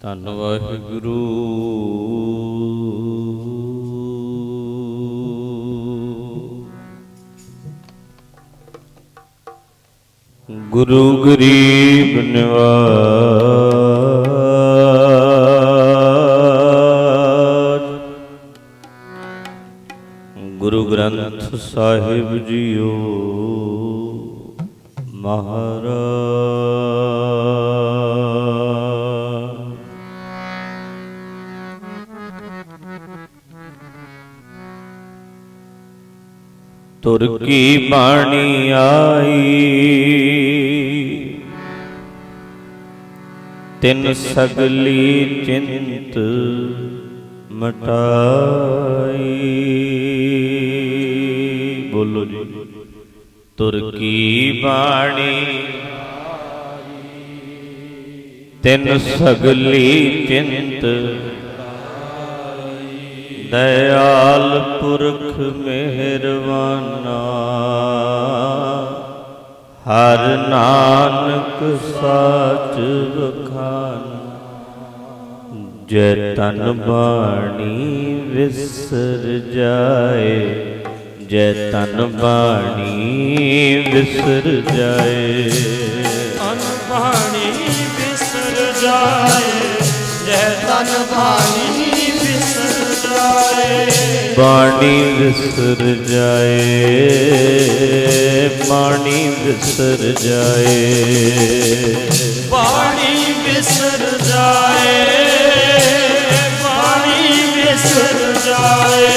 ਧੰਨ ਵਾਹਿਗੁਰੂ। ਗੁਰੂ ਗਰੀਬ ਨਿਵਾਜ ਗੁਰੂ ਗ੍ਰੰਥ ਸਾਹਿਬ ਜੀਓ ਮਹਾਰਾਜ। ਤੁਰ ਕੀ ਬਾਣੀ ਆਈ? ਤਿੰਨ ਸਗਲੀ ਚਿੰਤ ਮਟਾਈ। ਬੋਲੋ ਜੀ। ਤੁਰ ਕੀ ਬਾਣੀ ਤਿੰਨ ਸਗਲੀ ਚਿੰਤ ਦਇਆਲ ਪੁਰਖ ਮਿਹਰਵਾਨਾ ਹਰ ਨਾਨਕ ਸਾਚ ਬਖਾਨ ਜੈ ਤਨ ਬਾਣੀ ਵਿਸਰ ਜਾਏ, ਜੈ ਤਨ ਬਾਣੀ ਵਿਸਰ ਜਾਏ। ਤਨ ਬਾਣੀ ਵਿਸਰ ਜਾਏ, ਜੈ ਤਨ ਬਾਣੀ ਬਾਣੀ ਵਿਸਰ ਜਾਏ ਬਾਣੀ ਵਿਸਰ ਜਾਏ। ਬਾਣੀ ਵਿਸਰ ਜਾਏ ਬਾਣੀ ਵਿਸਰ ਜਾਏ।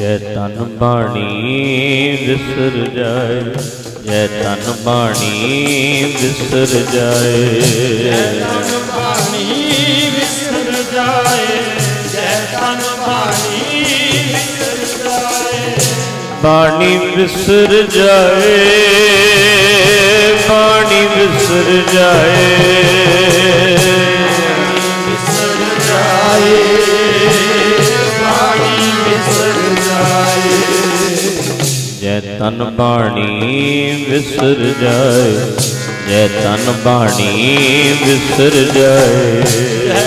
ਜੈ ਤਨ ਬਾਣੀ ਵਿਸਰ ਜਾਏ ਜੈ ਤਨ ਬਾਣੀ ਵਿਸਰ ਜਾਏ। ਤਨ ਬਾਣੀ ਤਨ ਬਾਣੀ ਵਿਸਰ ਜਾਏ ਬਾਣੀ ਵਿਸਰ ਜਾਏ ਬਾਣੀ ਵਿਸਰ ਜਾਏ। ਵਿਸਰ ਜਾਏ ਬਾਣੀ ਵਿਸਰ ਜਾਏ। ਜੈ ਤਨ ਬਾਣੀ ਵਿਸਰ ਜਾਏ ਜੈ ਤਨ ਬਾਣੀ ਵਿਸਰ ਜਾਏ। ਜੈ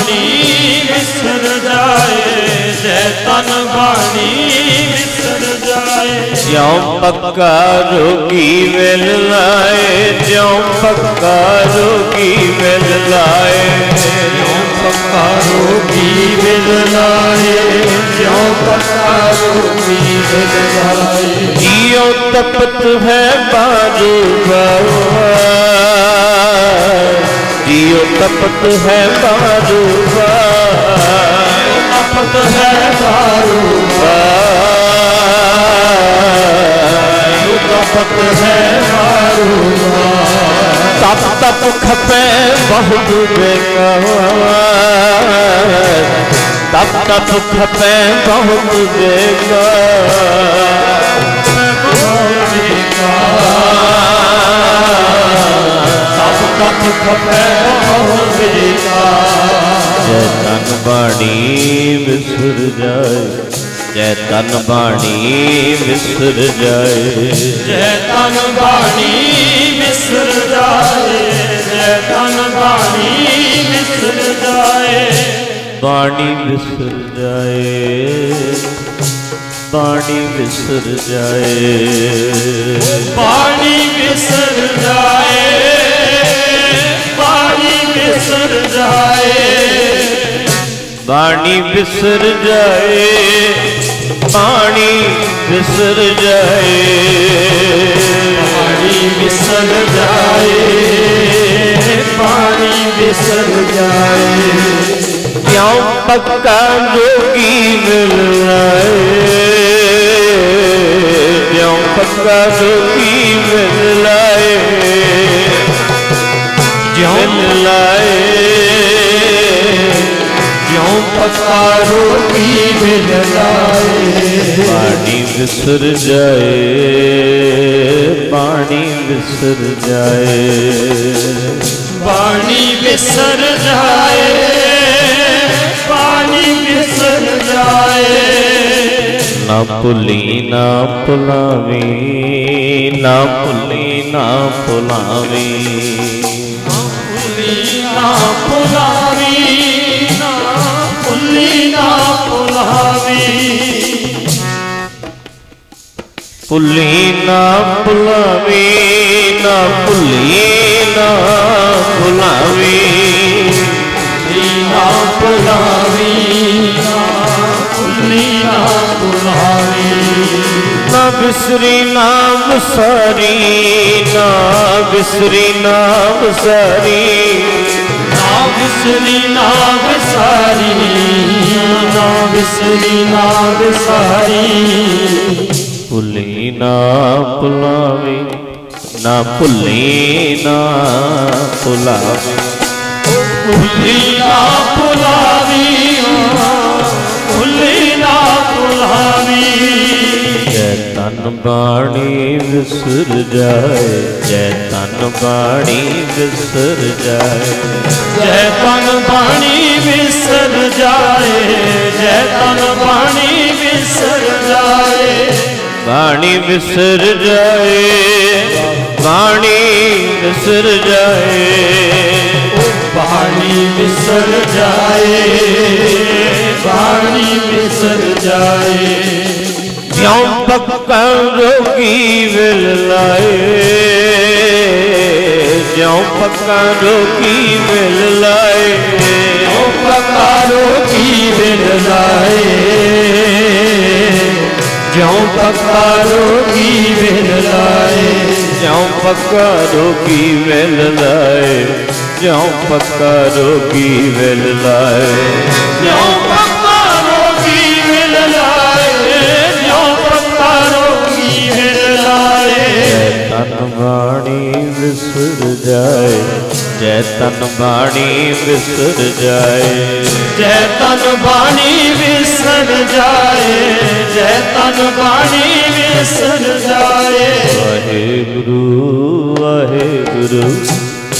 ਬਾਣੀ ਵਿਸਰ ਜਾਏ ਜੈ ਤਨ ਬਾਣੀ ਵਿਸਰ ਜਾਏ। ਜਿਉ ਪੱਕਾ ਰੋਗੀ ਮਿਲ ਲਾਏ ਜਿਉ ਪੱਕਾ ਰੋਗੀ ਮਿਲ ਲਾਏ। ਜਿਉ ਪੱਕਾ ਰੋਗੀ ਮਿਲ ਲਾਏ ਜਿਉ ਪੱਕਾ ਰੋਗੀ ਮਿਲ ਲਾਏ। ਜਿਉ ਤਪਤ ਹੈ ਬਾਜੂ ਬਾਵਾ ਤਪਤ ਹੈ ਬਾਜੂ ਆਪਤ ਹੈ ਆਪਤ ਹੈ ਤਪ ਤਪ ਖਪੇ ਬਹੁਤ ਬੇਕਾਰ ਤਪ ਤਪ ਖਪੇ ਬਹੁਤ ਬੇਕਾਰ ਸਭ ਤੱਕ ਖਪੈ ਬਹੁ ਵਿਕਾਰ ਜੈ ਤਨ ਬਾਣੀ ਵਿਸਰ ਜਾਏ ਜੈ ਤਨ ਬਾਣੀ ਵਿਸਰ ਜਾਏ ਜੈ ਤਨ ਬਾਣੀ ਵਿਸਰ ਜਾਏ ਜੈ ਤਨ ਬਾਣੀ ਵਿਸਰ ਜਾਏ ਬਾਣੀ ਵਿਸਰ ਜਾਏ ਬਾਣੀ ਵਿਸਰ ਜਾਏ। ਬਾਣੀ ਵਿਸਰ ਜਾਏ। ਬਾਣੀ ਵਿਸਰ ਜਾਏ। ਬਾਣੀ ਵਿਸਰ ਜਾਏ। ਬਾਣੀ ਵਿਸਰ ਜਾਏ। ਪਾਣੀ ਵਿਸਰ ਜਾਏ। ਪਾਣੀ ਵਿਸਰ ਜਾਏ। ਕਿਉਂ ਪੱਕਾ ਜੋਗੀ ਮਿਲ ਲਾਏ ਕਿਉਂ ਪੱਕਾ ਜੋਗੀ ਮਿਲ ਲਾਏ ਜਿਉਂ ਮਿਲ ਜਿਉਂ ਪੱਕਾ ਰੋਟੀ ਮਿਲ ਪਾਣੀ ਵਿਸਰ ਜਾਏ, ਪਾਣੀ ਵਿਸਰ ਜਾਏ। ਪਾਣੀ ਵਿਸਰ ਜਾਏ। ਵਿਸਰ ਜਾਏ ਨਾ ਭੁੱਲੀ ਨਾ ਭੁਲਾਵੀ ਨਾ ਭੁੱਲੀ ਨਾ ਭੁਲਾਵੀ ਭੁੱਲੀ ਨਾ ਨਾ ਭੁਲਾਵੀ ਨਾ ਭੁੱਲੀ ਨਾ ਭੁਲਾਵੀ ਭੁੱਲੀ, ਨਾ ਭੁਲਾਵੀ, ਨਾ ਭੁੱਲੀ, ਨਾ ਭੁਲਾਵੀ। ਭੁੱਲੀ ਨਾ ਭੁਲਾਵੀ ਨਾ ਭੁੱਲੀ ਨਾ ਭੁਲਾਵੀ ਨਾ ਬਿਸਰੀ ਨਾ ਵਿਸਾਰੀ ਨਾ ਬਿਸਰੀ ਨਾ ਵਿਸਾਰੀ ਨਾ ਵਿਸਰੀ ਨਾਮ ਸਾਰੀ ਨਾ ਵਿਸਰੀ ਨਾ ਵਿਸਾਰੀ ਭੁੱਲੀ ਨਾ ਭੁਲਾਵੀ, ਨਾ ਭੁੱਲੀ ਨਾ ਭੁਲਾਵੀ। ਭੁੱਲੀ ਨਾ ਭੁਲਾਵੀ ਭੁੱਲੀ ਨਾ ਭੁਲਾਵੀ ਜੈ ਤਨ ਬਾਣੀ ਵਿਸਰ ਜਾਏ ਜੈ ਤਨ ਬਾਣੀ ਵਿਸਰ ਜਾਏ। ਜੈ ਤਨ ਬਾਣੀ ਵਿਸਰ ਜਾਏ ਜੈ ਤਨ ਬਾਣੀ ਵਿਸਰ ਜਾਏ। ਬਾਣੀ ਵਿਸਰ ਜਾਏ ਬਾਣੀ ਵਿਸਰ ਜਾਏ। ਬਾਣੀ ਵਿਸਰ ਜਾਏ ਬਾਣੀ ਵਿਸਰ ਜਾਏ। ਜਿਉ ਪੱਕਾ ਰੋਗੀ ਵਿਲ ਲਾਏ ਜਿਉ ਪੱਕਾ ਰੋਗੀ ਵਿਲ ਲਾਏ। ਓ ਪਕਾਰੋ ਕੀ ਬਿਨ ਲਾਏ ਜਿਉ ਪਕਾਰੋ ਕੀ ਬਿਨ ਲਾਏ। ਜਿਉ ਪੱਕਾ ਰੋਗੀ ਵਿਲ ਲਾਏ। ਜਿਉ ਪੱਕਾ ਰੋਗੀ ਵਿਲ ਲਾਏ। ਜਿਉ ਪਕਾਰੋ ਕੀ ਬਿਨ ਲਾਏ ਜਿਉ ਪਕਾਰੋ ਕੀ ਬਿਨ ਲਾਏ। ਤਨ ਬਾਣੀ ਵਿਸਰ ਜਾਏ ਜੈ ਤਨ ਬਾਣੀ ਵਿਸਰ ਜਾਏ। ਜੈ ਤਨ ਬਾਣੀ ਵਿਸਰ ਜਾਏ ਜੈ ਤਨ ਬਾਣੀ ਵਿਸਰ ਜਾਏ। ਵਾਹਿਗੁਰੂ ਵਾਹਿਗੁਰੂ।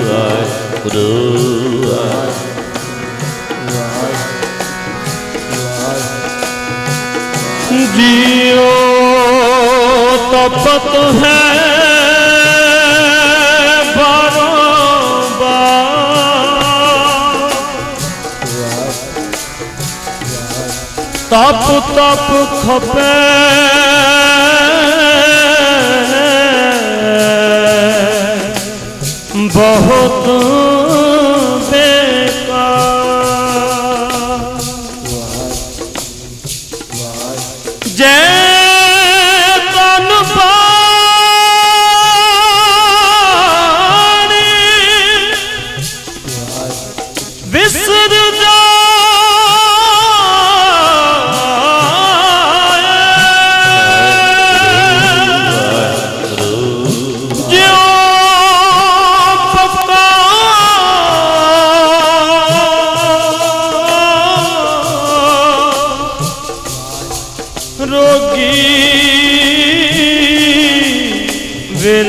ਵਾਹਿਗੁਰੂ ਵਾਹਿਗੁਰੂ ਜੀਓ ਤਪਤ ਹੈ ਤਪ ਤਪ ਖਪੇ ਬਹੁਤ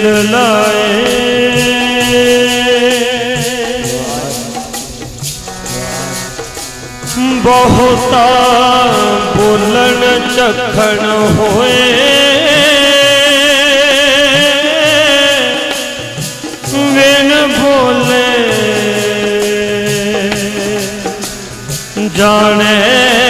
ਵਿਲ ਲਾਏ। ਬਹੁਤਾ ਬੋਲਣ ਚਖਣ ਹੋਏ। ਵੇਨ ਬੋਲੇ ਜਾਣੇ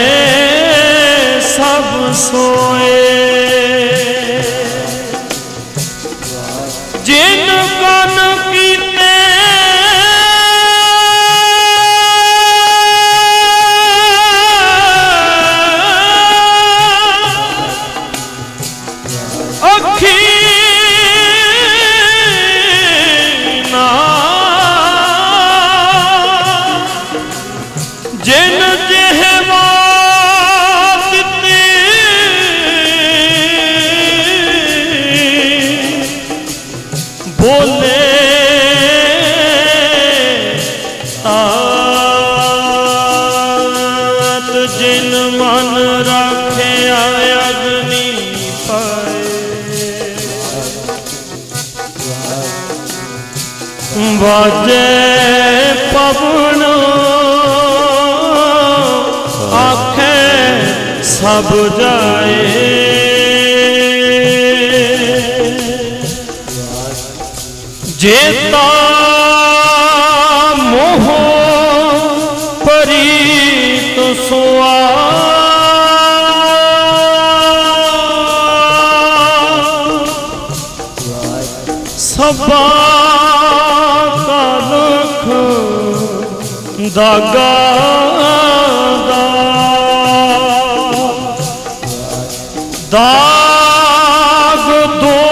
दाग दोष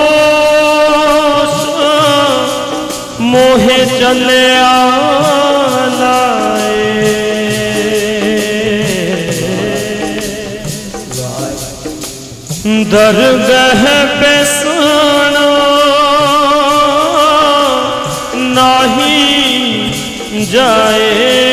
मोहे चले दरगह बेसना नहीं जाए।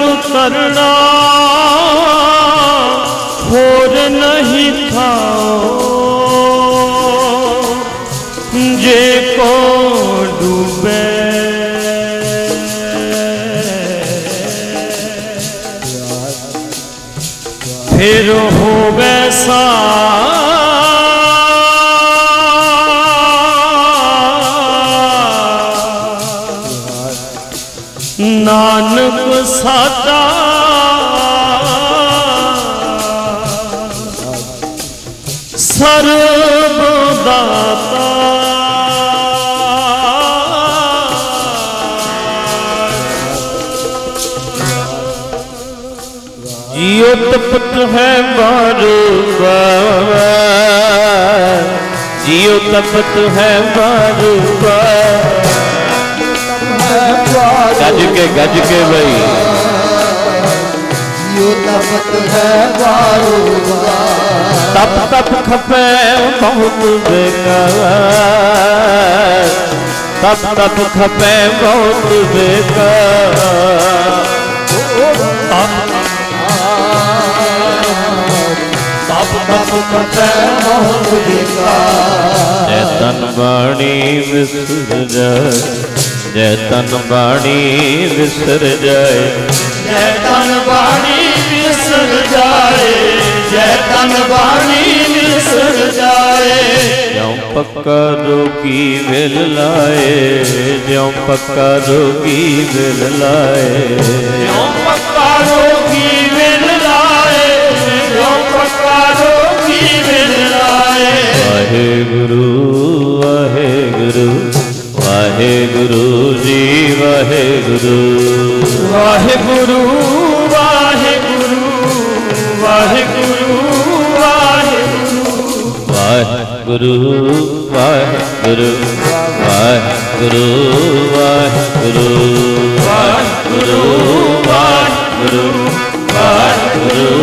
ਲਗ ਕਰਨਾ ਹੋਰ ਨਹੀਂ ਥਾਓ ਜੇ ਕੋ ਜਿਉ ਤਪਤ ਹੈ ਬਾਰੂਬਾਰ ਜਿਉ ਤਪਤ ਹੈ ਬਾਰੂਬਾਰ ਗੱਜ ਕੇ ਗੱਜ ਕੇ ਬਈ ਯੋ ਤਪਤ ਹੈ ਬਾਰੂਬਾ ਤਪ ਤਪ ਖਪੇ ਬਹੁਤ ਬੇਕਾਰ ਤਪ ਤਪ ਖਪੇ ਬਹੁਤ ਬੇਕਾਰ ਮੋਹ ਬੁਝਿਕਾ ਜੈ ਤਨ ਬਾਣੀ ਵਿਸਰ ਜਾਏ ਜੈ ਤਨ ਬਾਣੀ ਵਿਸਰ ਜਾਏ ਜੈ ਤਨ ਬਾਣੀ ਵਿਸਰ ਜਾਏ ਜੈ ਤਨ ਬਾਣੀ ਵਿਸਰ ਜਾਏ ਜਿਉ ਪੱਕਾ ਰੋਗੀ ਵਿਲ ਲਾਏ ਜਿਉ ਪੱਕਾ ਰੋਗੀ ਵਿਲ ਲਾਏ। ਜੋ ਰੋਗੀ ਵਿਲ ਲਾਏ ਵਾਹਿਗੁਰੂ ਵਾਹਿਗੁਰੂ ਵਾਹਿਗੁਰੂ ਜੀ ਵਾਹਿਗੁਰੂ। ਵਾਹਿਗੁਰੂ ਵਾਹਿਗੁਰੂ ਵਾਹਿਗੁਰੂ ਵਾਹਿਗੁਰੂ ਵਾਹਿਗੁਰੂ ਵਾਹਿਗੁਰੂ ਵਾਹਿਗੁਰੂ। ਵਾਹਿਗੁਰੂ ਵਾਹਿਗੁਰੂ ਵਾਹਿਗੁਰੂ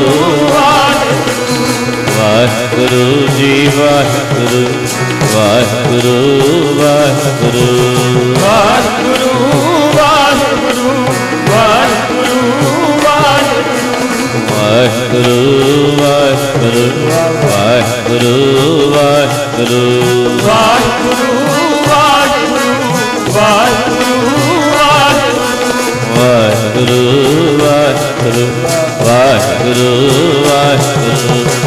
ਵਾਹਿਗੁਰੂ ਵਾਹਿਗੁਰੂ ਜੀ ਵਾਹਿਗੁਰੂ ਵਾਹਿਗੁਰੂ ਵਾਹਿਗੁਰੂ। ਵਾਹਿਗੁਰੂ ਵਾਹਿਗੁਰੂ ਵਾਹਿਗੁਰੂ ਵਾਹਿਗੁਰੂ। ਵਾਹਿਗੁਰੂ ਵਾਹਿਗੁਰੂ ਵਾਹਿਗੁਰੂ ਵਾਹਿਗੁਰੂ। ਵਾਹਿਗੁਰੂ ਵਾਹਿਗੁਰੂ ਵਾਹਿਗੁਰੂ ਵਾਹਿਗੁਰੂ।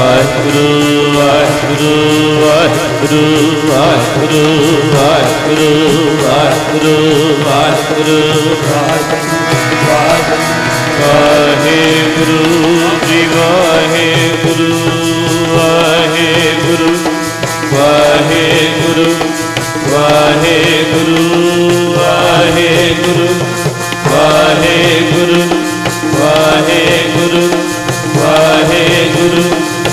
ਵਾਹਿਗੁਰੂ ਵਾਹਿਗੁਰੂ ਵਾਹਿਗੁਰੂ ਵਾਹਿਗੁਰੂ ਵਾਹਿਗੁਰੂ ਵਾਹਿਗੁਰੂ ਵਾਹਿਗੁਰੂ। ਵਾਹਿਗੁਰੂ ਜੀ, ਵਾਹਿਗੁਰੂ ਵਾਹਿਗੁਰੂ। ਵਾਹਿਗੁਰੂ ਵਾਹਿਗੁਰੂ ਵਾਹਿਗੁਰੂ। ਵਾਹਿਗੁਰੂ ਵਾਹਿਗੁਰੂ ਵਾਹਿਗੁਰੂ।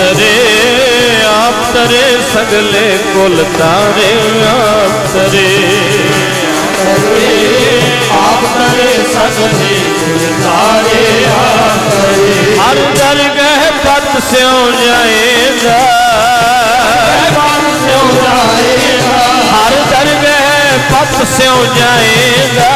ਤਰੇ ਆਪ ਤਰੇ ਸਗਲੇ ਕੁਲ ਤਾਰੇ ਆਪ ਤਰੇ ਆਪ ਤਰੇ ਸਗਲੇ ਕੁਲ ਤਾਰੇ ਆਪ ਹਰ ਦਰ ਗਹਿ ਤਤ ਸਿਉ ਜਾਏਗਾ। ਹਰ ਦਰ ਪਤ ਸਿਉ ਜਾਏਗਾ।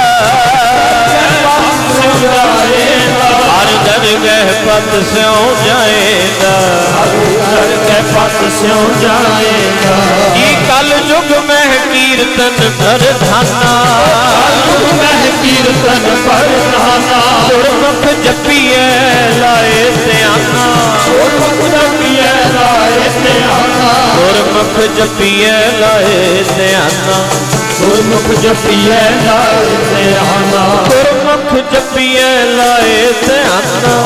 ਜਾਏਗਾ ਹਰ ਦਰਗਹਿ ਪਤ ਸਿਉ ਜਾਏਗਾ ਹਰ ਕੇ ਪਤ ਸਿਉ ਜਾਏਗਾ ਕੀ ਕਲ ਯੁਗ ਮਹਿ ਕੀਰਤਨ ਪ੍ਰਧਾਨਾ। ਮਹਿ ਕੀਰਤਨ ਪਰਧਾਨਾ। ਗੁਰਮੁਖ ਜਪੀਐ ਲਾਏ ਧਿਆਨਾ। ਗੁਰਮੁਖ ਜਪੀਐ ਲਾਏ ਧਿਆਨਾ। ਗੁਰਮੁਖ ਜਪੀਐ ਲਾਏ ਧਿਆਨਾ। ਗੁਰਮੁਖ ਜਪੀਐ ਲਾਏ ਧਿਆਨਾ। ਗੁਰਮੁਖ ਜਪੀਐ ਲਾਏ ਧਿਆਨਾ।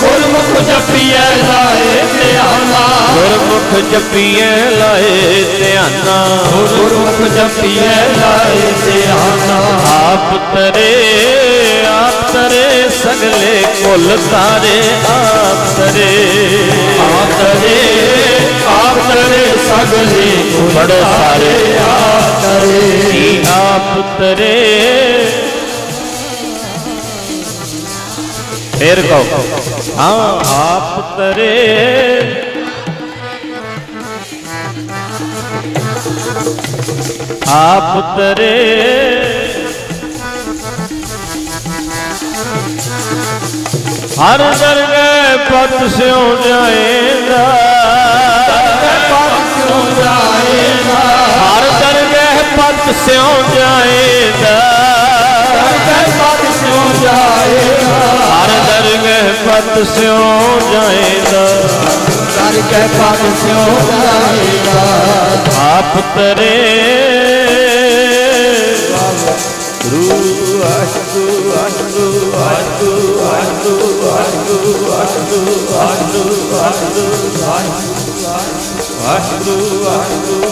ਗੁਰਮੁਖ ਜਪੀਐ ਲਾਏ ਧਿਆਨਾ। ਗੁਰਮੁਖ ਜਪੀਐ ਲਾਏ ਧਿਆਨਾ। ਗੁਰਮੁਖ ਜਪੀਐ ਲਾਏ ਧਿਆਨਾ। ਆਪ ਤਰੇ ਆਪ ਤਰੇ ਸਗਲੇ ਕੁਲ ਤਾਰੇ ਆਪ ਤਰੇ। ਆਪ ਤਰੇ ਆਪ ਤਰੇ ਸਗਲੇ ਬੜੋ ਸਾਰੇ। ਆਪ ਤਰੇ। ਆਪ ਤਰੇ ਫੇਰ ਕਹੋ। ਹਾਂ। ਆਪ ਤਰੇ ਆਪ ਤਰੇ ਹਰ ਦਰਗਹਿ ਪਤ ਸਿਉ ਜਾਏਗਾ ਪਤ ਕਿਉ ਜਾਏਗਾ ਹਰ ਦਰਗਹਿ ਪਤ ਸਿਉ ਜਾਏਗਾ ਪਤ ਕਿਉ ਜਾਏਗਾ ਹਰ ਦਰਗਹਿ ਪਤ ਸਿਉ ਜਾਏਗਾ ਕੇ ਪਤ ਕਿਉ ਜਾਏਗਾ ਆਪ ਤਰੇ ਗੁਰੂ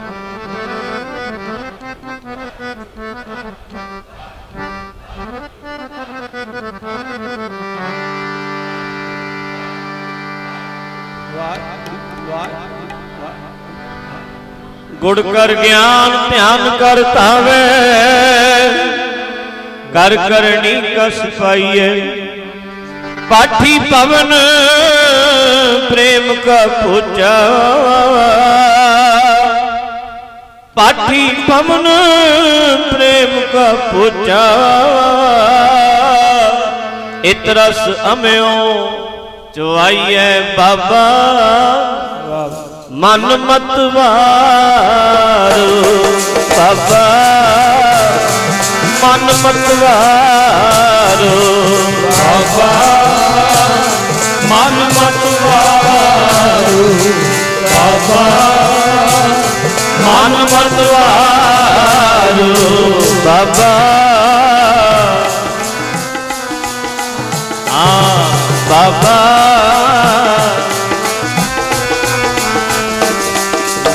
ਗੁੜ ਕਰ ਗਿਆਨ, ਧਿਆਨ ਕਰ ਧਾਵੇ। ਕਰ ਕਰਨੀ ਕਸ ਪਾਈਏ। ਪਾਠੀ ਪਵਨ ਪ੍ਰੇਮ ਕਾ ਪੁੱਜਾ। ਪਾਠੀ ਪਵਨ ਪ੍ਰੇਮ ਕਾ ਪੁੱਜਾ। ਇਤਰਸ ਅਮਿਓ ਚੁਆਈਐ ਬਾਬਾ। ਮਨ ਮਤਵਾਰੋ ਬਾਬਾ। ਮਨ ਮਤਵਾਰੋ ਬਾਬਾ। ਮਨ ਮਤਵਾਰੂ ਬਾਬਾ। ਮਨ ਮਤਵਾਰੋ ਬਾਬਾ। ਆ ਬਾਬਾ।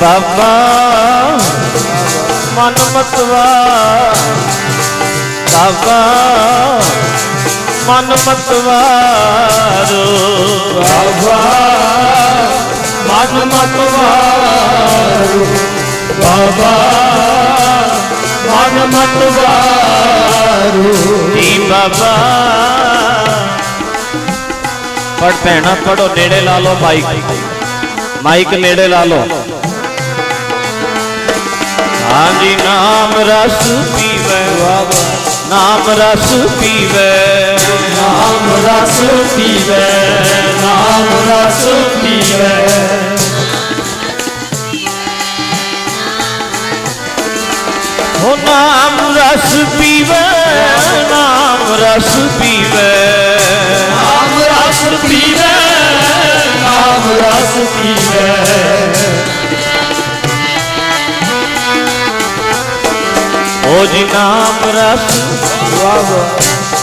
ਬਾਬਾ। ਮਨ ਮਤਵਾਰ ਬਾਬਾ। ਮਨ ਮਤਵਾਰੋ ਬਾਬਾ। ਮਨ ਮਤਵਾਰੂ ਬਾਬਾ ਮਨ ਮਤਵਾਰੂ ਜੀ ਬਾਬਾ। ਪੜ ਭੈਣਾ ਪੜੋ ਨੇੜੇ ਲਾ ਲਓ ਮਾਈਕ ਮਾਈਕ ਨੇੜੇ ਲਾ ਲਓ। ਹਾਂਜੀ ਨਾਮ ਰਸ ਪੀਵੇ। ਬਾਬਾ ਨਾਮ ਰਸ ਪੀਵੇ। ਨਾਮ ਰਸ ਪੀਵੇ ਨਾਮ ਰਸ ਪੀਵੇ। ਹੋ ਨਾਮ ਰਸ ਪੀਵੇ ਨਾਮ ਰਸ ਪੀਵੇ। ਨਾਮ ਰਸ ਪੀਵੇ ਨਾਮ ਰਸ ਪੀਵੇ। ਹੋ ਜੀ ਨਾਮ ਰਸ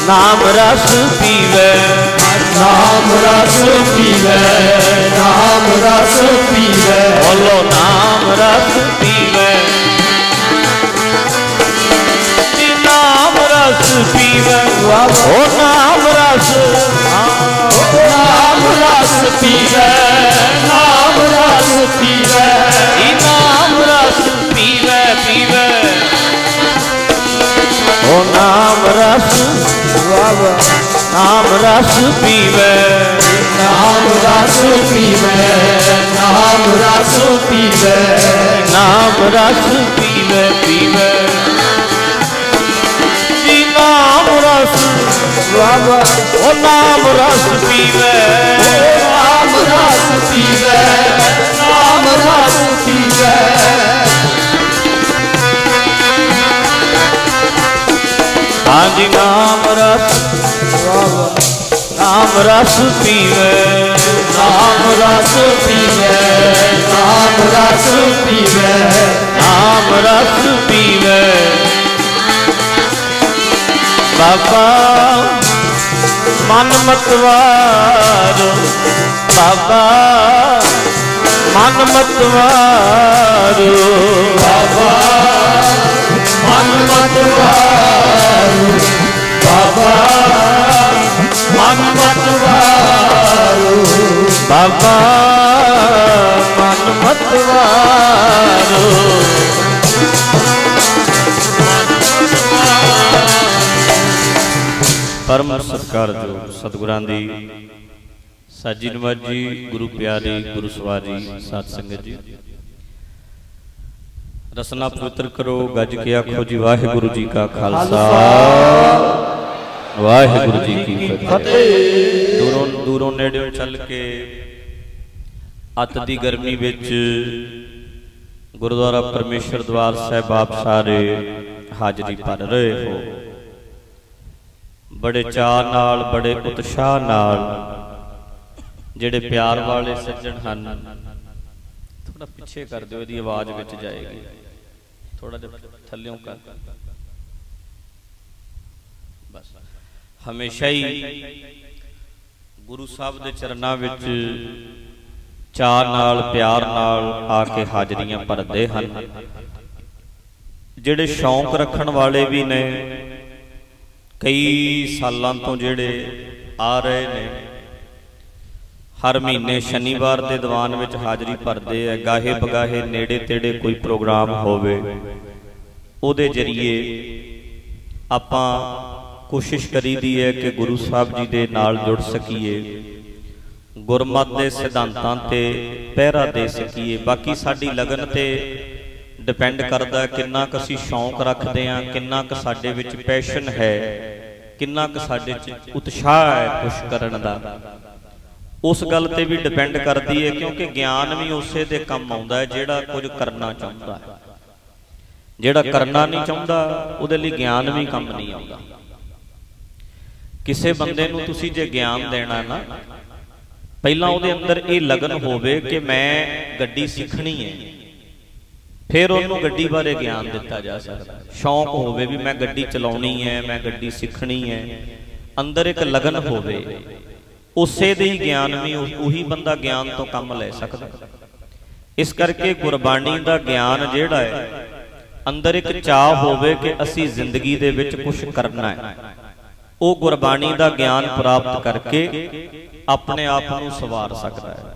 ਨਾਮ ਰਸ ਪੀਵੇ। ਨਾਮ ਰਸ ਪੀਵੇ ਨਾਮ ਰਸ ਪੀਵੇ। ਬੋਲੋ ਨਾਮ ਰਸ ਪੀਵੇ ਪੀਵੇ। ਹੋ ਨਾਮ ਰਸ ਨਾਮ ਰਸ ਪੀਵੇ, ਨਾਮ ਰਸ ਪੀਵੇ। ਜੀ ਨਾਮ ਰਸ ਪੀਵੇ ਪੀਵੇ। ਹੋ ਨਾਮ ਰਸ ਨਾਮ ਰਸ ਪੀਵੇ। ਨਾਮ ਰਸ ਪੀਵੇ, ਨਾਮ ਰਸ ਪੀਵੇ। ਨਾਮ ਰਸ ਪੀਵੇ ਪੀਵੇ। ਰਸ ਉਹ ਨਾਮ ਰਸ ਪੀਵੇ। ਨਾਮ ਰਸ ਪੀਵੇ। ਨਾਮ ਰਸ ਪੀਵੇ। ਹਾਂਜੀ ਨਾਮ ਰਸ। ਨਾਮ ਰਸ ਪੀਵੇ। ਨਾਮ ਰਸ ਪੀਵੇ। ਨਾਮ ਰਸ ਪੀਵੇ। ਨਾਮ ਰਸ ਪੀਵੇ। ਬਾਬਾ, ਮਨ ਮਤਵਾਰ। ਬਾਬਾ, ਮਨ ਮਤਵਾਰ। ਬਾਬਾ, ਮਨ ਮਤਵਾਰੂ। ਬਾਬਾ, ਮਨ ਮਤਵਾਰੂ। ਬਾਬਾ, ਮਨ ਮਤਵਾਰ। ਪਰਮ ਸਤਿਕਾਰਯੋਗ ਸਤਿਗੁਰਾਂ ਦੀ। ਸਾਜੀ ਨਵਾਜੀ ਗੁਰੂ ਪਿਆਰੀ, ਗੁਰੂ ਸਵਾਰੀ, ਸਾਧ ਸੰਗਤ ਜੀ। ਰਸਨਾ ਪਵਿੱਤਰ ਕਰੋ, ਗੱਜ ਕੇ ਆਖੋ ਜੀ, ਵਾਹਿਗੁਰੂ ਜੀ ਕਾ ਖਾਲਸਾ। ਵਾਹਿਗੁਰੂ ਜੀ ਕੀ ਫਤਿਹ। ਦੂਰੋਂ ਦੂਰੋਂ ਨੇੜਿਓਂ ਚੱਲ ਕੇ ਅੱਤ ਦੀ ਗਰਮੀ ਵਿੱਚ ਗੁਰਦੁਆਰਾ ਪਰਮੇਸ਼ਰ ਦਵਾਰ ਸਾਹਿਬ ਆਪ ਸਾਰੇ ਹਾਜ਼ਰੀ ਭਰ ਰਹੇ ਹੋ। ਬੜੇ ਚਾਅ ਨਾਲ, ਬੜੇ ਉਤਸ਼ਾਹ ਨਾਲ ਜਿਹੜੇ ਪਿਆਰ ਵਾਲੇ ਸੱਜਣ ਹਨ ਥੋੜਾ ਪਿੱਛੇ ਕਰ ਦਿਓ, ਇਹਦੀ ਆਵਾਜ਼ ਵਿੱਚ ਜਾਏਗੀ। ਥੋੜਾ ਜਿਹਾ ਥੱਲਿਓਂ ਕਰ। ਬਸ। ਹਮੇਸ਼ਾ ਹੀ ਗੁਰੂ ਸਾਹਿਬ ਦੇ ਚਰਨਾਂ ਵਿੱਚ ਚਾਅ ਨਾਲ, ਪਿਆਰ ਨਾਲ ਆ ਕੇ ਹਾਜ਼ਰੀਆਂ ਭਰਦੇ ਹਨ। ਜਿਹੜੇ ਸ਼ੌਂਕ ਰੱਖਣ ਵਾਲੇ ਵੀ ਨੇ ਕਈ ਸਾਲਾਂ ਤੋਂ ਜਿਹੜੇ ਆ ਰਹੇ ਨੇ, ਹਰ ਮਹੀਨੇ ਸ਼ਨੀਵਾਰ ਦੇ ਦੀਵਾਨ ਵਿੱਚ ਹਾਜ਼ਰੀ ਭਰਦੇ ਆ, ਗਾਹੇ ਬਗਾਹੇ ਨੇੜੇ ਤੇੜੇ ਕੋਈ ਪ੍ਰੋਗਰਾਮ ਹੋਵੇ, ਉਹਦੇ ਜਰੀਏ ਆਪਾਂ ਕੋਸ਼ਿਸ਼ ਕਰੀਦੀ ਹੈ ਕਿ ਗੁਰੂ ਸਾਹਿਬ ਜੀ ਦੇ ਨਾਲ ਜੁੜ ਸਕੀਏ, ਗੁਰਮਤ ਦੇ ਸਿਧਾਂਤਾਂ ਤੇ ਪਹਿਰਾ ਦੇ ਸਕੀਏ, ਬਾਕੀ ਸਾਡੀ ਲਗਨ ਤੇ ਡਿਪੈਂਡ ਕਰਦਾ ਕਿੰਨਾ ਕੁ ਅਸੀਂ ਸ਼ੌਂਕ ਰੱਖਦੇ ਆ ਕਿੰਨਾ ਕੁ ਸਾਡੇ ਵਿੱਚ ਪੈਸ਼ਨ ਹੈ, ਕਿੰਨਾ ਕੁ ਸਾਡੇ 'ਚ ਉਤਸ਼ਾਹ ਹੈ ਕੁਝ ਕਰਨ ਦਾ। ਉਸ ਗੱਲ ਤੇ ਵੀ ਡਿਪੈਂਡ ਕਰਦੀ ਹੈ, ਕਿਉਂਕਿ ਗਿਆਨ ਵੀ ਉਸੇ ਦੇ ਕੰਮ ਆਉਂਦਾ ਹੈ ਜਿਹੜਾ ਕੁਝ ਕਰਨਾ ਚਾਹੁੰਦਾ ਹੈ। ਜਿਹੜਾ ਕਰਨਾ ਨਹੀਂ ਚਾਹੁੰਦਾ, ਉਹਦੇ ਲਈ ਗਿਆਨ ਵੀ ਕੰਮ ਨਹੀਂ ਆਉਂਦਾ। ਕਿਸੇ ਬੰਦੇ ਨੂੰ ਤੁਸੀਂ ਜੇ ਗਿਆਨ ਦੇਣਾ ਨਾ, ਪਹਿਲਾਂ ਉਹਦੇ ਅੰਦਰ ਇਹ ਲਗਨ ਹੋਵੇ ਕਿ ਮੈਂ ਗੱਡੀ ਸਿੱਖਣੀ ਹੈ। ਫਿਰ ਉਹਨੂੰ ਗੱਡੀ ਬਾਰੇ ਗਿਆਨ ਦਿੱਤਾ ਜਾ ਸਕਦਾ। ਸ਼ੌਂਕ ਹੋਵੇ ਵੀ ਮੈਂ ਗੱਡੀ ਚਲਾਉਣੀ ਹੈ, ਮੈਂ ਗੱਡੀ ਸਿੱਖਣੀ ਹੈ, ਅੰਦਰ ਇੱਕ ਲਗਨ ਹੋਵੇ, ਉਸੇ ਦੇ ਹੀ ਗਿਆਨ ਵੀ ਉਹੀ ਬੰਦਾ ਗਿਆਨ ਤੋਂ ਕੰਮ ਲੈ ਸਕਦਾ। ਇਸ ਕਰਕੇ ਗੁਰਬਾਣੀ ਦਾ ਗਿਆਨ ਜਿਹੜਾ ਹੈ, ਅੰਦਰ ਇੱਕ ਚਾਹ ਹੋਵੇ ਕਿ ਅਸੀਂ ਜ਼ਿੰਦਗੀ ਦੇ ਵਿੱਚ ਕੁਝ ਕਰਨਾ ਹੈ। ਉਹ ਗੁਰਬਾਣੀ ਦਾ ਗਿਆਨ ਪ੍ਰਾਪਤ ਕਰਕੇ ਆਪਣੇ ਆਪ ਨੂੰ ਸਵਾਰ ਸਕਦਾ ਹੈ।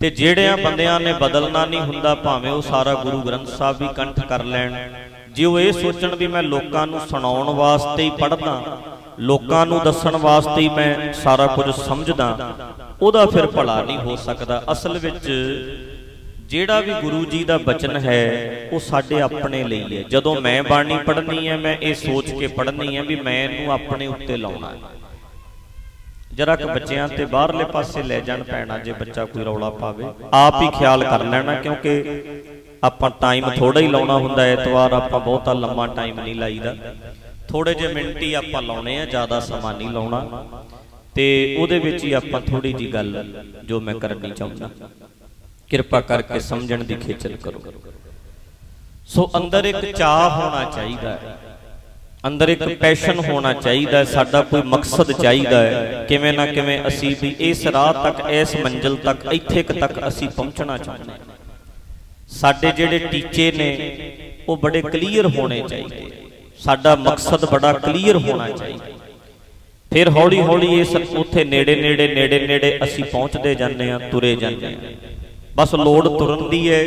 ਤੇ ਜਿਹੜਿਆਂ ਬੰਦਿਆਂ ਨੇ ਬਦਲਣਾ ਨਹੀਂ ਹੁੰਦਾ, ਭਾਵੇਂ ਉਹ ਸਾਰਾ ਗੁਰੂ ਗ੍ਰੰਥ ਸਾਹਿਬ ਵੀ ਕੰਠ ਕਰ ਲੈਣ। ਜੇ ਉਹ ਇਹ ਸੋਚਣ ਵੀ ਮੈਂ ਲੋਕਾਂ ਨੂੰ ਸੁਣਾਉਣ ਵਾਸਤੇ ਹੀ ਪੜ੍ਹਦਾ, ਲੋਕਾਂ ਨੂੰ ਦੱਸਣ ਵਾਸਤੇ ਹੀ ਮੈਂ ਸਾਰਾ ਕੁਝ ਸਮਝਦਾ, ਉਹਦਾ ਫਿਰ ਭਲਾ ਨਹੀਂ ਹੋ ਸਕਦਾ। ਅਸਲ ਵਿੱਚ ਜਿਹੜਾ ਵੀ ਗੁਰੂ ਜੀ ਦਾ ਬਚਨ ਹੈ, ਉਹ ਸਾਡੇ ਆਪਣੇ ਲਈ ਹੈ। ਜਦੋਂ ਮੈਂ ਬਾਣੀ ਪੜ੍ਹਨੀ ਹੈ, ਮੈਂ ਇਹ ਸੋਚ ਕੇ ਪੜ੍ਹਨੀ ਹੈ ਵੀ ਮੈਂ ਇਹਨੂੰ ਆਪਣੇ ਉੱਤੇ ਲਾਉਣਾ ਹੈ। ਜਰਾ ਕਿ ਬੱਚਿਆਂ ਤੇ ਬਾਹਰਲੇ ਪਾਸੇ ਲੈ ਜਾਣ ਪੈਣਾ ਜੇ ਬੱਚਾ ਕੋਈ ਰੌਲਾ ਪਾਵੇ। ਆਪ ਹੀ ਖਿਆਲ ਕਰ ਲੈਣਾ, ਕਿਉਂਕਿ ਆਪਾਂ ਟਾਈਮ ਥੋੜਾ ਹੀ ਲਾਉਣਾ ਹੁੰਦਾ, ਐਤਵਾਰ ਆਪਾਂ ਬਹੁਤਾ ਲੰਮਾ ਟਾਈਮ ਨਹੀਂ ਲਾਈਦਾ। ਥੋੜੇ ਜਿਹੇ ਮਿੰਟ ਹੀ ਆਪਾਂ ਲਾਉਣੇ ਆ, ਜ਼ਿਆਦਾ ਸਮਾਂ ਨਹੀਂ ਲਾਉਣਾ। ਤੇ ਉਹਦੇ ਵਿੱਚ ਹੀ ਆਪਾਂ ਥੋੜੀ ਜੀ ਗੱਲ ਜੋ ਮੈਂ ਕਰਨੀ ਚਾਹੁੰਦਾ। ਕਿਰਪਾ ਕਰਕੇ ਸਮਝਣ ਦੀ ਖੇਚਲ ਕਰੋ। ਸੋ ਅੰਦਰ ਇੱਕ ਚਾਹ ਹੋਣਾ ਚਾਹੀਦਾ ਹੈ। ਅੰਦਰ ਇੱਕ ਪੈਸ਼ਨ ਹੋਣਾ ਚਾਹੀਦਾ ਸਾਡਾ ਕੋਈ ਮਕਸਦ ਚਾਹੀਦਾ ਹੈ। ਕਿਵੇਂ ਨਾ ਕਿਵੇਂ ਅਸੀਂ ਵੀ ਇਸ ਰਾਹ ਤੱਕ, ਇਸ ਮੰਜ਼ਿਲ ਤੱਕ, ਇੱਥੇ ਤੱਕ ਅਸੀਂ ਪਹੁੰਚਣਾ ਚਾਹੁੰਦੇ ਹਾਂ। ਸਾਡੇ ਜਿਹੜੇ ਟੀਚੇ ਨੇ, ਉਹ ਬੜੇ ਕਲੀਅਰ ਹੋਣੇ ਚਾਹੀਦੇ ਸਾਡਾ ਮਕਸਦ ਬੜਾ ਕਲੀਅਰ ਹੋਣਾ ਚਾਹੀਦਾ ਫਿਰ ਹੌਲੀ ਹੌਲੀ ਇਸ ਉੱਥੇ ਨੇੜੇ ਨੇੜੇ ਨੇੜੇ ਨੇੜੇ ਅਸੀਂ ਪਹੁੰਚਦੇ ਜਾਂਦੇ ਹਾਂ, ਤੁਰੇ ਜਾਂਦੇ ਹਾਂ। ਬਸ ਲੋੜ ਤੁਰਨ ਦੀ ਹੈ।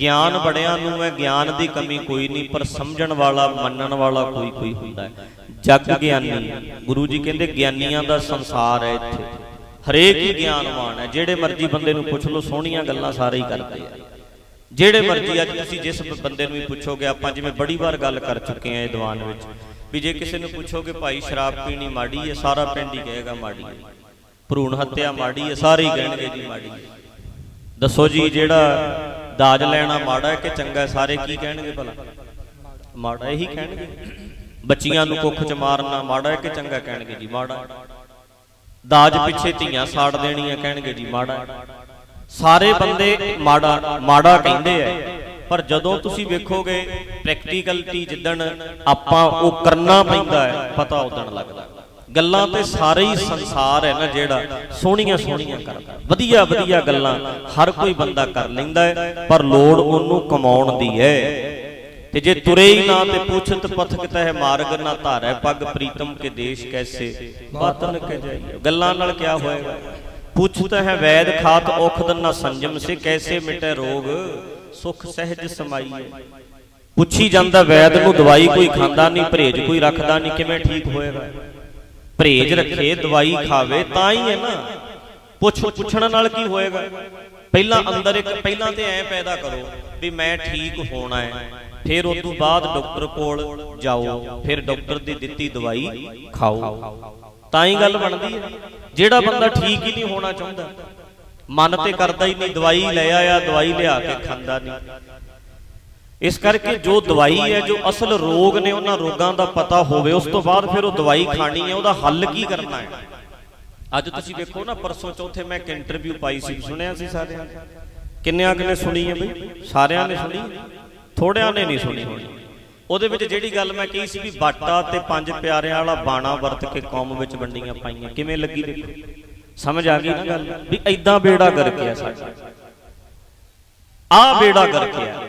ਗਿਆਨ ਬੜਿਆਂ ਨੂੰ ਹੈ ਗਿਆਨ ਦੀ ਕਮੀ ਕੋਈ ਨਹੀਂ, ਪਰ ਸਮਝਣ ਵਾਲਾ, ਮੰਨਣ ਵਾਲਾ ਕੋਈ ਕੋਈ ਹੁੰਦਾ ਹੈ। ਜਗ ਗਿਆਨੀ, ਗੁਰੂ ਜੀ ਕਹਿੰਦੇ ਗਿਆਨੀਆਂ ਦਾ ਸੰਸਾਰ ਹੈ ਇੱਥੇ। ਹਰੇਕ ਹੀ ਗਿਆਨਵਾਨ ਹੈ, ਜਿਹੜੇ ਮਰਜ਼ੀ ਬੰਦੇ ਨੂੰ ਪੁੱਛ ਲਓ, ਸੋਹਣੀਆਂ ਗੱਲਾਂ ਸਾਰੇ ਹੀ ਕਰਦੇ ਆ। ਜਿਹੜੇ ਮਰਜ਼ੀ, ਅੱਜ ਤੁਸੀਂ ਜਿਸ ਬੰਦੇ ਨੂੰ ਵੀ ਪੁੱਛੋਗੇ, ਆਪਾਂ ਜਿਵੇਂ ਬੜੀ ਵਾਰ ਗੱਲ ਕਰ ਚੁੱਕੇ ਆ ਇਹ ਦੀਵਾਨ ਵਿੱਚ, ਵੀ ਜੇ ਕਿਸੇ ਨੂੰ ਪੁੱਛੋਗੇ, ਭਾਈ, ਸ਼ਰਾਬ ਪੀਣੀ ਮਾੜੀ ਹੈ, ਸਾਰਾ ਪਿੰਡ ਹੀ ਕਹੇਗਾ ਮਾੜੀ ਹੈ। ਭਰੂਣ ਹੱਤਿਆ ਮਾੜੀ ਹੈ, ਸਾਰੇ ਹੀ ਕਹਿਣਗੇ ਜੀ ਮਾੜੀ ਹੈ। ਦੱਸੋ ਜੀ, ਜਿਹੜਾ ਦਾਜ ਲੈਣਾ ਮਾੜਾ ਹੈ ਕਿ ਚੰਗਾ ਹੈ ਸਾਰੇ ਕੀ ਕਹਿਣਗੇ ਭਲਾ? ਮਾੜਾ ਇਹੀ ਕਹਿਣਗੇ। ਬੱਚੀਆਂ ਨੂੰ ਕੁੱਖ ਚ ਮਾਰਨਾ ਮਾੜਾ ਹੈ ਕਿ ਚੰਗਾ ਕਹਿਣਗੇ ਜੀ, ਮਾੜਾ। ਦਾਜ ਪਿੱਛੇ ਧੀਆਂ ਸਾੜ ਦੇਣੀਆਂ ਕਹਿਣਗੇ ਜੀ, ਮਾੜਾ। ਸਾਰੇ ਬੰਦੇ ਮਾੜਾ ਮਾੜਾ ਕਹਿੰਦੇ ਐ ਪਰ ਜਦੋਂ ਤੁਸੀਂ ਵੇਖੋਗੇ ਪ੍ਰੈਕਟੀਕਲਟੀ ਜਿੱਦਣ ਆਪਾਂ ਉਹ ਕਰਨਾ ਪੈਂਦਾ ਹੈ, ਪਤਾ ਉਦਣ ਲੱਗਦਾ। ਗੱਲਾਂ ਤੇ ਸਾਰੇ ਹੀ ਸੰਸਾਰ ਹੈ ਨਾ ਜਿਹੜਾ ਸੋਹਣੀਆਂ ਸੋਹਣੀਆਂ ਕਰਦਾ ਵਧੀਆ ਵਧੀਆ ਗੱਲਾਂ ਹਰ ਕੋਈ ਬੰਦਾ ਕਰ ਲੈਂਦਾ ਹੈ, ਪਰ ਲੋੜ ਉਹਨੂੰ ਕਮਾਉਣ ਦੀ ਹੈ। ਤੇ ਜੇ ਤੁਰੇ ਹੀ ਨਾ ਤੇ ਪੁੱਛਤ ਪਥਕ ਤਹਿ ਮਾਰਗ ਨਾ ਧਾਰੈ ਪਗ ਪ੍ਰੀਤਮ ਕੇ ਦੇਸ਼ ਕੈਸੇ ਬਾਤਨ ਕੇ ਜਾਈਏ। ਗੱਲਾਂ ਨਾਲ ਕਿਆ ਹੋਏਗਾ? ਪੁੱਛਤ ਹੈ ਵੈਦ ਖਾਤ ਔਖਦਨ ਨਾ ਸੰਜਮ ਸੇ ਕੈਸੇ ਮਿਟੈ ਰੋਗ, ਸੁਖ ਸਹਿਜ ਸਮਾਈਏ। ਪੁੱਛੀ ਜਾਂਦਾ ਵੈਦ ਨੂੰ, ਦਵਾਈ ਕੋਈ ਖਾਂਦਾ ਨਹੀਂ, ਪਰਹੇਜ ਕੋਈ ਰੱਖਦਾ ਨਹੀਂ, ਕਿਵੇਂ ਠੀਕ ਹੋਏਗਾ? ਪਰਹੇਜ ਰੱਖੇ ਦਵਾਈ ਖਾਵੇ ਤਾਂ ਹੀ ਹੈ ਨਾ। ਪੁੱਛ ਪੁੱਛਣ ਨਾਲ ਕੀ ਹੋਏਗਾ? ਪਹਿਲਾਂ ਅੰਦਰ ਇੱਕ ਪਹਿਲਾਂ ਤੇ ਐ ਪੈਦਾ ਕਰੋ ਵੀ ਮੈਂ ਠੀਕ ਹੋਣਾ ਹੈ। ਫਿਰ ਉਸ ਤੋਂ ਬਾਅਦ ਡਾਕਟਰ ਕੋਲ ਜਾਓ। ਫਿਰ ਡਾਕਟਰ ਦੀ ਦਿੱਤੀ ਦਵਾਈ ਖਾਓ। ਤਾਂ ਹੀ ਗੱਲ ਬਣਦੀ ਹੈ। ਜਿਹੜਾ ਬੰਦਾ ਠੀਕ ਹੀ ਨਹੀਂ ਹੋਣਾ ਚਾਹੁੰਦਾ ਮਨ ਤੇ ਕਰਦਾ ਹੀ ਨਹੀਂ ਦਵਾਈ ਲੈ ਆਇਆ ਦਵਾਈ ਲਿਆ ਕੇ ਖਾਂਦਾ ਨਹੀਂ। ਇਸ ਕਰਕੇ ਜੋ ਦਵਾਈ ਹੈ, ਜੋ ਅਸਲ ਰੋਗ ਨੇ ਉਹਨਾਂ ਰੋਗਾਂ ਦਾ ਪਤਾ ਹੋਵੇ, ਉਸ ਤੋਂ ਬਾਅਦ ਫਿਰ ਉਹ ਦਵਾਈ ਖਾਣੀ ਹੈ, ਉਹਦਾ ਹੱਲ ਕੀ ਕਰਨਾ ਹੈ? ਅੱਜ ਤੁਸੀਂ ਵੇਖੋ ਨਾ, ਪਰਸੋਂ ਚੌਥੇ ਮੈਂ ਇੱਕ ਇੰਟਰਵਿਊ ਪਾਈ ਸੀ, ਸੁਣਿਆ ਸੀ ਸਾਰਿਆਂ ਨੇ? ਕਿੰਨਿਆਂ ਕਿਨੇ ਸੁਣੀ ਹੈ ਬਈ? ਸਾਰਿਆਂ ਨੇ ਸੁਣੀ? ਥੋੜਿਆਂ ਨੇ ਨਹੀਂ ਸੁਣੀ। ਹੋਣੀ ਉਹਦੇ ਵਿੱਚ ਜਿਹੜੀ ਗੱਲ ਮੈਂ ਕਹੀ ਸੀ ਵੀ ਬਾਟਾ ਤੇ ਪੰਜ ਪਿਆਰਿਆਂ ਵਾਲਾ ਬਾਣਾ ਵਰਤ ਕੇ ਕੌਮ ਵਿੱਚ ਵੰਡੀਆਂ ਪਾਈਆਂ, ਕਿਵੇਂ ਲੱਗੀ ਦੇਖੋ? ਸਮਝ ਆ ਗਈ ਨਾ ਗੱਲ? ਵੀ ਐਦਾਂ ਬੇੜਾ ਕਰਕੇ ਆ ਸਾਡਾ। ਆ ਬੇੜਾ ਕਰਕੇ ਆ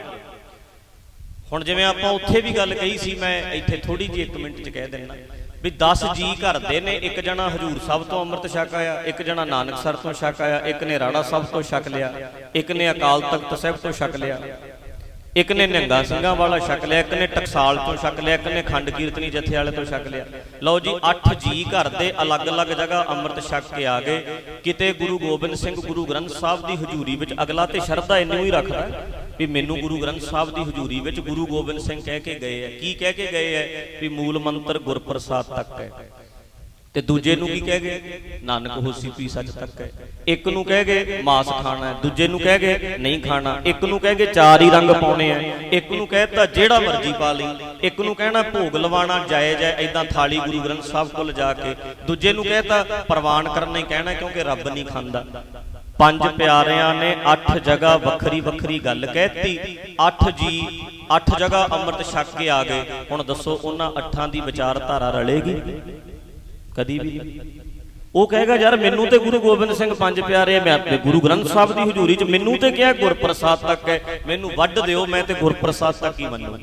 ਹੁਣ ਜਿਵੇਂ ਆਪਾਂ ਉੱਥੇ ਵੀ ਗੱਲ ਕਹੀ ਸੀ, ਮੈਂ ਇੱਥੇ ਥੋੜੀ ਜਿਹੀ 1 ਮਿੰਟ 'ਚ ਕਹਿ ਦਿੰਦਾ। ਵੀ 10 ਜੀ ਘਰ ਦੇ ਨੇ, ਇੱਕ ਜਣਾ ਹਜੂਰ ਸਾਹਿਬ ਤੋਂ ਅੰਮ੍ਰਿਤ ਛਕ ਆਇਆ, ਇੱਕ ਜਣਾ ਨਾਨਕਸਰ ਤੋਂ ਛਕ ਆਇਆ, ਇੱਕ ਨੇ ਰਾੜਾ ਸਾਹਿਬ ਤੋਂ ਛਕ ਲਿਆ, ਇੱਕ ਨੇ ਅਕਾਲ ਤਖਤ ਸਾਹਿਬ ਤੋਂ ਛਕ ਲਿਆ। ਇੱਕ ਨੇ ਨਿਹੰਗਾ ਸਿੰਘਾਂ ਵਾਲਾ ਛਕ ਲਿਆ, ਇੱਕ ਨੇ ਟਕਸਾਲ ਤੋਂ ਛਕ ਲਿਆ, ਇੱਕ ਨੇ ਖੰਡ ਕੀਰਤਨੀ ਜਥੇ ਵਾਲੇ ਤੋਂ ਛਕ ਲਿਆ। ਲਓ ਜੀ 8 ਜੀ ਘਰ ਦੇ ਅਲੱਗ-ਅਲੱਗ ਜਗ੍ਹਾ ਅੰਮ੍ਰਿਤ ਛਕ ਕੇ ਆ ਗਏ। ਕਿਤੇ ਗੁਰੂ ਗੋਬਿੰਦ ਸਿੰਘ ਗੁਰੂ ਗ੍ਰੰਥ ਸਾਹਿਬ ਦੀ ਹਜ਼ੂਰੀ ਵਿੱਚ ਅਗਲਾ ਤੇ ਸ਼ਰਧਾ ਇੰਨੀ ਹੀ ਰੱਖਦਾ ਵੀ ਮੈਨੂੰ ਗੁਰੂ ਗ੍ਰੰਥ ਸਾਹਿਬ ਦੀ ਹਜ਼ੂਰੀ ਵਿੱਚ ਗੁਰੂ ਗੋਬਿੰਦ ਸਿੰਘ ਕਹਿ ਕੇ ਗਏ ਹੈ ਕੀ ਕਹਿ ਕੇ ਗਏ ਹੈ ਵੀ ਮੂਲ ਮੰਤਰ ਗੁਰਪ੍ਰਸਾਦ ਤੱਕ ਹੈ। ਤੇ ਦੂਜੇ ਨੂੰ ਕੀ ਕਹਿ ਗਏ? ਨਾਨਕ ਹੋਸੀ ਪੀ ਸੱਚ ਤੱਕ ਹੈ। ਇੱਕ ਨੂੰ ਕਹਿ ਗਏ, ਮਾਸ ਖਾਣਾ ਦੂਜੇ ਨੂੰ ਕਹਿ ਗਏ, ਨਹੀਂ ਖਾਣਾ। ਇੱਕ ਨੂੰ ਕਹਿ ਗਏ, ਚਾਰ ਹੀ ਰੰਗ ਪਾਉਣੇ ਆ। ਇੱਕ ਨੂੰ ਕਹਿਤਾ ਜਿਹੜਾ ਮਰਜ਼ੀ ਪਾ ਲਈ। ਇੱਕ ਨੂੰ ਕਹਿਣਾ, ਭੋਗ ਲਵਾਣਾ ਜਾਇਜ਼ ਹੈ। ਐਦਾਂ ਥਾਲੀ ਗੁਰੂ ਗ੍ਰੰਥ ਸਾਹਿਬ ਕੋਲ ਜਾ ਕੇ ਦੂਜੇ ਨੂੰ ਕਹਿਤਾ ਪ੍ਰਵਾਨ ਕਰਨਾ ਹੀ ਕਹਿਣਾ ਕਿਉਂਕਿ ਰੱਬ ਨਹੀਂ ਖਾਂਦਾ। ਪੰਜ ਪਿਆਰਿਆਂ ਨੇ ਅੱਠ ਜਗ੍ਹਾ ਵੱਖਰੀ ਵੱਖਰੀ ਗੱਲ ਕਹਿਤੀ ਅੱਠ ਜੀ, ਅੱਠ ਜਗ੍ਹਾ ਅੰਮ੍ਰਿਤ ਛਕ ਕੇ ਆ ਗਏ। ਹੁਣ ਦੱਸੋ ਉਹਨਾਂ ਅੱਠਾਂ ਦੀ ਵਿਚਾਰਧਾਰਾ ਰਲੇਗੀ? ਕਦੀ ਵੀ। ਨਹੀਂ ਉਹ ਕਹੇਗਾ, ਯਾਰ, ਮੈਨੂੰ ਤੇ ਗੁਰੂ ਗੋਬਿੰਦ ਸਿੰਘ ਪੰਜ ਪਿਆਰੇ ਆ, ਮੈਂ ਆਪਣੇ ਗੁਰੂ ਗ੍ਰੰਥ ਸਾਹਿਬ ਦੀ ਹਜ਼ੂਰੀ 'ਚ ਮੈਨੂੰ ਤੇ ਕਿਹਾ ਗੁਰਪ੍ਰਸਾਦ ਤੱਕ ਹੈ। ਮੈਨੂੰ ਵੱਢ ਦਿਓ, ਮੈਂ ਤੇ ਗੁਰਪ੍ਰਸਾਦ ਤੱਕ ਹੀ ਮੰਨੂ।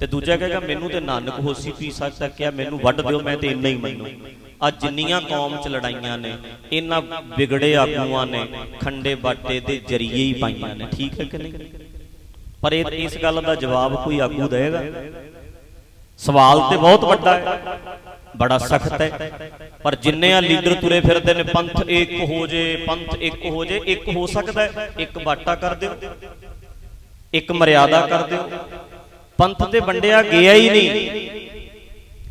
ਤੇ ਦੂਜਾ ਕਹੇਗਾ, ਮੈਨੂੰ ਤੇ ਨਾਨਕ ਹੋਸੀ ਪੀ ਸੱਚ ਤੱਕ ਕਿਹਾ, ਮੈਨੂੰ ਵੱਢ ਦਿਓ, ਮੈਂ ਤੇ ਇੰਨਾ ਹੀ ਮੰਨੂ। ਆ ਜਿੰਨੀਆਂ ਕੌਮ 'ਚ ਲੜਾਈਆਂ ਨੇ ਇਹਨਾਂ ਵਿਗੜੇ ਆਗੂਆਂ ਨੇ, ਖੰਡੇ ਬਾਟੇ ਦੇ ਜਰੀਏ ਹੀ ਪਾਈਆਂ ਨੇ। ਠੀਕ ਹੈ ਕਿ ਨਹੀਂ? ਪਰ ਇਹ ਇਸ ਗੱਲ ਦਾ ਜਵਾਬ ਕੋਈ ਆਗੂ ਦੇਗਾ ਸਵਾਲ ਤੇ ਬਹੁਤ ਵੱਡਾ ਹੈ। ਬੜਾ ਸਖਤ ਹੈ। ਪਰ ਜਿੰਨੇ ਆ ਲੀਡਰ ਤੁਰੇ ਫਿਰਦੇ ਨੇ, ਪੰਥ ਇੱਕ ਹੋ ਜੇ, ਪੰਥ ਇੱਕ ਹੋ ਜੇ, ਇੱਕ ਹੋ ਸਕਦਾ ਇੱਕ ਬਾਟਾ ਕਰ ਦਿਓ, ਇੱਕ ਮਰਿਆਦਾ ਕਰ ਦਿਓ। ਪੰਥ ਤੇ ਵੰਡਿਆ ਗਿਆ ਹੀ ਨਹੀਂ।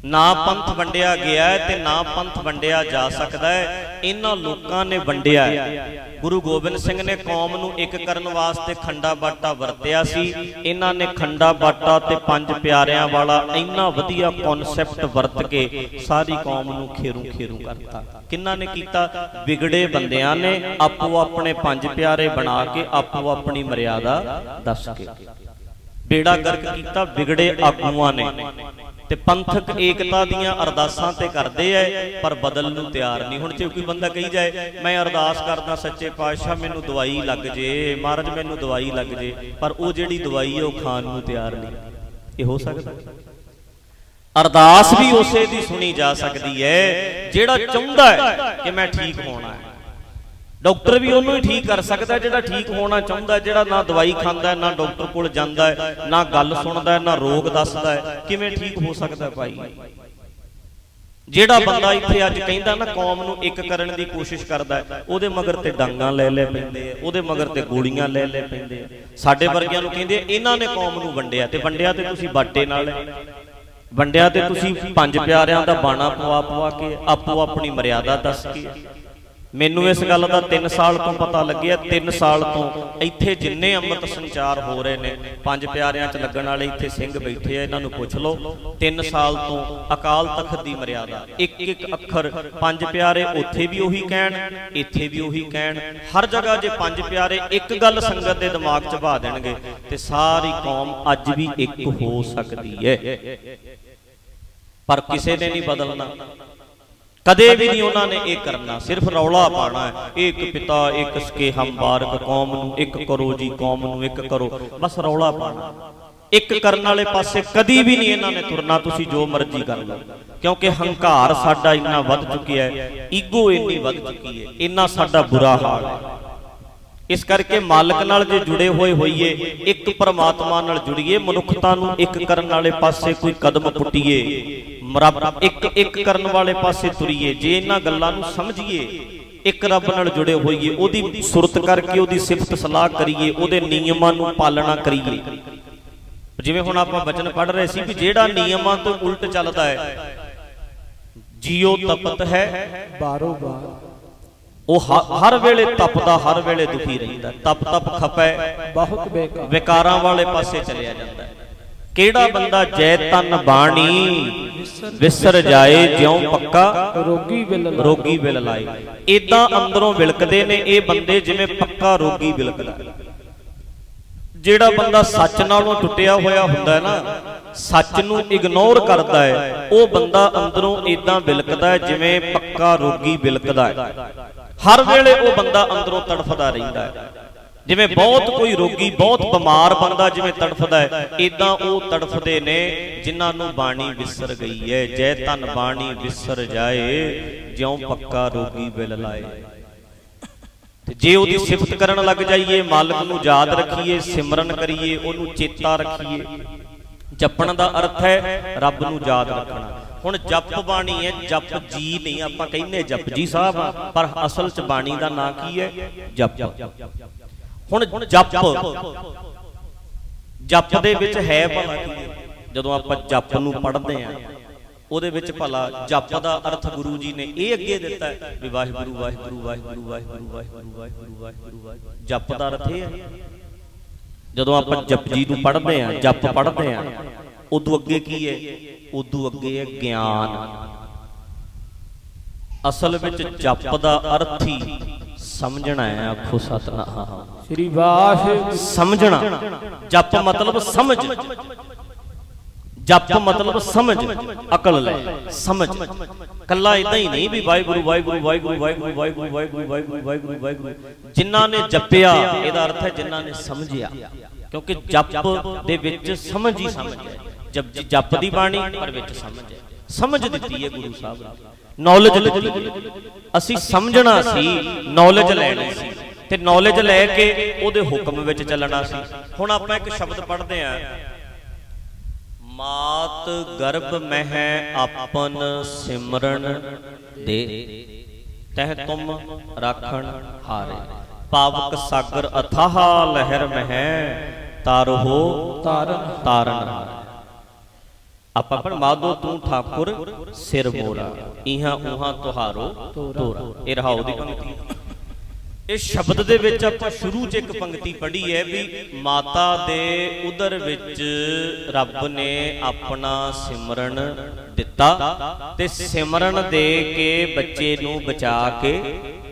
ਨਾ ਪੰਥ ਵੰਡਿਆ ਗਿਆ ਹੈ ਤੇ ਨਾ ਪੰਥ ਵੰਡਿਆ ਜਾ ਸਕਦਾ ਹੈ। ਇਹਨਾਂ ਲੋਕਾਂ ਨੇ ਵੰਡਿਆ ਹੈ। ਗੁਰੂ ਗੋਬਿੰਦ ਸਿੰਘ ਨੇ ਕੌਮ ਨੂੰ ਇੱਕ ਕਰਨ ਵਾਸਤੇ ਖੰਡਾ ਬਾਟਾ ਵਰਤਿਆ ਸੀ। ਇਹਨਾਂ ਨੇ ਖੰਡਾ ਬਾਟਾ ਤੇ ਪੰਜ ਪਿਆਰਿਆਂ ਵਾਲਾ ਇੰਨਾ ਵਧੀਆ ਕਨਸੈਪਟ ਵਰਤ ਕੇ ਸਾਰੀ ਕੌਮ ਨੂੰ ਖੇਰੂ ਖੇਰੂ ਕਰਤਾ। ਕਿੰਨਾ ਨੇ ਕੀਤਾ? ਵਿਗੜੇ ਬੰਦਿਆਂ ਨੇ ਆਪੋ ਆਪਣੇ ਪੰਜ ਪਿਆਰੇ ਬਣਾ ਕੇ ਆਪੋ ਆਪਣੀ ਮਰਿਆਦਾ ਦੱਸ ਕੇ। ਬੇੜਾ ਗਰਕ ਕੀਤਾ, ਵਿਗੜੇ ਆਗੂਆਂ ਨੇ। ਤੇ ਪੰਥਕ ਏਕਤਾ ਦੀਆਂ ਅਰਦਾਸਾਂ ਤੇ ਕਰਦੇ ਐ, ਪਰ ਬਦਲ ਨੂੰ ਤਿਆਰ ਨਹੀਂ। ਹੁਣ ਜੇ ਕੋਈ ਬੰਦਾ ਕਹੀ ਜਾਏ, ਮੈਂ ਅਰਦਾਸ ਕਰਦਾ ਸੱਚੇ ਪਾਤਸ਼ਾਹ, ਮੈਨੂੰ ਦਵਾਈ ਲੱਗ ਜੇ, ਮਹਾਰਾਜ, ਮੈਨੂੰ ਦਵਾਈ ਲੱਗ ਜੇ, ਪਰ ਉਹ ਜਿਹੜੀ ਦਵਾਈ ਹੈ ਉਹ ਖਾਣ ਨੂੰ ਤਿਆਰ ਨਹੀਂ। ਇਹ ਹੋ ਸਕਦਾ? ਅਰਦਾਸ ਵੀ ਉਸੇ ਦੀ ਸੁਣੀ ਜਾ ਸਕਦੀ ਹੈ ਜਿਹੜਾ ਚਾਹੁੰਦਾ ਹੈ ਕਿ ਮੈਂ ਠੀਕ ਹੋਣਾ ਹੈ। ਡਾਕਟਰ ਵੀ ਉਹਨੂੰ ਹੀ ਠੀਕ ਕਰ ਸਕਦਾ ਜਿਹੜਾ ਠੀਕ ਹੋਣਾ ਚਾਹੁੰਦਾ ਜਿਹੜਾ ਨਾ ਦਵਾਈ ਖਾਂਦਾ ਨਾ ਡਾਕਟਰ ਕੋਲ ਜਾਂਦਾ ਹੈ, ਨਾ ਗੱਲ ਸੁਣਦਾ ਨਾ ਰੋਗ ਦੱਸਦਾ ਹੈ। ਕਿਵੇਂ ਠੀਕ ਹੋ ਸਕਦਾ ਭਾਈ? ਜਿਹੜਾ ਬੰਦਾ ਇੱਥੇ ਅੱਜ ਕਹਿੰਦਾ ਨਾ ਕੌਮ ਨੂੰ ਇੱਕ ਕਰਨ ਦੀ ਕੋਸ਼ਿਸ਼ ਕਰਦਾ ਉਹਦੇ ਮਗਰ ਤੇ ਡਾਂਗਾਂ ਲੈ ਲੈ ਪੈਂਦੇ ਆ ਉਹਦੇ ਮਗਰ ਤੇ ਗੋਲੀਆਂ ਲੈ ਲੈ ਪੈਂਦੇ ਆ। ਸਾਡੇ ਵਰਗਿਆਂ ਨੂੰ ਕਹਿੰਦੇ ਆ, ਇਹਨਾਂ ਨੇ ਕੌਮ ਨੂੰ ਵੰਡਿਆ ਤੇ ਵੰਡਿਆ ਤੇ ਤੁਸੀਂ ਬਾਟੇ ਨਾਲ। ਵੰਡਿਆ ਤੇ ਤੁਸੀਂ ਪੰਜ ਪਿਆਰਿਆਂ ਦਾ ਬਾਣਾ ਪਵਾ ਪਵਾ ਕੇ ਆਪੋ ਆਪਣੀ ਮਰਿਆਦਾ ਦੱਸ ਕੇ। ਮੈਨੂੰ ਇਸ ਗੱਲ ਦਾ 3 ਸਾਲ ਤੋਂ ਪਤਾ ਲੱਗਿਆ 3 ਸਾਲ ਤੋਂ ਇੱਥੇ ਜਿੰਨੇ ਅੰਮ੍ਰਿਤ ਸੰਚਾਰ ਹੋ ਰਹੇ ਨੇ, ਪੰਜ ਪਿਆਰਿਆਂ 'ਚ ਲੱਗਣ ਵਾਲੇ ਇੱਥੇ ਸਿੰਘ ਬੈਠੇ ਆ, ਇਹਨਾਂ ਨੂੰ ਪੁੱਛ ਲਓ। 3 ਸਾਲ ਤੋਂ ਅਕਾਲ ਤਖਤ ਦੀ ਮਰਿਆਦਾ, ਇੱਕ ਇੱਕ ਅੱਖਰ, ਪੰਜ ਪਿਆਰੇ ਉੱਥੇ ਵੀ ਉਹੀ ਕਹਿਣ, ਇੱਥੇ ਵੀ ਉਹੀ ਕਹਿਣ। ਹਰ ਜਗ੍ਹਾ ਜੇ ਪੰਜ ਪਿਆਰੇ ਇੱਕ ਗੱਲ ਸੰਗਤ ਦੇ ਦਿਮਾਗ 'ਚ ਭਾ ਦੇਣਗੇ, ਤੇ ਸਾਰੀ ਕੌਮ ਅੱਜ ਵੀ ਇੱਕ ਹੋ ਸਕਦੀ ਹੈ। ਪਰ ਕਿਸੇ ਨੇ ਨਹੀਂ ਬਦਲਣਾ। ਕਦੇ ਵੀ ਨਹੀਂ ਉਹਨਾਂ ਨੇ ਇਹ ਕਰਨਾ ਸਿਰਫ ਰੌਲਾ ਪਾਣਾ ਹੈ। ਇੱਕ ਪਿਤਾ ਇੱਕ ਸਕੇ ਹਮ ਬਾਰਕ ਕੌਮ ਨੂੰ ਇੱਕ ਕਰੋ ਜੀ ਕੌਮ ਨੂੰ ਇੱਕ ਕਰੋ। ਬਸ ਰੌਲਾ ਪਾਣਾ ਇੱਕ ਕਰਨ ਵਾਲੇ ਪਾਸੇ ਕਦੀ ਵੀ ਨਹੀਂ ਇਹਨਾਂ ਨੇ ਤੁਰਨਾ ਤੁਸੀਂ ਜੋ ਮਰਜ਼ੀ ਕਰ ਲਓ। ਕਿਉਂਕਿ ਹੰਕਾਰ ਸਾਡਾ ਇੰਨਾ ਵੱਧ ਚੁੱਕਿਆ ਹੈ ਈਗੋ ਇੰਨੀ ਵੱਧ ਚੁੱਕੀ ਹੈ ਇੰਨਾ ਸਾਡਾ ਬੁਰਾ ਹਾਲ ਹੈ। ਇਸ ਕਰਕੇ ਮਾਲਕ ਨਾਲ ਜੇ ਜੁੜੇ ਹੋਏ ਹੋਈਏ ਇੱਕ ਪਰਮਾਤਮਾ ਨਾਲ ਜੁੜੀਏ ਮਨੁੱਖਤਾ ਨੂੰ ਇੱਕ ਕਰਨ ਵਾਲੇ ਪਾਸੇ ਕੋਈ ਕਦਮ ਪੁੱਟੀਏ। ਰੱਬ ਇੱਕ ਇੱਕ ਕਰਨ ਵਾਲੇ ਪਾਸੇ ਤੁਰੀਏ ਜੇ ਇਹਨਾਂ ਗੱਲਾਂ ਨੂੰ ਸਮਝੀਏ ਇੱਕ ਰੱਬ ਨਾਲ ਜੁੜੇ ਹੋਈਏ ਉਹਦੀ ਸੁਰਤ ਕਰਕੇ ਉਹਦੀ ਸਿਫਤ ਸਲਾਹ ਕਰੀਏ ਉਹਦੇ ਨਿਯਮਾਂ ਨੂੰ ਪਾਲਣਾ ਕਰੀਏ। ਜਿਵੇਂ ਹੁਣ ਆਪਾਂ ਬਚਨ ਪੜ੍ਹ ਰਹੇ ਸੀ ਵੀ ਜਿਹੜਾ ਨਿਯਮਾਂ ਤੋਂ ਉਲਟ ਚੱਲਦਾ ਹੈ ਜੀਓ ਤਪਤ ਹੈ ਬਾਰੋ ਬਾਰ। ਉਹ ਹਰ ਵੇਲੇ ਤਪਦਾ ਹਰ ਵੇਲੇ ਦੁਖੀ ਰਹਿੰਦਾ ਤਪ ਤਪ ਖਪੈ ਬਹੁਤ ਬੇਕਾਰ। ਵਿਕਾਰਾਂ ਵਾਲੇ ਪਾਸੇ ਚਲਿਆ ਜਾਂਦਾ ਹੈ। ਕਿਹੜਾ ਬੰਦਾ ਜੈ ਤਨ ਬਾਣੀ ਵਿਸਰ ਜਾਏ ਜਿਉ ਪੱਕਾ ਰੋਗੀ ਬਿਲ ਰੋਗੀ ਬਿਲ ਲਾਏ। ਇਦਾਂ ਅੰਦਰੋਂ ਵਿਲਕਦੇ ਨੇ ਇਹ ਬੰਦੇ ਜਿਵੇਂ ਪੱਕਾ ਰੋਗੀ ਵਿਲਕਦਾ। ਜਿਹੜਾ ਬੰਦਾ ਸੱਚ ਨਾਲੋਂ ਟੁੱਟਿਆ ਹੋਇਆ ਹੁੰਦਾ ਹੈ ਨਾ ਸੱਚ ਨੂੰ ਇਗਨੋਰ ਕਰਦਾ ਹੈ। ਉਹ ਬੰਦਾ ਅੰਦਰੋਂ ਇਦਾਂ ਵਿਲਕਦਾ ਹੈ ਜਿਵੇਂ ਪੱਕਾ ਰੋਗੀ ਵਿਲਕਦਾ ਹੈ। ਹਰ ਵੇਲੇ ਉਹ ਬੰਦਾ ਅੰਦਰੋਂ ਤੜਫਦਾ ਰਹਿੰਦਾ ਹੈ। ਜਿਵੇਂ ਬਹੁਤ ਕੋਈ ਰੋਗੀ ਬਹੁਤ ਬਿਮਾਰ ਬੰਦਾ ਜਿਵੇਂ ਤੜਫਦਾ ਹੈ ਇਦਾਂ ਉਹ ਤੜਫਦੇ ਨੇ ਜਿਨ੍ਹਾਂ ਨੂੰ ਬਾਣੀ ਵਿਸਰ ਗਈ ਹੈ। ਜੈ ਤਨ ਬਾਣੀ ਵਿਸਰ ਜਾਏ ਜਿਉ ਪੱਕਾ ਰੋਗੀ ਬਿਲ ਲਾਏ। ਤੇ ਜੇ ਉਹਦੀ ਸਿਫਤ ਕਰਨ ਲੱਗ ਜਾਈਏ ਮਾਲਕ ਨੂੰ ਯਾਦ ਰੱਖੀਏ ਸਿਮਰਨ ਕਰੀਏ ਉਹਨੂੰ ਚੇਤਾ ਰੱਖੀਏ। ਜਪਣ ਦਾ ਅਰਥ ਹੈ ਰੱਬ ਨੂੰ ਯਾਦ ਰੱਖਣਾ। ਹੁਣ ਜਪ ਬਾਣੀ ਹੈ ਜਪ ਜੀ ਨਹੀਂ ਆਪਾਂ ਕਹਿੰਦੇ ਜਪ ਜੀ ਸਾਹਿਬ ਪਰ ਅਸਲ ਚ ਬਾਣੀ ਦਾ ਨਾਂ ਕੀ ਹੈ ਜਪ ਹੁਣ ਜਪ ਜਪ ਦੇ ਵਿੱਚ ਹੈ ਭਲਾ ਕੀ? ਜਦੋਂ ਆਪਾਂ ਜਪ ਨੂੰ ਪੜ੍ਹਦੇ ਆ ਉਹਦੇ ਵਿੱਚ ਭਲਾ ਜਪ ਦਾ ਅਰਥ ਗੁਰੂ ਜੀ ਨੇ ਇਹ ਅੱਗੇ ਦਿੱਤਾ ਹੈ ਵੀ ਵਾਹਿਗੁਰੂ ਵਾਹਿਗੁਰੂ ਵਾਹਿਗੁਰੂ ਵਾਹਿਗੁਰੂ ਵਾਹਿਗੁਰੂ ਵਾਹਿਗੁਰੂ ਵਾਹਿਗੁਰੂ ਜਪ ਦਾ ਅਰਥ ਇਹ ਹੈ। ਜਦੋਂ ਆਪਾਂ ਜਪ ਜੀ ਨੂੰ ਪੜ੍ਹਦੇ ਆ ਜਪ ਪੜ੍ਹਦੇ ਆ ਉਦੋਂ ਅੱਗੇ ਕੀ ਹੈ? ਉਦੋਂ ਅੱਗੇ ਹੈ ਗਿਆਨ। ਅਸਲ ਵਿੱਚ ਜਪ ਦਾ ਅਰਥ ਹੀ ਸਮਝਣਾ ਹੈ ਆਖੋ ਸਤਨਾਮ। ਸ੍ਰੀ ਵਾਹਿਗੁਰੂ। ਸਮਝਣਾ। ਜਪ ਮਤਲਬ ਸਮਝ। ਜਪ ਮਤਲਬ ਸਮਝ। ਅਕਲ ਲੈ। ਸਮਝ। ਕੱਲਾ ਇਦਾਂ ਹੀ ਨਹੀਂ ਵੀ ਵਾਹਿਗੁਰੂ ਵਾਹਿਗੁਰੂ ਵਾਹਿਗੁਰੂ ਵਾਹਿਗੁਰੂ ਵਾਹਿਗੁਰੂ ਵਾਹਿਗੁਰੂ ਵਾਹਿਗੁਰੂ ਵਾਹਿਗੁਰੂ ਵਾਹਿਗੁਰੂ। ਜਿਨ੍ਹਾਂ ਨੇ ਜਪਿਆ ਇਹਦਾ ਅਰਥ ਹੈ ਜਿਨ੍ਹਾਂ ਨੇ ਸਮਝਿਆ। ਕਿਉਂਕਿ ਜਪ ਦੇ ਵਿੱਚ ਸਮਝ ਹੀ ਸਮਝ ਹੈ। ਜਪ ਜਪ ਦੀ ਬਾਣੀ ਪਰ ਵਿੱਚ ਸਮਝ ਹੈ। ਸਮਝ ਦਿੱਤੀ ਹੈ ਗੁਰੂ ਸਾਹਿਬ ਨੇ। ਨੌਲੇਜ ਅਸੀਂ ਸਮਝਣਾ ਸੀ ਨੌਲੇਜ ਲੈਣੀ ਸੀ। ਤੇ ਨੌਲੇਜ ਲੈ ਕੇ ਉਹਦੇ ਹੁਕਮ ਵਿੱਚ ਚੱਲਣਾ ਸੀ। ਹੁਣ ਆਪਾਂ ਇੱਕ ਸ਼ਬਦ ਪੜ੍ਹਦੇ ਆਂ ਮਾਤ ਗਰਭ ਮਹਿ ਆਪਨ ਸਿਮਰਨ ਦੇ। ਤਹ ਤੁਮ ਰਾਖਣ ਹਾਰੇ। ਪਾਵਕ ਸਾਗਰ ਅਥਾਹ ਲਹਿਰ ਮਹਿ ਤਾਰੋ ਤਾਰਨ ਤਾਰਨ ਆਪਾਂ ਪਰ ਮਾਦੋ ਤੂੰ ਠਾਕੁਰ ਸਿਰ ਮੋਰਾ। ਇਹਾਂ ਉਹਾਂ ਤੁਹਾਰੋ ਤੋਰਾ। ਇਹ ਰਹਾਉ ਦੀ ਪੰਕਤੀ। ਇਸ ਸ਼ਬਦ ਦੇ ਵਿੱਚ ਆਪਾਂ ਸ਼ੁਰੂ 'ਚ ਇੱਕ ਪੰਕਤੀ ਪੜ੍ਹੀ ਹੈ ਵੀ ਮਾਤਾ ਦੇ ਉਦਰ ਵਿੱਚ ਰੱਬ ਨੇ ਆਪਣਾ ਸਿਮਰਨ ਦਿੱਤਾ ਤੇ ਸਿਮਰਨ ਦੇ ਕੇ ਬੱਚੇ ਨੂੰ ਬਚਾ ਕੇ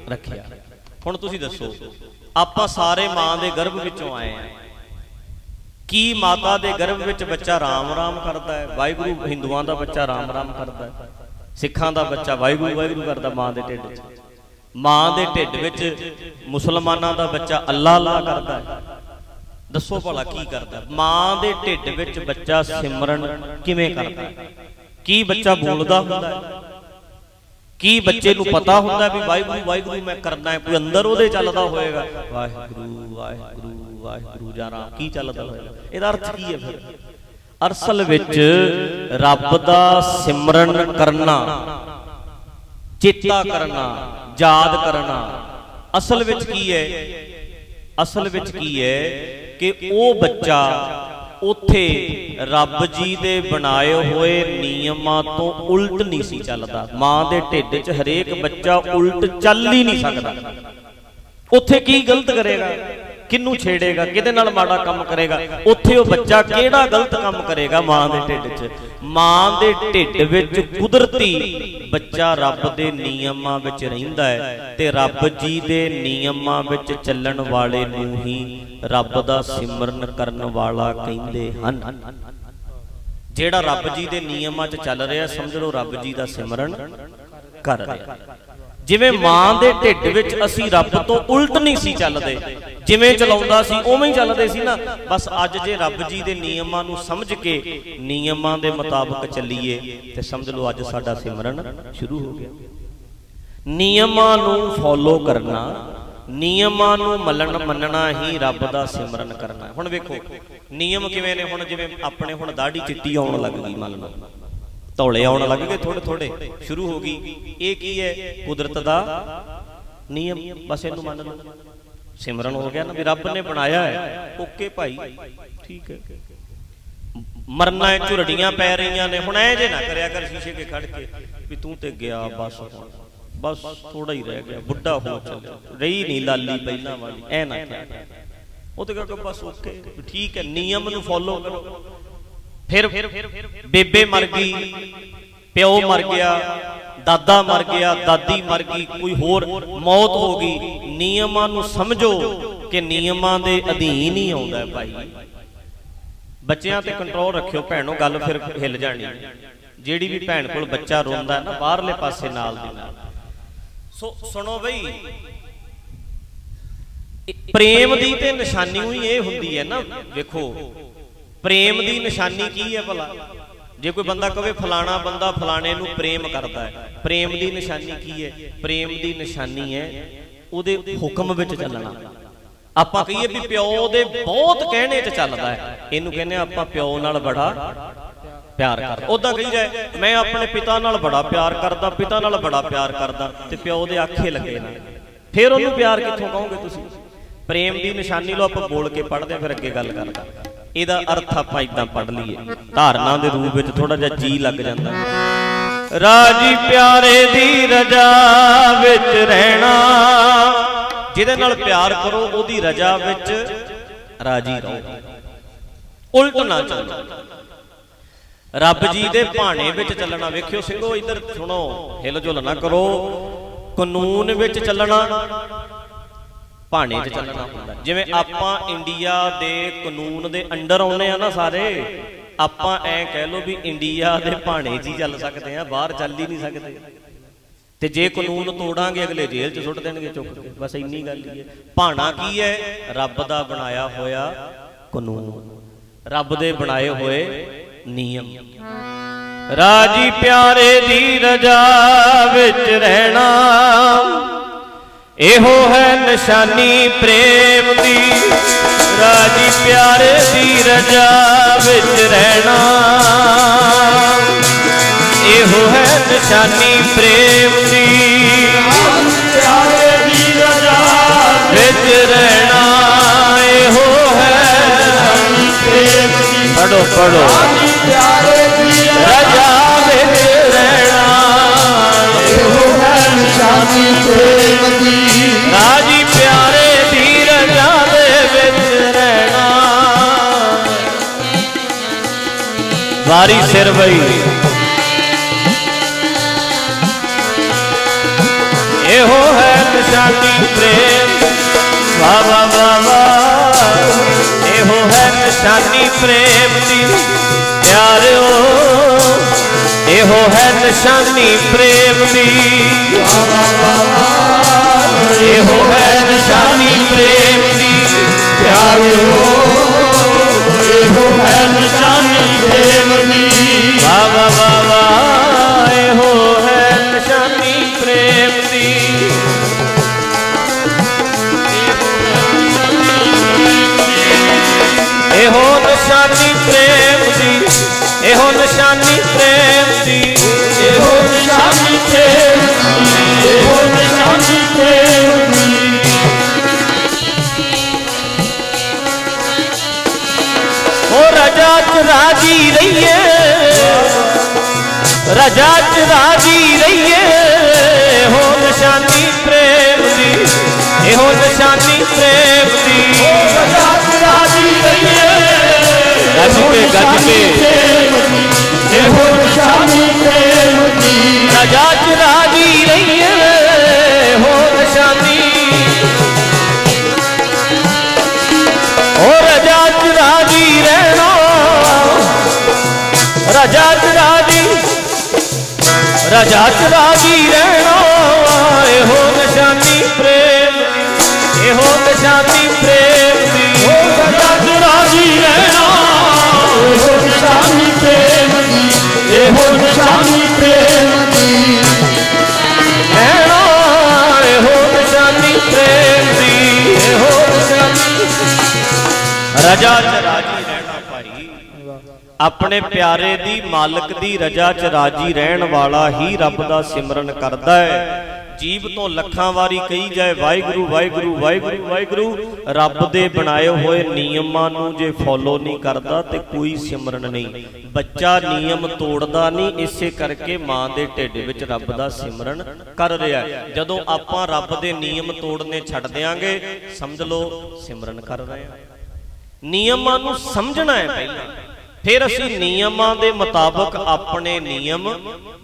ਰੱਖਿਆ। ਹੁਣ ਤੁਸੀਂ ਦੱਸੋ ਆਪਾਂ ਸਾਰੇ ਮਾਂ ਦੇ ਗਰਭ ਵਿੱਚੋਂ ਆਏ ਆ ਕੀ ਮਾਤਾ ਦੇ ਗਰਭ ਵਿੱਚ ਬੱਚਾ ਰਾਮ ਰਾਮ ਕਰਦਾ ਹੈ? ਵਾਹਿਗੁਰੂ ਹਿੰਦੂਆਂ ਦਾ ਬੱਚਾ ਰਾਮ ਰਾਮ ਕਰਦਾ ਹੈ? ਸਿੱਖਾਂ ਦਾ ਬੱਚਾ ਵਾਹਿਗੁਰੂ ਵਾਹਿਗੁਰੂ ਕਰਦਾ ਮਾਂ ਦੇ ਢਿੱਡ 'ਚ। ਮਾਂ ਦੇ ਢਿੱਡ ਵਿੱਚ ਮੁਸਲਮਾਨਾਂ ਦਾ ਬੱਚਾ ਅੱਲਾ ਅੱਲਾ ਕਰਦਾ ਹੈ। ਦੱਸੋ ਭਲਾ ਕੀ ਕਰਦਾ ਮਾਂ ਦੇ ਢਿੱਡ ਵਿੱਚ ਬੱਚਾ ਸਿਮਰਨ ਕਿਵੇਂ ਕਰਦਾ ਕੀ ਬੱਚਾ ਬੋਲਦਾ ਹੁੰਦਾ ਹੈ? ਕੀ ਬੱਚੇ ਨੂੰ ਪਤਾ ਹੁੰਦਾ ਵੀ ਵਾਹਿਗੁਰੂ ਵਾਹਿਗੁਰੂ ਮੈਂ ਕਰਨਾ ਹੈ? ਕੋਈ ਅੰਦਰ ਉਹਦੇ ਚੱਲਦਾ ਹੋਏਗਾ। ਵਾਹਿਗੁਰੂ ਵਾਹਿਗੁਰੂ ਵਾਹਿਗੁਰੂ ਜਾਂ ਰਾਮ ਕੀ ਚੱਲਦਾ ਹੋਏਗਾ? ਇਹਦਾ ਅਰਥ ਕੀ ਹੈ ਫਿਰ? ਅਸਲ ਵਿੱਚ ਰੱਬ ਦਾ ਸਿਮਰਨ ਕਰਨਾ, ਚੇਤਾ ਕਰਨਾ, ਯਾਦ ਕਰਨਾ। ਅਸਲ ਵਿੱਚ ਕੀ ਹੈ? ਅਸਲ ਵਿੱਚ ਕੀ ਹੈ ਕਿ ਉਹ ਬੱਚਾ ਉਥੇ ਰੱਬ ਜੀ ਦੇ ਬਣਾਏ ਹੋਏ ਨਿਯਮਾਂ ਤੋਂ ਉਲਟ ਨਹੀਂ ਸੀ ਚੱਲਦਾ। ਮਾਂ ਦੇ ਢਿੱਡ 'ਚ ਹਰੇਕ ਬੱਚਾ ਉਲਟ ਚੱਲ ਹੀ ਨਹੀਂ ਸਕਦਾ। ਉੱਥੇ ਕੀ ਗਲਤ ਕਰੇਗਾ? ਕਿੰਨੂੰ ਛੇੜੇਗਾ ਕਿਹਦੇ ਨਾਲ ਮਾੜਾ ਕੰਮ ਕਰੇਗਾ? ਉੱਥੇ ਉਹ ਬੱਚਾ ਕਿਹੜਾ ਗਲਤ ਕੰਮ ਕਰੇਗਾ ਮਾਂ ਦੇ ਢਿੱਡ 'ਚ। ਮਾਂ ਦੇ ਢਿੱਡ ਵਿੱਚ ਕੁਦਰਤੀ ਬੱਚਾ ਰੱਬ ਦੇ ਨਿਯਮਾਂ ਵਿੱਚ ਰਹਿੰਦਾ ਹੈ ਤੇ ਰੱਬ ਜੀ ਦੇ ਨਿਯਮਾਂ ਵਿੱਚ ਚੱਲਣ ਵਾਲੇ ਨੂੰ ਹੀ ਰੱਬ ਦਾ ਸਿਮਰਨ ਕਰਨ ਵਾਲਾ ਕਹਿੰਦੇ ਹਨ। ਜਿਹੜਾ ਰੱਬ ਜੀ ਦੇ ਨਿਯਮਾਂ 'ਚ ਚੱਲ ਰਿਹਾ ਸਮਝ ਲਓ ਰੱਬ ਜੀ ਦਾ ਸਿਮਰਨ ਕਰ ਰਿਹਾ। ਜਿਵੇਂ ਮਾਂ ਦੇ ਢਿੱਡ ਵਿੱਚ ਅਸੀਂ ਰੱਬ ਤੋਂ ਉਲਟ ਨਹੀਂ ਸੀ ਚੱਲਦੇ। ਜਿਵੇਂ ਚਲਾਉਂਦਾ ਸੀ ਉਵੇਂ ਹੀ ਚੱਲਦੇ ਸੀ ਨਾ। ਬਸ ਅੱਜ ਜੇ ਰੱਬ ਜੀ ਦੇ ਨਿਯਮਾਂ ਨੂੰ ਸਮਝ ਕੇ ਨਿਯਮਾਂ ਦੇ ਮੁਤਾਬਕ ਚੱਲੀਏ ਤੇ ਸਮਝ ਲਓ ਅੱਜ ਸਾਡਾ ਸਿਮਰਨ ਸ਼ੁਰੂ ਹੋ ਗਿਆ। ਨਿਯਮਾਂ ਨੂੰ ਫੋਲੋ ਕਰਨਾ ਨਿਯਮਾਂ ਨੂੰ ਮੰਨਣ ਮੰਨਣਾ ਹੀ ਰੱਬ ਦਾ ਸਿਮਰਨ ਕਰਨਾ। ਹੁਣ ਵੇਖੋ ਨਿਯਮ ਕਿਵੇਂ ਨੇ? ਹੁਣ ਜਿਵੇਂ ਆਪਣੇ ਹੁਣ ਦਾੜੀ ਚਿੱਟੀ ਆਉਣ ਲੱਗ ਗਈ ਮੰਨ ਲਓ। ਧੌਲੇ ਆਉਣ ਲੱਗ ਗਏ ਥੋੜੇ ਥੋੜੇ ਸ਼ੁਰੂ ਹੋ ਗਈ। ਇਹ ਕੀ ਹੈ? ਕੁਦਰਤ ਦਾ ਨਿਯਮ। ਬਸ ਇਹਨੂੰ ਮੰਨ ਲਓ। ਸਿਮਰਨ ਹੋ ਗਿਆ ਨਾ ਵੀ ਰੱਬ ਨੇ ਬਣਾਇਆ ਹੈ। ਓਕੇ ਭਾਈ। ਠੀਕ ਹੈ। ਮਰਨਾ ਹੈ ਝੁਰੜੀਆਂ ਪੈ ਰਹੀਆਂ ਨੇ। ਹੁਣ ਐ ਜੇ ਨਾ ਕਰਿਆ ਕਰ ਸ਼ੀਸ਼ੇ ਕੇ ਖੜ ਕੇ ਵੀ ਤੂੰ ਤੇ ਗਿਆ ਬਸ ਹੁਣ। ਬਸ ਥੋੜਾ ਹੀ ਰਹਿ ਗਿਆ। ਬੁੱਢਾ ਹੋ ਚੱਲਿਆ। ਰਹੀ ਨਹੀਂ ਲਾਲੀ ਪਹਿਲਾਂ ਵਾਲੀ। ਐ ਨਾ ਕਿਹਾ ਉਹ ਤੇ ਕਹੋ ਬਸ ਓਕੇ। ਠੀਕ ਹੈ ਨਿਯਮ ਨੂੰ ਫੋਲੋ ਕਰੋ। ਫਿਰ ਬੇਬੇ ਮਰ ਗਈ, ਪਿਓ ਮਰ ਗਿਆ, ਦਾਦਾ ਮਰ ਗਿਆ, ਦਾਦੀ ਮਰ ਗਈ, ਕੋਈ ਹੋਰ ਮੌਤ ਹੋ ਗਈ। ਨਿਯਮਾਂ ਨੂੰ ਸਮਝੋ ਕਿ ਨਿਯਮਾਂ ਦੇ ਅਧੀਨ ਹੀ ਆਉਂਦਾ ਭਾਈ। ਬੱਚਿਆਂ ਤੇ ਕੰਟਰੋਲ ਰੱਖਿਓ ਭੈਣੋ, ਗੱਲ ਫਿਰ ਹਿੱਲ ਜਾਣੀ ਜਿਹੜੀ ਵੀ ਭੈਣ ਕੋਲ ਬੱਚਾ ਰੋਂਦਾ ਨਾ, ਬਾਹਰਲੇ ਪਾਸੇ ਨਾਲ ਦੀ ਨਾਲ। ਸੋ ਸੁਣੋ ਬਈ ਪ੍ਰੇਮ ਦੀ ਤੇ ਨਿਸ਼ਾਨੀ ਹੋਈ ਇਹ ਹੁੰਦੀ ਹੈ ਨਾ, ਵੇਖੋ ਪ੍ਰੇਮ ਦੀ ਨਿਸ਼ਾਨੀ ਕੀ ਹੈ ਭਲਾ? ਜੇ ਕੋਈ ਬੰਦਾ ਕਵੇ ਫਲਾਣਾ ਬੰਦਾ ਫਲਾਣੇ ਨੂੰ ਪ੍ਰੇਮ ਕਰਦਾ ਹੈ ਪ੍ਰੇਮ ਦੀ ਨਿਸ਼ਾਨੀ ਕੀ ਹੈ? ਪ੍ਰੇਮ ਦੀ ਨਿਸ਼ਾਨੀ ਹੈ ਉਹਦੇ ਹੁਕਮ ਵਿੱਚ ਚੱਲਣਾ। ਆਪਾਂ ਕਹੀਏ ਵੀ ਪਿਓ ਦੇ ਬਹੁਤ ਕਹਿਣੇ 'ਚ ਚੱਲਦਾ ਹੈ। ਇਹਨੂੰ ਕਹਿੰਦੇ ਆ ਆਪਾਂ ਪਿਓ ਨਾਲ ਬੜਾ ਪਿਆਰ ਕਰਦਾ। ਉਦਾਂ ਕਹੀ ਜਾਏ ਮੈਂ ਆਪਣੇ ਪਿਤਾ ਨਾਲ ਬੜਾ ਪਿਆਰ ਕਰਦਾ ਪਿਤਾ ਨਾਲ ਬੜਾ ਪਿਆਰ ਕਰਦਾ ਤੇ ਪਿਓ ਦੇ ਆਖੇ ਲੱਗੇ ਨਾ। ਫਿਰ ਉਹਨੂੰ ਪਿਆਰ ਕਿੱਥੋਂ ਕਹੋਗੇ ਤੁਸੀਂ? ਪ੍ਰੇਮ ਦੀ ਨਿਸ਼ਾਨੀ ਲੋ ਆਪਾਂ ਬੋਲ ਕੇ ਪੜ੍ਹਦੇ ਹਾਂ, ਫਿਰ ਅੱਗੇ ਗੱਲ ਕਰਦਾ ਇਹਦਾ ਅਰਥ ਆਪਾਂ ਇਦਾਂ ਪੜ੍ਹ ਲਈਏ। ਧਾਰਨਾ ਦੇ ਰੂਪ ਵਿੱਚ ਥੋੜਾ ਜਿਹਾ ਜੀ ਲੱਗ ਜਾਂਦਾ। ਰਾਜੀ ਪਿਆਰੇ ਦੀ ਰਜਾ ਵਿੱਚ ਰਹਿਣਾ। ਜਿਹਦੇ ਨਾਲ ਪਿਆਰ ਕਰੋ, ਉਹਦੀ ਰਜਾ ਵਿੱਚ ਰਾਜੀ ਰਹੋ। ਉਲਟ ਨਾ ਚੱਲੋ। ਰੱਬ ਜੀ ਦੇ ਭਾਣੇ ਵਿੱਚ ਚੱਲਣਾ। ਵੇਖਿਓ ਸਿੰਘੋ, ਇੱਧਰ ਸੁਣੋ ਹਿਲ ਜੁਲ ਨਾ ਕਰੋ। ਕਾਨੂੰਨ ਵਿੱਚ ਚੱਲਣਾ। ਭਾਣੇ 'ਚ ਚੱਲਣਾ। ਹੁੰਦਾ। ਜਿਵੇਂ ਆਪਾਂ ਇੰਡੀਆ ਦੇ ਕਾਨੂੰਨ ਦੇ ਅੰਡਰ ਆਉਨੇ ਆ ਨਾ ਸਾਰੇ ਆਪਾਂ ਐ ਕਹਿ ਲਓ ਵੀ ਇੰਡੀਆ ਦੇ ਭਾਣੇ 'ਚ ਹੀ ਚੱਲ ਸਕਦੇ ਆ ਬਾਹਰ ਚੱਲ ਹੀ ਨਹੀਂ ਸਕਦੇ। ਤੇ ਜੇ ਕਾਨੂੰਨ ਤੋੜਾਂਗੇ ਅਗਲੇ ਜੇਲ੍ਹ 'ਚ ਸੁੱਟ ਦੇਣਗੇ ਚੁੱਕ ਕੇ। ਬਸ ਇੰਨੀ ਗੱਲ ਹੀ ਹੈ। ਭਾਣਾ ਕੀ ਹੈ? ਰੱਬ ਦਾ ਬਣਾਇਆ ਹੋਇਆ ਕਾਨੂੰਨ। ਰੱਬ ਦੇ ਬਣਾਏ ਹੋਏ ਨਿਯਮ। ਰਾਜੀ ਪਿਆਰੇ ਦੀ ਰਜਾ ਵਿੱਚ ਰਹਿਣਾ। ਇਹੋ ਹੈ ਨਿਸ਼ਾਨੀ ਪ੍ਰੇਮ ਦੀ, ਰਾਜੀ ਪਿਆਰ ਦੀ ਰਜਾ ਵਿੱਚ ਰਹਿਣਾ। ਇਹੋ ਹੈ ਨਿਸ਼ਾਨੀ ਪ੍ਰੇਮ ਦੀ ਪਿਆਰ ਰਜਾ ਵਿੱਚ ਰਹਿਣਾ। ਇਹੋ ਹੈ ਪੜੋ ਪੜੋ ਪਿਆਰ ਰਜਾ ਵਿੱਚ ਰਹਿਣਾ। ਇਹੋ ਹੈ ਨਿਸ਼ਾਨੀ ਪ੍ਰੇਮ ਵਾ ਵਾ ਵਾ ਵਾ ਇਹੋ ਹੈ ਨਿਸ਼ਾਨੀ ਪ੍ਰੇਮ ਦੀ ਪਿਆਰਿਓ ਇਹੋ ਹੈ ਨਿਸ਼ਾਨੀ ਪ੍ਰੇਮ ਦੀ ਇਹੋ ਹੈ ਨਿਸ਼ਾਨੀ ਪ੍ਰੇਮ ਦੀ ਪਿਆਰਿਓ ਇਹੋ ਰਾਜਾ ਚ ਰਾਜੀ ਰਹੀਏ ਇਹੋ ਨਿਸ਼ਾਨੀ ਉਹ ਰਜਾ ਚ ਰਾਜੀ ਰਹਿਣਾ, ਰਾਜਾ ਚ ਰਾਜੀ, ਰਾਜਾ ਚ ਰਾਜੀ ਰਜਾ ਚ ਰਾਜੀ ਰਹਿਣਾ ਭਾਈ ਆਪਣੇ ਪਿਆਰੇ ਦੀ ਮਾਲਕ ਦੀ ਰਜਾ ਚ ਰਾਜੀ ਰਹਿਣ ਵਾਲਾ ਹੀ ਰੱਬ ਦਾ ਸਿਮਰਨ ਕਰਦਾ ਹੈ। ਜੀਵ ਤੋਂ ਲੱਖਾਂ ਵਾਰੀ ਕਹੀ ਜਾਏ, ਵਾਹਿਗੁਰੂ ਵਾਹਿਗੁਰੂ ਵਾਹਿਗੁਰੂ ਵਾਹਿਗੁਰੂ। ਰੱਬ ਦੇ ਬਣਾਏ ਹੋਏ ਨਿਯਮਾਂ ਨੂੰ ਜੇ ਫੋਲੋ ਨਹੀਂ ਕਰਦਾ ਤੇ ਕੋਈ ਸਿਮਰਨ ਨਹੀਂ। ਬੱਚਾ ਨਿਯਮ ਤੋੜਦਾ ਨਹੀਂ, ਇਸੇ ਕਰਕੇ ਮਾਂ ਦੇ ਢਿੱਡ ਵਿੱਚ ਰੱਬ ਦਾ ਸਿਮਰਨ ਕਰ ਰਿਹਾ ਜਦੋਂ ਆਪਾਂ ਰੱਬ ਦੇ ਨਿਯਮ ਤੋੜਨੇ ਛੱਡ ਦਿਆਂਗੇ, ਸਮਝ ਲਓ, ਸਿਮਰਨ ਕਰ ਰਹੇ ਹਾਂ। ਨਿਯਮਾਂ ਨੂੰ ਸਮਝਣਾ ਹੈ ਪਹਿਲਾਂ। ਫਿਰ ਅਸੀਂ ਨਿਯਮਾਂ ਦੇ ਮੁਤਾਬਕ ਆਪਣੇ ਨਿਯਮ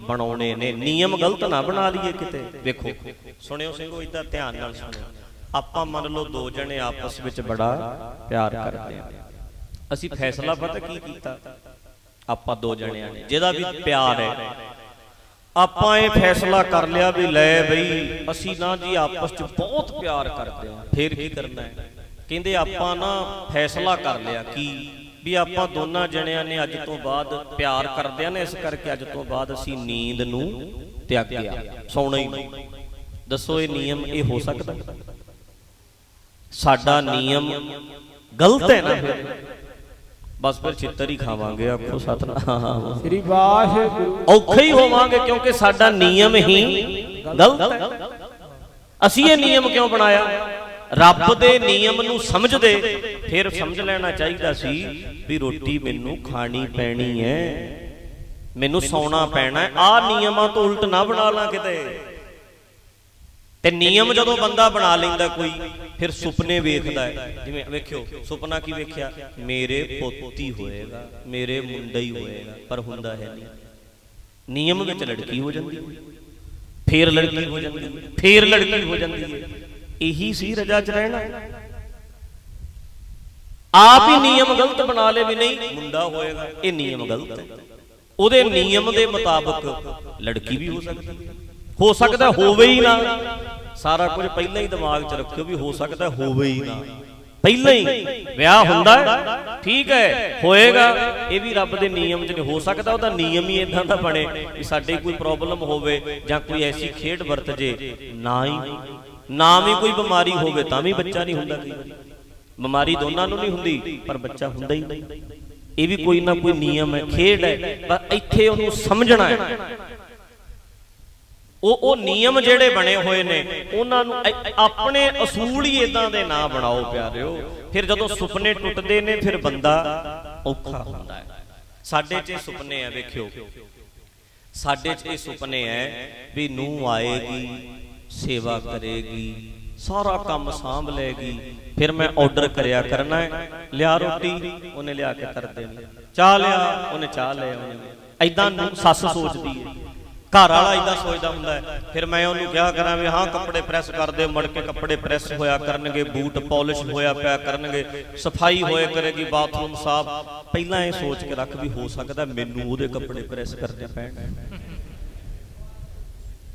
ਬਣਾਉਣੇ ਨੇ। ਨਿਯਮ ਗਲਤ ਨਾ ਬਣਾ ਲਈਏ ਕਿਤੇ। ਵੇਖੋ, ਸੁਣਿਓ ਸਿੰਘੋ ਇਦਾਂ ਧਿਆਨ ਨਾਲ ਸੁਣਿਓ। ਆਪਾਂ ਮੰਨ ਲਓ ਦੋ ਜਣੇ ਆਪਸ ਵਿੱਚ ਬੜਾ ਪਿਆਰ ਕਰਦੇ ਆ। ਅਸੀਂ ਫੈਸਲਾ ਪਤਾ ਕੀ ਕੀਤਾ? ਆਪਾਂ ਦੋ ਜਣਿਆਂ ਨੇ, ਜਿਹਦਾ ਵੀ ਪਿਆਰ ਹੈ। ਆਪਾਂ ਇਹ ਫੈਸਲਾ ਕਰ ਲਿਆ ਵੀ ਲੈ ਬਈ, ਅਸੀਂ ਨਾ ਜੀ ਆਪਸ 'ਚ ਬਹੁਤ ਪਿਆਰ ਕਰਦੇ ਆ। ਫੇਰ ਕੀ ਕਰਨਾ ਹੈ? ਕਹਿੰਦੇ ਆਪਾਂ ਨਾ ਫੈਸਲਾ ਕਰ ਲਿਆ ਕੀ ਵੀ ਆਪਾਂ ਦੋਨਾਂ ਜਣਿਆਂ ਨੇ ਅੱਜ ਤੋਂ ਬਾਅਦ ਪਿਆਰ ਕਰਦੇ ਆ ਨੇ ਇਸ ਕਰਕੇ ਅੱਜ ਤੋਂ ਬਾਅਦ ਅਸੀਂ ਨੀਂਦ ਨੂੰ ਤਿਆਗਿਆ ਸੌਣਾ ਹੀ ਨਹੀਂ। ਦੱਸੋ ਇਹ ਨਿਯਮ ਇਹ ਹੋ ਸਕਦਾ? ਸਾਡਾ ਨਿਯਮ ਗਲਤ ਹੈ ਨਾ ਫਿਰ? ਬਸ ਫਿਰ ਚਿੱਤਰ ਹੀ ਖਾਵਾਂਗੇ ਆਖੋ ਸਤਨਾਮ। ਸ੍ਰੀ ਵਾਹਿਗੁਰੂ। ਔਖੇ ਹੀ ਹੋਵਾਂਗੇ ਕਿਉਂਕਿ ਸਾਡਾ ਨਿਯਮ ਹੀ ਗਲਤ ਹੈ। ਅਸੀਂ ਇਹ ਨਿਯਮ ਕਿਉਂ ਬਣਾਇਆ? ਰੱਬ ਦੇ ਨਿਯਮ ਨੂੰ ਸਮਝਦੇ, ਫਿਰ ਸਮਝ ਲੈਣਾ ਚਾਹੀਦਾ ਸੀ ਵੀ ਰੋਟੀ ਮੈਨੂੰ ਖਾਣੀ ਪੈਣੀ ਹੈ ਮੈਨੂੰ ਸੌਣਾ ਪੈਣਾ ਹੈ ਆ ਨਿਯਮਾਂ ਤੋਂ ਉਲਟ ਨਾ ਬਣਾ ਲਾਂ ਕਿਤੇ। ਤੇ ਨਿਯਮ ਜਦੋਂ ਬੰਦਾ ਬਣਾ ਲੈਂਦਾ ਕੋਈ, ਫਿਰ ਸੁਪਨੇ ਵੇਖਦਾ ਹੈ ਜਿਵੇਂ ਵੇਖਿਓ, ਸੁਪਨਾ ਕੀ ਵੇਖਿਆ? ਮੇਰੇ ਪੋਤੀ ਹੋਏਗਾ, ਮੇਰੇ ਮੁੰਡਾ ਹੀ ਹੋਏਗਾ, ਪਰ ਹੁੰਦਾ ਹੈ ਨਹੀਂ। ਨਿਯਮ ਵਿੱਚ ਲੜਕੀ ਹੋ ਜਾਂਦੀ। ਹੈ ਫੇਰ ਲੜਕੀ ਹੋ ਜਾਂਦੀ। ਹੈ ਫੇਰ ਲੜਕੀ ਹੋ ਜਾਂਦੀ ਹੈ ਇਹੀ ਸੀ ਰਜਾ ਚ ਰਹਿਣਾ। ਆਪ ਹੀ ਨਿਯਮ ਗਲਤ ਬਣਾ ਲੇ ਵੀ ਨਹੀਂ ਮੁੰਡਾ ਹੋਏਗਾ ਇਹ ਨਿਯਮ ਗਲਤ ਹੈ। ਉਹਦੇ ਨਿਯਮ ਦੇ ਮੁਤਾਬਕ ਲੜਕੀ ਵੀ ਹੋ ਸਕਦੀ ਹੈ। ਹੋ ਸਕਦਾ ਹੋਵੇ ਹੀ ਨਾ। ਸਾਰਾ ਕੁਝ ਪਹਿਲਾਂ ਹੀ ਦਿਮਾਗ 'ਚ ਰੱਖਿਓ ਵੀ ਹੋ ਸਕਦਾ ਹੋਵੇ ਹੀ ਨਾ। ਪਹਿਲਾਂ ਹੀ ਵਿਆਹ ਹੁੰਦਾ ਠੀਕ ਹੈ ਹੋਏਗਾ। ਇਹ ਵੀ ਰੱਬ ਦੇ ਨਿਯਮ 'ਚ ਨਹੀਂ। ਹੋ ਸਕਦਾ ਉਹਦਾ ਨਿਯਮ ਹੀ ਇਦਾਂ ਦਾ ਬਣੇ ਕਿ ਸਾਡੇ ਕੋਈ ਪ੍ਰੋਬਲਮ ਹੋਵੇ ਜਾਂ ਕੋਈ ਐਸੀ ਖੇਡ ਵਰਤ ਜੇ। ਨਾ ਹੀ। ਨਾ ਵੀ ਕੋਈ ਬਿਮਾਰੀ ਹੋਵੇ ਤਾਂ ਵੀ ਬੱਚਾ ਨਹੀਂ ਹੁੰਦਾ ਕਈ ਵਾਰੀ। ਬਿਮਾਰੀ ਦੋਨਾਂ ਨੂੰ ਨਹੀਂ ਹੁੰਦੀ, ਪਰ ਬੱਚਾ ਹੁੰਦਾ ਹੀ ਨਹੀਂ ਇਹ ਵੀ ਕੋਈ ਨਾ ਕੋਈ ਨਿਯਮ ਹੈ, ਖੇਡ ਹੈ, ਪਰ ਇੱਥੇ ਉਹਨੂੰ ਸਮਝਣਾ ਹੈ। ਉਹ ਉਹ ਨਿਯਮ ਜਿਹੜੇ ਬਣੇ ਹੋਏ ਨੇ, ਉਹਨਾਂ ਨੂੰ ਆਪਣੇ ਅਸੂਲ ਹੀ ਇਦਾਂ ਦੇ ਨਾ ਬਣਾਓ ਪਿਆਰਿਓ। ਫਿਰ ਜਦੋਂ ਸੁਪਨੇ ਟੁੱਟਦੇ ਨੇ, ਫਿਰ ਬੰਦਾ ਔਖਾ ਹੁੰਦਾ ਹੈ। ਸਾਡੇ 'ਚ ਇਹ ਸੁਪਨੇ ਆ, ਵੇਖਿਓ। ਸਾਡੇ 'ਚ ਇਹ ਸੁਪਨੇ ਐ ਵੀ ਨੂੰ ਆਏਗੀ ਸੇਵਾ ਕਰੇਗੀ, ਸਾਰਾ ਕੰਮ ਸਾਂਭ ਲੈਗੀ ਫਿਰ ਮੈਂ ਆਰਡਰ ਕਰਿਆ ਕਰਨਾ ਹੈ। ਲਿਆ ਰੋਟੀ, ਉਹਨੇ ਲਿਆ ਕੇ ਕਰ ਦੇਣੀ ਚਾਹ ਲਿਆ, ਉਹਨੇ ਚਾਹ ਲੈ ਆਉਣੀ ਐਦਾਂ ਸੱਸ ਸੋਚਦੀ ਹੈ। ਘਰ ਵਾਲਾ ਇਦਾਂ ਸੋਚਦਾ ਹੁੰਦਾ ਹੈ। ਫਿਰ ਮੈਂ ਉਹਨੂੰ ਕਿਹਾ ਕਰਾਂ ਵੀ ਹਾਂ, ਕੱਪੜੇ ਪ੍ਰੈਸ ਕਰ ਦੇ ਮੜ ਕੇ ਕੱਪੜੇ ਪ੍ਰੈਸ ਹੋਇਆ ਕਰਨਗੇ, ਬੂਟ ਪਾਲਿਸ਼ ਹੋਇਆ ਪਿਆ ਕਰਨਗੇ, ਸਫ਼ਾਈ ਹੋਇਆ ਕਰੇਗੀ ਬਾਥਰੂਮ ਸਾਫ਼। ਪਹਿਲਾਂ ਇਹ ਸੋਚ ਕੇ ਰੱਖ ਵੀ ਹੋ ਸਕਦਾ ਮੈਨੂੰ ਉਹਦੇ ਕੱਪੜੇ ਪ੍ਰੈਸ ਕਰਨੇ ਪੈਣ।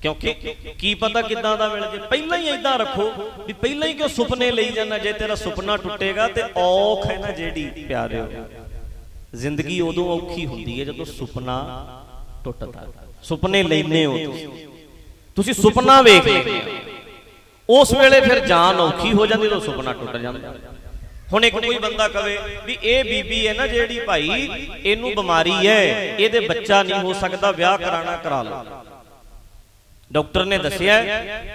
ਕਿਉਂਕਿ ਕੀ ਪਤਾ ਕਿੱਦਾਂ ਦਾ ਮਿਲ ਜੇ ਪਹਿਲਾਂ ਹੀ ਇਦਾਂ ਰੱਖੋ ਵੀ ਪਹਿਲਾਂ ਹੀ ਕਿਉਂ ਸੁਪਨੇ ਲਈ ਜਾਂਦਾ ਜੇ ਤੇਰਾ ਸੁਪਨਾ ਟੁੱਟੇਗਾ ਤੇ ਔਖ ਹੈ ਨਾ ਜਿਹੜੀ ਪਿਆਰਿਓ ਜ਼ਿੰਦਗੀ ਉਦੋਂ ਔਖੀ ਹੁੰਦੀ ਹੈ ਜਦੋਂ ਸੁਪਨਾ ਟੁੱਟਦਾ। ਸੁਪਨੇ ਲੈਨੇ ਹੋ ਤੁਸੀਂ। ਤੁਸੀਂ ਸੁਪਨਾ ਵੇਖ ਲੈਂਦੇ ਹੋ। ਉਸ ਵੇਲੇ ਫਿਰ ਜਾਨ ਔਖੀ ਹੋ ਜਾਂਦੀ ਜਦੋਂ ਸੁਪਨਾ ਟੁੱਟ ਜਾਂਦਾ। ਹੁਣ ਇੱਕ ਕੋਈ ਬੰਦਾ ਕਵੇ ਵੀ ਇਹ ਬੀਬੀ ਹੈ ਨਾ ਜਿਹੜੀ ਭਾਈ ਇਹਨੂੰ ਬਿਮਾਰੀ ਹੈ ਇਹਦੇ ਬੱਚਾ ਨਹੀਂ ਹੋ ਸਕਦਾ ਵਿਆਹ ਕਰਾਣਾ ਕਰਾ ਲਓ। ਡਾਕਟਰ ਨੇ ਦੱਸਿਆ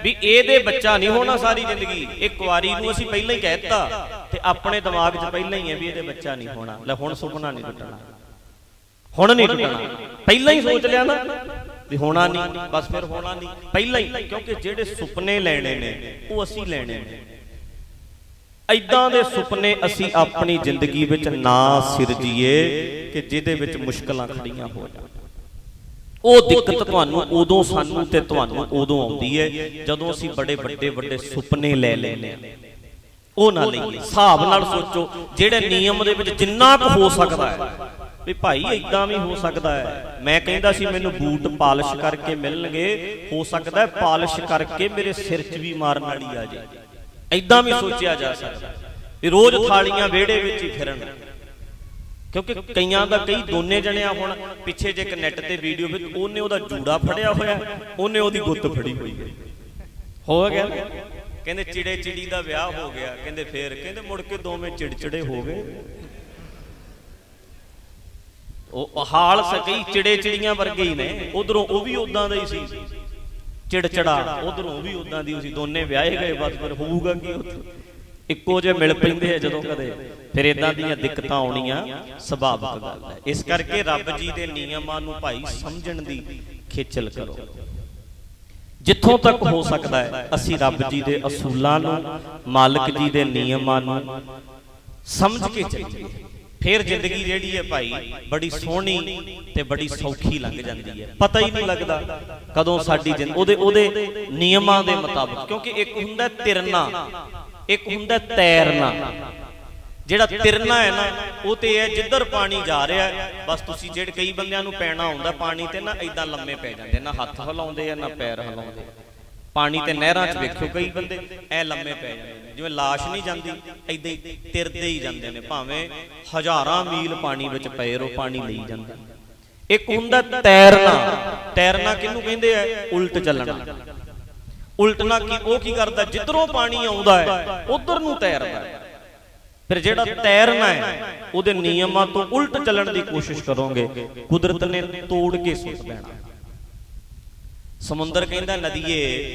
ਵੀ ਇਹਦੇ ਬੱਚਾ ਨਹੀਂ ਹੋਣਾ ਸਾਰੀ ਜ਼ਿੰਦਗੀ। ਇਹ ਕੁਆਰੀ ਨੂੰ ਅਸੀਂ ਪਹਿਲਾਂ ਹੀ ਕਹਿਤਾ ਤੇ ਆਪਣੇ ਦਿਮਾਗ 'ਚ ਪਹਿਲਾਂ ਹੀ ਹੈ ਵੀ ਇਹਦੇ ਬੱਚਾ ਨਹੀਂ ਹੋਣਾ। ਲੈ ਹੁਣ ਸੁਪਨਾ ਨਹੀਂ ਟੁੱਟਣਾ। ਹੁਣ ਨਹੀਂ ਟੁੱਟਣਾ। ਪਹਿਲਾਂ ਹੀ ਸੋਚ ਲਿਆ ਨਾ ਵੀ ਹੋਣਾ ਨਹੀਂ, ਬਸ ਫਿਰ ਹੋਣਾ ਨਹੀਂ। ਪਹਿਲਾਂ ਹੀ, ਕਿਉਂਕਿ ਜਿਹੜੇ ਸੁਪਨੇ ਲੈਣੇ ਨੇ, ਉਹ ਅਸੀਂ ਲੈਣੇ ਨੇ। ਐਦਾਂ ਦੇ ਸੁਪਨੇ ਅਸੀਂ ਆਪਣੀ ਜ਼ਿੰਦਗੀ ਵਿੱਚ ਨਾ ਸਿਰਜੀਏ ਕਿ ਜਿਹਦੇ ਵਿੱਚ ਮੁਸ਼ਕਲਾਂ ਖੜੀਆਂ ਹੋ ਜਾਣ। ਉਹ ਦਿੱਕਤ ਤੁਹਾਨੂੰ ਉਦੋਂ ਸਾਨੂੰ ਤੇ ਤੁਹਾਨੂੰ ਉਦੋਂ ਆਉਂਦੀ ਹੈ ਜਦੋਂ ਅਸੀਂ ਬੜੇ ਵੱਡੇ ਵੱਡੇ ਸੁਪਨੇ ਲੈ ਲੈਨੇ ਆ ਉਹ ਨਾ ਲਈਏ ਹਿਸਾਬ ਨਾਲ ਸੋਚੋ, ਜਿਹੜੇ ਨਿਯਮ ਦੇ ਵਿੱਚ ਜਿੰਨਾ ਕੁ ਹੋ ਸਕਦਾ ਹੈ। ਵੀ ਭਾਈ ਇਦਾਂ ਵੀ ਹੋ ਸਕਦਾ ਹੈ। ਮੈਂ ਕਹਿੰਦਾ ਸੀ ਮੈਨੂੰ ਬੂਟ ਪਾਲਿਸ਼ ਕਰਕੇ ਮਿਲਣਗੇ, ਹੋ ਸਕਦਾ ਹੈ ਪਾਲਿਸ਼ ਕਰਕੇ ਮੇਰੇ ਸਿਰ 'ਚ ਵੀ ਮਾਰਨ ਵਾਲੀ ਆ ਜੇ ਇਦਾਂ ਵੀ ਸੋਚਿਆ ਜਾ ਸਕਦਾ ਵੀ ਰੋਜ਼ ਥਾਲੀਆਂ ਵਿਹੜੇ ਵਿੱਚ ਹੀ ਫਿਰਨ। ਕਿਉਂਕਿ ਕਈਆਂ ਦਾ ਕਈ ਦੋਨੇ ਜਣਿਆ ਹੁਣ ਪਿੱਛੇ ਜੇ ਇੱਕ ਨੈਟ ਤੇ ਵੀਡੀਓ ਵਿੱਚ ਉਹਨੇ ਉਹਦਾ ਜੂੜਾ ਫੜਿਆ ਹੋਇਆ ਉਹਨੇ ਉਹਦੀ ਗੁੱਤ ਫੜੀ ਹੋਈ ਹੈ। ਹੋ ਗਿਆ ਕਹਿੰਦੇ ਚਿੜੇ ਚਿੜੀ ਦਾ ਵਿਆਹ ਹੋ ਗਿਆ ਕਹਿੰਦੇ ਫੇਰ ਕਹਿੰਦੇ ਮੁੜ ਕੇ ਦੋਵੇਂ ਚਿੜਚਿੜੇ ਹੋ ਗਏ। ਉਹ ਹਾਲ ਸਕਈ ਚਿੜੇ ਚਿੜੀਆਂ ਵਰਗੇ ਹੀ ਨੇ ਉਧਰੋਂ ਉਹ ਵੀ ਉਦਾਂ ਦਾ ਹੀ ਸੀ। ਚਿੜਚੜਾ ਉਧਰੋਂ ਉਹ ਵੀ ਉਦਾਂ ਦੀ ਸੀ ਦੋਨੇ ਵਿਆਹੇ ਗਏ ਬਸ ਫਿਰ ਹੋਊਗਾ ਕੀ ਉੱਥੇ। ਇੱਕੋ ਜਿਹੇ ਮਿਲ ਪੈਂਦੇ ਆ ਜਦੋਂ ਕਦੇ। ਫਿਰ ਇਦਾਂ ਦੀਆਂ ਦਿੱਕਤਾਂ ਆਉਣੀਆਂ ਸੁਭਾਵਿਕ ਗੱਲ ਹੈ। ਇਸ ਕਰਕੇ ਰੱਬ ਜੀ ਦੇ ਨਿਯਮਾਂ ਨੂੰ ਭਾਈ ਸਮਝਣ ਦੀ ਖੇਚਲ ਕਰੋ। ਜਿੱਥੋਂ ਤੱਕ ਹੋ ਸਕਦਾ ਹੈ, ਅਸੀਂ ਰੱਬ ਜੀ ਦੇ ਅਸੂਲਾਂ ਨੂੰ, ਮਾਲਕ ਜੀ ਦੇ ਨਿਯਮਾਂ ਨੂੰ ਸਮਝ ਕੇ ਚੱਲੀਏ। ਫਿਰ ਜ਼ਿੰਦਗੀ ਜਿਹੜੀ ਹੈ ਭਾਈ, ਬੜੀ ਸੋਹਣੀ ਤੇ ਬੜੀ ਸੌਖੀ ਲੰਘ ਜਾਂਦੀ ਹੈ। ਪਤਾ ਹੀ ਨਹੀਂ ਲੱਗਦਾ ਕਦੋਂ ਸਾਡੀ ਜ਼ਿੰਦਗੀ ਉਹਦੇ ਉਹਦੇ ਨਿਯਮਾਂ ਦੇ ਮੁਤਾਬਕ। ਕਿਉਂਕਿ ਇੱਕ ਹੁੰਦਾ ਤਿਰਨਾ। ਇੱਕ ਹੁੰਦਾ ਤੈਰਨਾ। ਜਿਹੜਾ ਤਿਰਨਾ ਹੈ ਨਾ, ਉਹ ਤੇ ਹੈ ਜਿੱਧਰ ਪਾਣੀ ਜਾ ਰਿਹਾ ਹੈ ਬਸ ਤੁਸੀਂ ਜਿਹੜੇ ਕਈ ਬੰਦਿਆਂ ਨੂੰ ਪੈਣਾ ਹੁੰਦਾ ਪਾਣੀ ਤੇ ਨਾ ਇਦਾਂ ਲੰਮੇ ਪੈ ਜਾਂਦੇ, ਨਾ ਹੱਥ ਹਿਲਾਉਂਦੇ ਆ, ਨਾ ਪੈਰ ਹਿਲਾਉਂਦੇ। ਪਾਣੀ ਤੇ ਨਹਿਰਾਂ 'ਚ ਵੇਖਿਓ ਕਈ ਬੰਦੇ ਐ ਲੰਮੇ ਪੈ ਜਾਂਦੇ ਨੇ। ਜਿਵੇਂ ਲਾਸ਼ ਨਹੀਂ ਜਾਂਦੀ ਐਦਾਂ ਹੀ ਤਿਰਦੇ ਹੀ ਜਾਂਦੇ ਨੇ, ਭਾਵੇਂ ਹਜ਼ਾਰਾਂ ਮੀਲ ਪਾਣੀ ਵਿੱਚ ਪਏ ਰੋ ਪਾਣੀ ਲਈ ਜਾਂਦਾ। ਇੱਕ ਹੁੰਦਾ ਤੈਰਨਾ। ਤੈਰਨਾ ਕਿਹਨੂੰ ਕਹਿੰਦੇ ਆ? ਉਲਟ ਚੱਲਣਾ। ਉਲਟਣਾ ਕੀ, ਉਹ ਕੀ ਕਰਦਾ? ਜਿੱਧਰੋਂ ਪਾਣੀ ਆਉਂਦਾ ਹੈ, ਉਧਰ ਨੂੰ ਤੈਰਦਾ ਹੈ। ਫਿਰ ਜਿਹੜਾ ਤੈਰਨਾ ਹੈ, ਉਹਦੇ ਨਿਯਮਾਂ ਤੋਂ ਉਲਟ ਚੱਲਣ ਦੀ ਕੋਸ਼ਿਸ਼ ਕਰੋਗੇ, ਕੁਦਰਤ ਨੇ ਤੋੜ ਕੇ ਸੁੱਟ ਦੇਣਾ। ਸਮੁੰਦਰ ਕਹਿੰਦਾ, ਨਦੀਏ,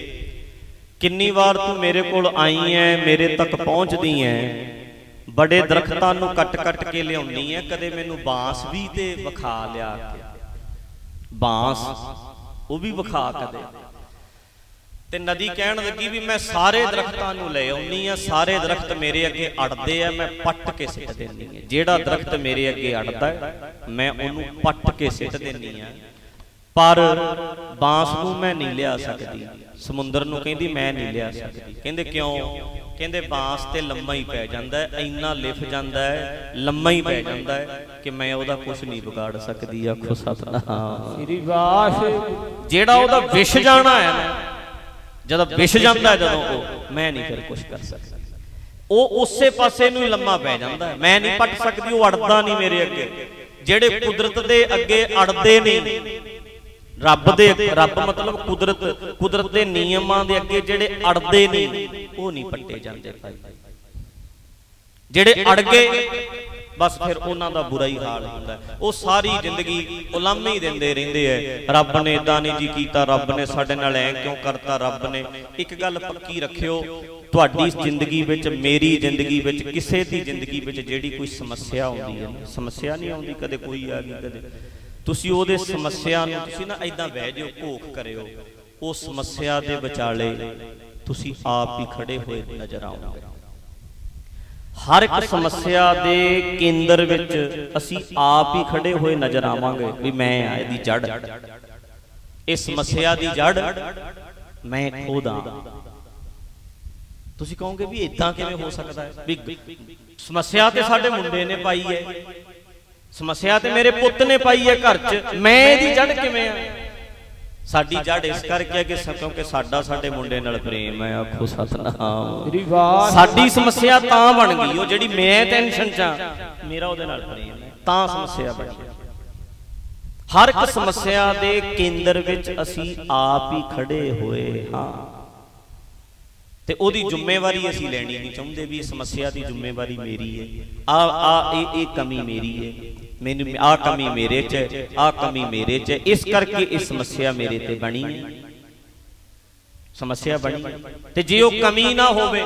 ਕਿੰਨੀ ਵਾਰ ਤੂੰ ਮੇਰੇ ਕੋਲ ਆਈ ਐ, ਮੇਰੇ ਤੱਕ ਪਹੁੰਚਦੀ ਐ। ਬੜੇ ਦਰਖਤਾਂ ਨੂੰ ਕੱਟ-ਕੱਟ ਕੇ ਲਿਆਉਣੀ ਐ, ਕਦੇ ਮੈਨੂੰ ਬਾਂਸ ਵੀ ਤੇ ਵਿਖਾ ਲਿਆ। ਬਾਂਸ, ਉਹ ਵੀ ਵਿਖਾ ਕਦੇ। ਤੇ ਨਦੀ ਕਹਿਣ ਲੱਗੀ ਵੀ ਮੈਂ ਸਾਰੇ ਦਰਖਤਾਂ ਨੂੰ ਲੈ ਆਉਣੀ ਆ ਸਾਰੇ ਦਰਖਤ ਮੇਰੇ ਅੱਗੇ ਅੜਦੇ ਆ ਮੈਂ ਪੱਟ ਕੇ ਸਿੱਟ ਦਿੰਦੀ ਆ ਜਿਹੜਾ ਦਰਖਤ ਮੇਰੇ ਅੱਗੇ ਅੜਦਾ ਮੈਂ ਉਹਨੂੰ ਪੱਟ ਕੇ ਸਿੱਟ ਦਿੰਦੀ ਆ ਪਰ ਬਾਂਸ ਨੂੰ ਮੈਂ ਨਹੀਂ ਲਿਆ ਸਕਦੀ ਸਮੁੰਦਰ ਨੂੰ ਕਹਿੰਦੀ ਮੈਂ ਨਹੀਂ ਲਿਆ ਸਕਦੀ। ਕਹਿੰਦੇ ਕਿਉਂ? ਕਹਿੰਦੇ ਬਾਂਸ ਤੇ ਲੰਮਾ ਹੀ ਪੈ ਜਾਂਦਾ ਹੈ ਇੰਨਾ ਲਿਫ ਜਾਂਦਾ ਹੈ ਲੰਮਾ ਹੀ ਪੈ ਜਾਂਦਾ ਹੈ ਕਿ ਮੈਂ ਉਹਦਾ ਕੁਝ ਨਹੀਂ ਵਿਗਾੜ ਸਕਦੀ ਆਖੋ ਸਤਨਾਮ। ਸ੍ਰੀ ਵਾਸ ਜਿਹੜਾ ਉਹਦਾ ਵਿਸ਼ ਜਾਣਾ ਹੈ ਨਾ ਜਦੋਂ ਵਿਸ਼ ਜਾਂਦਾ ਜਦੋਂ ਉਹ ਮੈਂ ਨਹੀਂ ਫਿਰ ਕੁਝ ਕਰ ਸਕਦਾ। ਉਹ ਉਸੇ ਪਾਸੇ ਨੂੰ ਹੀ ਲੰਮਾ ਪੈ ਜਾਂਦਾ ਮੈਂ ਨਹੀਂ ਪੱਟ ਸਕਦੀ ਉਹ ਅੜਦਾ ਨਹੀਂ ਮੇਰੇ ਅੱਗੇ। ਜਿਹੜੇ ਕੁਦਰਤ ਦੇ ਅੱਗੇ ਅੜਦੇ ਨਹੀਂ ਰੱਬ ਦੇ ਰੱਬ ਮਤਲਬ ਕੁਦਰਤ ਕੁਦਰਤ ਦੇ ਨਿਯਮਾਂ ਦੇ ਅੱਗੇ ਜਿਹੜੇ ਅੜਦੇ ਨਹੀਂ ਉਹ ਨਹੀਂ ਪੱਟੇ ਜਾਂਦੇ ਭਾਈ। ਜਿਹੜੇ ਅੜ ਗਏ ਬਸ ਫਿਰ ਉਹਨਾਂ ਦਾ ਬੁਰਾ ਹੀ ਹਾਲ ਹੁੰਦਾ। ਉਹ ਸਾਰੀ ਜ਼ਿੰਦਗੀ ਉਲਾਮੇ ਹੀ ਦਿੰਦੇ ਰਹਿੰਦੇ ਐ। ਰੱਬ ਨੇ ਇਦਾਂ ਨਹੀਂ ਜੀ ਕੀਤਾ, ਰੱਬ ਨੇ ਸਾਡੇ ਨਾਲ ਐ ਕਿਉਂ ਕਰਤਾ, ਰੱਬ ਨੇ। ਇੱਕ ਗੱਲ ਪੱਕੀ ਰੱਖਿਓ, ਤੁਹਾਡੀ ਜ਼ਿੰਦਗੀ ਵਿੱਚ, ਮੇਰੀ ਜ਼ਿੰਦਗੀ ਵਿੱਚ, ਕਿਸੇ ਦੀ ਜ਼ਿੰਦਗੀ ਵਿੱਚ ਜਿਹੜੀ ਕੋਈ ਸਮੱਸਿਆ ਆਉਂਦੀ ਹੈ ਸਮੱਸਿਆ ਨਹੀਂ ਆਉਂਦੀ, ਕਦੇ ਕੋਈ ਆ ਗਈ, ਕਦੇ। ਤੁਸੀਂ ਉਹਦੇ ਸਮੱਸਿਆ ਨੂੰ, ਤੁਸੀਂ ਨਾ ਐਦਾਂ ਬਹਿ ਜਿਓ ਘੋਖ ਕਰਿਓ। ਉਹ ਸਮੱਸਿਆ ਦੇ ਵਿਚਾਲੇ ਤੁਸੀਂ ਆਪ ਹੀ ਖੜੇ ਹੋਏ ਨਜ਼ਰ ਆਓਗੇ ਹਰ ਇੱਕ ਸਮੱਸਿਆ ਦੇ ਕੇਂਦਰ ਵਿੱਚ ਅਸੀਂ ਆਪ ਹੀ ਖੜੇ ਹੋਏ ਨਜ਼ਰ ਆਵਾਂਗੇ ਵੀ ਮੈਂ ਆ ਇਹਦੀ ਜੜ ਇਸ ਸਮੱਸਿਆ ਦੀ ਜੜ ਮੈਂ ਖੁਦ। ਆ ਤੁਸੀਂ ਕਹੋਗੇ ਵੀ ਇਦਾਂ ਕਿਵੇਂ ਹੋ ਸਕਦਾ ਹੈ? ਵੀ ਸਮੱਸਿਆ ਤੇ ਸਾਡੇ ਮੁੰਡੇ ਨੇ ਪਾਈ ਹੈ। ਸਮੱਸਿਆ ਤੇ ਮੇਰੇ ਪੁੱਤ ਨੇ ਪਾਈ ਹੈ ਘਰ 'ਚ। ਮੈਂ ਇਹਦੀ ਜੜ ਕਿਵੇਂ ਆ? ਸਾਡੀ ਜੜ ਇਸ ਕਰਕੇ ਹੈ ਕਿ ਕਿਉਂਕਿ ਸਾਡਾ ਸਾਡੇ ਮੁੰਡੇ ਨਾਲ ਪ੍ਰੇਮ ਹੈ ਆਖੋ ਸਤਨਾਮ। ਸ੍ਰੀ ਵਾਹ। ਸਾਡੀ ਸਮੱਸਿਆ ਤਾਂ ਬਣ ਗਈ ਉਹ ਜਿਹੜੀ ਮੈਂ ਟੈਨਸ਼ਨ ਚ ਮੇਰਾ ਉਹਦੇ ਨਾਲ ਪ੍ਰੇਮ ਹੈ। ਤਾਂ ਸਮੱਸਿਆ ਬਣੀ ਹਰ ਇੱਕ ਸਮੱਸਿਆ ਦੇ ਕੇਂਦਰ ਵਿੱਚ ਅਸੀਂ ਆਪ ਹੀ ਖੜੇ ਹੋਏ ਹਾਂ। ਤੇ ਉਹਦੀ ਜ਼ਿੰਮੇਵਾਰੀ ਅਸੀਂ ਲੈਣੀ ਨਹੀਂ ਚਾਹੁੰਦੇ ਵੀ ਇਹ ਸਮੱਸਿਆ ਦੀ ਜ਼ਿੰਮੇਵਾਰੀ ਮੇਰੀ ਹੈ। ਆ ਆ ਇਹ ਇਹ ਕਮੀ ਮੇਰੀ ਹੈ। ਮੈਨੂੰ ਆ ਕਮੀ ਮੇਰੇ 'ਚ ਹੈ ਆ ਕਮੀ ਮੇਰੇ 'ਚ। ਇਸ ਕਰਕੇ ਇਹ ਸਮੱਸਿਆ ਮੇਰੇ ਤੇ ਬਣੀ। ਹੈ ਸਮੱਸਿਆ ਬਣੀ। ਤੇ ਜੇ ਉਹ ਕਮੀ ਨਾ ਹੋਵੇ,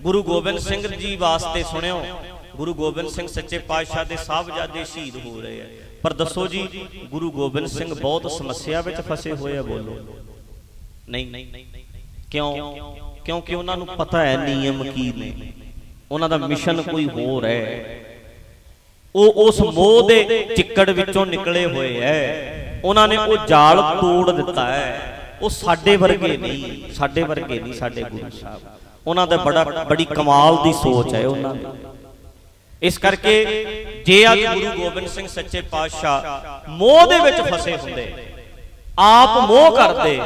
ਗੁਰੂ ਗੋਬਿੰਦ ਸਿੰਘ ਜੀ ਵਾਸਤੇ ਸੁਣਿਓ, ਗੁਰੂ ਗੋਬਿੰਦ ਸਿੰਘ ਸੱਚੇ ਪਾਤਸ਼ਾਹ ਦੇ ਸਾਹਿਬਜ਼ਾਦੇ ਸ਼ਹੀਦ ਹੋ ਰਹੇ ਆ। ਪਰ ਦੱਸੋ ਜੀ, ਗੁਰੂ ਗੋਬਿੰਦ ਸਿੰਘ ਬਹੁਤ ਸਮੱਸਿਆ ਵਿੱਚ ਫਸੇ ਹੋਏ ਆ, ਬੋਲੋ। ਨਹੀਂ, ਕਿਉਂ? ਕਿਉਂਕਿ ਉਹਨਾਂ ਨੂੰ ਪਤਾ ਹੈ ਨਿਯਮ ਕੀ ਨੇ। ਉਹਨਾਂ ਦਾ ਮਿਸ਼ਨ ਕੋਈ ਹੋਰ ਹੈ। ਉਹ ਉਸ ਮੋਹ ਦੇ ਚਿੱਕੜ ਵਿੱਚੋਂ ਨਿਕਲੇ ਹੋਏ ਐ। ਉਹਨਾਂ ਨੇ ਉਹ ਜਾਲ ਤੋੜ ਦਿੱਤਾ ਹੈ ਉਹ ਸਾਡੇ ਵਰਗੇ ਨਹੀਂ, ਸਾਡੇ ਵਰਗੇ ਨਹੀਂ, ਸਾਡੇ ਗੁਰੂ ਸਾਹਿਬ। ਉਹਨਾਂ ਦਾ ਬੜਾ, ਬੜੀ ਕਮਾਲ ਦੀ ਸੋਚ ਹੈ ਉਹਨਾਂ ਦੀ। ਇਸ ਕਰਕੇ ਜੇ ਅੱਜ ਗੁਰੂ ਗੋਬਿੰਦ ਸਿੰਘ ਸੱਚੇ ਪਾਤਸ਼ਾਹ ਮੋਹ ਦੇ ਵਿੱਚ ਫਸੇ ਹੁੰਦੇ, ਆਪ ਮੋਹ ਕਰਦੇ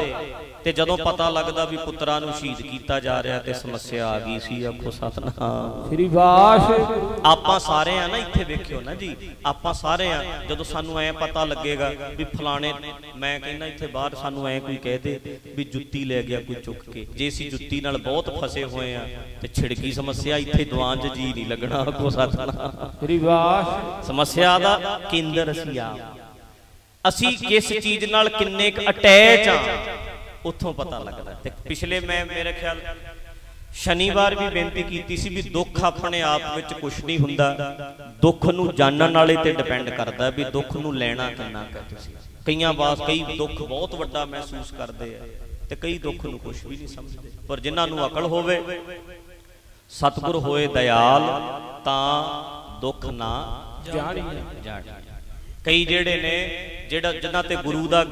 ਤੇ ਜਦੋਂ ਪਤਾ ਲੱਗਦਾ ਵੀ ਪੁੱਤਰਾਂ ਨੂੰ ਸ਼ਹੀਦ ਕੀਤਾ ਜਾ ਰਿਹਾ ਤੇ ਸਮੱਸਿਆ ਆ ਗਈ ਸੀ ਆਖੋ ਸਤਨਾਮ। ਸ੍ਰੀ ਵਾਹ ਆਪਾਂ ਸਾਰੇ ਆ ਨਾ ਇੱਥੇ ਵੇਖਿਓ ਨਾ ਜੀ ਆਪਾਂ ਸਾਰੇ ਆ ਜਦੋਂ ਸਾਨੂੰ ਐ ਪਤਾ ਲੱਗੇਗਾ ਵੀ ਫਲਾਣੇ ਮੈਂ ਕਹਿੰਦਾ ਇੱਥੇ ਬਾਹਰ ਸਾਨੂੰ ਐ ਕੋਈ ਕਹਿ ਦੇ ਵੀ ਜੁੱਤੀ ਲੈ ਗਿਆ ਕੋਈ ਚੁੱਕ ਕੇ। ਜੇ ਅਸੀਂ ਜੁੱਤੀ ਨਾਲ ਬਹੁਤ ਫਸੇ ਹੋਏ ਆ ਤੇ ਛਿੜਕੀ ਸਮੱਸਿਆ ਇੱਥੇ ਦੀਵਾਨ 'ਚ ਜੀ ਨਹੀਂ ਲੱਗਣਾ ਕੋ ਸਤਨਾਮ। ਸ੍ਰੀ ਵਾਹ ਸਮੱਸਿਆ ਦਾ ਕੇਂਦਰ ਅਸੀਂ ਆ। ਅਸੀਂ ਕਿਸ ਚੀਜ਼ ਨਾਲ ਕਿੰਨੇ ਕੁ ਅਟੈਚ ਆ? ਉੱਥੋਂ ਪਤਾ ਲੱਗਦਾ ਤੇ ਪਿਛਲੇ ਮੈਂ, ਮੇਰੇ ਖਿਆਲ, ਸ਼ਨੀਵਾਰ ਵੀ ਬੇਨਤੀ ਕੀਤੀ ਸੀ ਵੀ ਦੁੱਖ ਆਪਣੇ ਆਪ ਵਿੱਚ ਕੁਝ ਨਹੀਂ ਹੁੰਦਾ। ਦੁੱਖ ਨੂੰ ਜਾਣਨ ਵਾਲੇ ਤੇ ਡਿਪੈਂਡ ਕਰਦਾ ਵੀ ਦੁੱਖ ਨੂੰ ਲੈਣਾ ਕਿੰਨਾ ਕੁ ਹੈ ਤੁਸੀਂ। ਕਈਆਂ ਵਾਸ, ਕਈ ਦੁੱਖ ਬਹੁਤ ਵੱਡਾ ਮਹਿਸੂਸ ਕਰਦੇ ਆ ਤੇ ਕਈ ਦੁੱਖ ਨੂੰ ਕੁਝ ਵੀ ਨਹੀਂ ਸਮਝਦੇ। ਪਰ ਜਿਨ੍ਹਾਂ ਨੂੰ ਅਕਲ ਹੋਵੇ, ਸਤਿਗੁਰ ਹੋਏ ਦਇਆਲ, ਤਾਂ ਦੁੱਖ ਨਾ ਜਾਣੀ ਜਾਣ। ਕਈ ਜਿਹੜੇ ਨੇ ਜਿਹੜਾ ਜਿਨ੍ਹਾਂ ਤੇ ਗੁਰੂ ਦਾ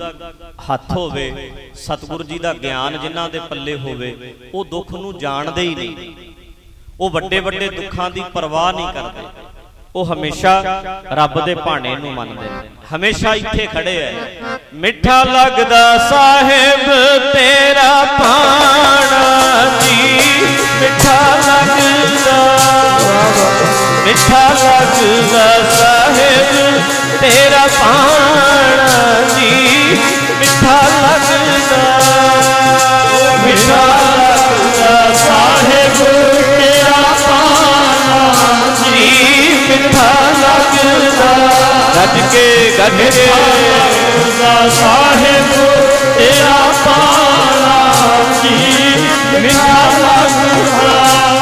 ਹੱਥ ਹੋਵੇ, ਸਤਿਗੁਰੂ ਜੀ ਦਾ ਗਿਆਨ ਜਿਨ੍ਹਾਂ ਦੇ ਪੱਲੇ ਹੋਵੇ, ਉਹ ਦੁੱਖ ਨੂੰ ਜਾਣਦੇ ਹੀ ਨਹੀਂ। ਉਹ ਵੱਡੇ ਵੱਡੇ ਦੁੱਖਾਂ ਦੀ ਪਰਵਾਹ ਨਹੀਂ ਕਰਦੇ। ਉਹ ਹਮੇਸ਼ਾ ਰੱਬ ਦੇ ਭਾਣੇ ਨੂੰ ਮੰਨਦੇ ਨੇ। ਹਮੇਸ਼ਾ ਇੱਥੇ ਖੜੇ ਐ। ਮਿੱਠਾ ਲੱਗਦਾ ਸਾਹਿਬ, ਤੇਰਾ ਭਾਣਾ ਜੀ। ਮਿੱਠਾ ਲੱਗਦਾ। ਮਿੱਠਾ ਲੱਗਦਾ ਸਾਹਿਬ, ਤੇਰਾ ਪਾਣਾ ਜੀ। ਮਿੱਠਾ ਲੱਗਦਾ ਮਿੱਠਾ ਲੱਗਦਾ ਸਾਹਿਬ, ਤੇਰਾ ਪਾਣਾ ਜੀ। ਮਿੱਠਾ ਲੱਗਦਾ ਗੱਜ ਕੇ ਗੱਜ ਕੇ। ਸਾਹਿਬ, ਤੇਰਾ ਪਾਣਾ ਜੀ। ਮਿੱਠਾ ਲੱਗਦਾ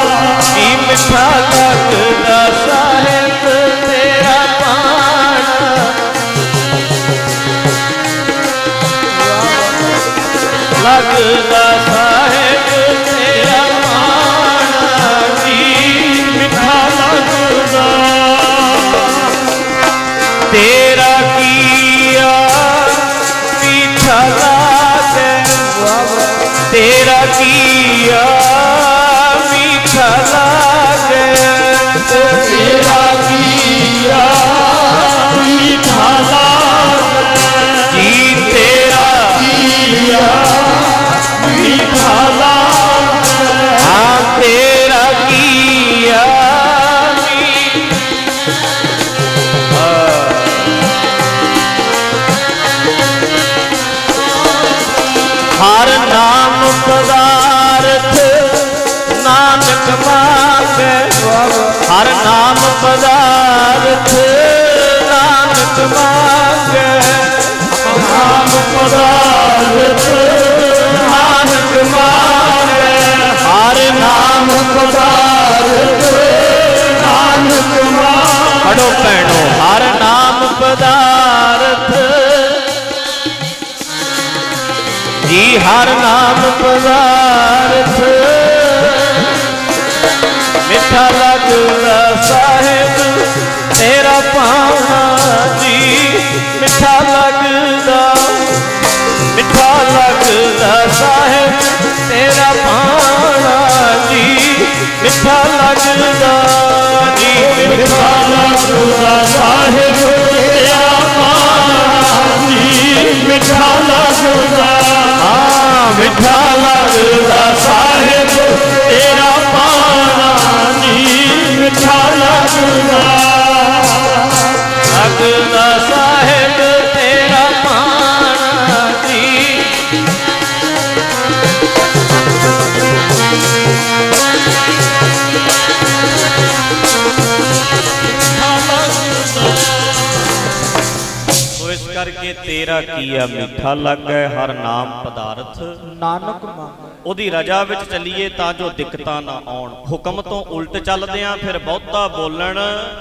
ਨਾਮ ਨਾਨਕ ਮਾਨ। ਪੜੋ ਭੈਣੋ, ਹਰ ਨਾਮ ਪਦਾਰਥ। ਜੀ ਹਰ ਨਾਮ ਪਦਾਰਥ। ਮਿੱਠਾ ਲੱਗਦਾ ਸਾਹਿਬ, ਤੇਰਾ ਪਾਣਾ ਜੀ। ਮਿੱਠਾ ਮਿੱਠਾ ਲੱਗਦਾ ਜੀ, ਮਿੱਠਾ ਲੱਗਦਾ ਸਾਹਿਬ ਤੇਰਾ ਪਾਣਾ ਜੀ। ਮਿੱਠਾ ਲੱਗਦਾ, ਹਾਂ, ਮਿੱਠਾ ਲੱਗਦਾ ਸਾਹਿਬ ਤੇਰਾ ਪਾਣਾ ਜੀ। ਮਿੱਠਾ ਲੱਗਦਾ ਤੇਰਾ ਕੀਆ ਮਿੱਠਾ ਲੱਗੈ ਹਰ ਨਾਮ ਪਦਾਰਥ। ਨਾਨਕ ਮੰਗ ਉਹਦੀ ਰਜਾ ਵਿੱਚ ਚੱਲੀਏ ਤਾਂ ਜੋ ਦਿੱਕਤਾਂ ਨਾ ਆਉਣ। ਹੁਕਮ ਤੋਂ ਉਲਟ ਚੱਲਦੇ ਆਂ ਫਿਰ ਬਹੁਤਾ ਬੋਲਣ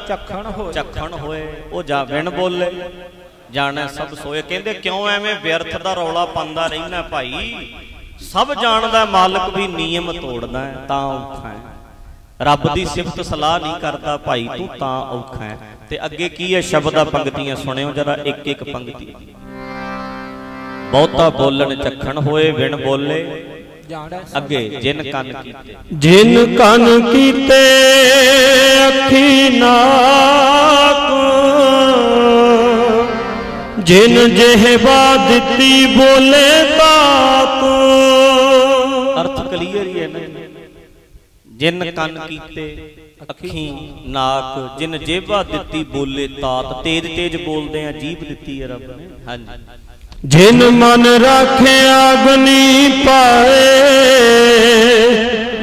ਝੱਖਣ ਹੋ ਝੱਖਣ ਹੋਏ। ਉਹ ਜਾ ਵਿਣ ਬੋਲੇ ਜਾਣੈ ਸਭ ਸੋਏ। ਕਹਿੰਦੇ ਕਿਉਂ ਐਵੇਂ ਵਿਅਰਥ ਦਾ ਰੌਲਾ ਪਾਉਂਦਾ ਰਹਿਣਾ ਭਾਈ? ਸਭ ਜਾਣਦਾ ਮਾਲਕ ਵੀ ਨਿਯਮ ਤੋੜਦਾ ਤਾਂ ਔਖਾ ਹੈ। ਰੱਬ ਦੀ ਸਿਫਤ ਸਲਾਹ ਨਹੀਂ ਕਰਦਾ ਭਾਈ ਤੂੰ ਤਾਂ ਔਖਾ ਹੈ। ਤੇ ਅੱਗੇ ਕੀ ਹੈ ਸ਼ਬਦਾਂ ਪੰਕਤੀਆਂ ਸੁਣਿਓ ਜਰਾ ਇੱਕ ਇੱਕ ਪੰਕਤੀ ਬਹੁਤਾ ਬੋਲਣ ਝੱਖਣ ਹੋਏ ਵਿਣ ਬੋਲੇ। ਅੱਗੇ ਜਿਨ ਕੰਨ ਕੀਤੇ। ਜਿਨ ਕਨ ਕੀਤੇ ਅੱਖੀ ਨਾਕ। ਜਿਨ ਜਿਹਵਾ ਦਿੱਤੀ ਬੋਲੇ ਤਾਕ। ਅਰਥ ਕਲੀਅਰ ਹੀ ਹੈ ਨਾ। ਜਿਨ ਕੰਨ ਕੀਤੇ ਅੱਖੀ ਨਾਕ ਜਿਨ ਜੇਵਾ ਦਿੱਤੀ ਬੋਲੇ ਤਾਤ ਤੇਜ ਤੇਜ ਬੋਲਦੇ ਆ ਜੀਭ ਦਿੱਤੀ ਹੈ ਰੱਬ ਨੇ। ਹਾਂਜੀ। ਜਿਨ ਮਨ ਰਾਖਿਆ ਅਗਨੀ ਪਾਏ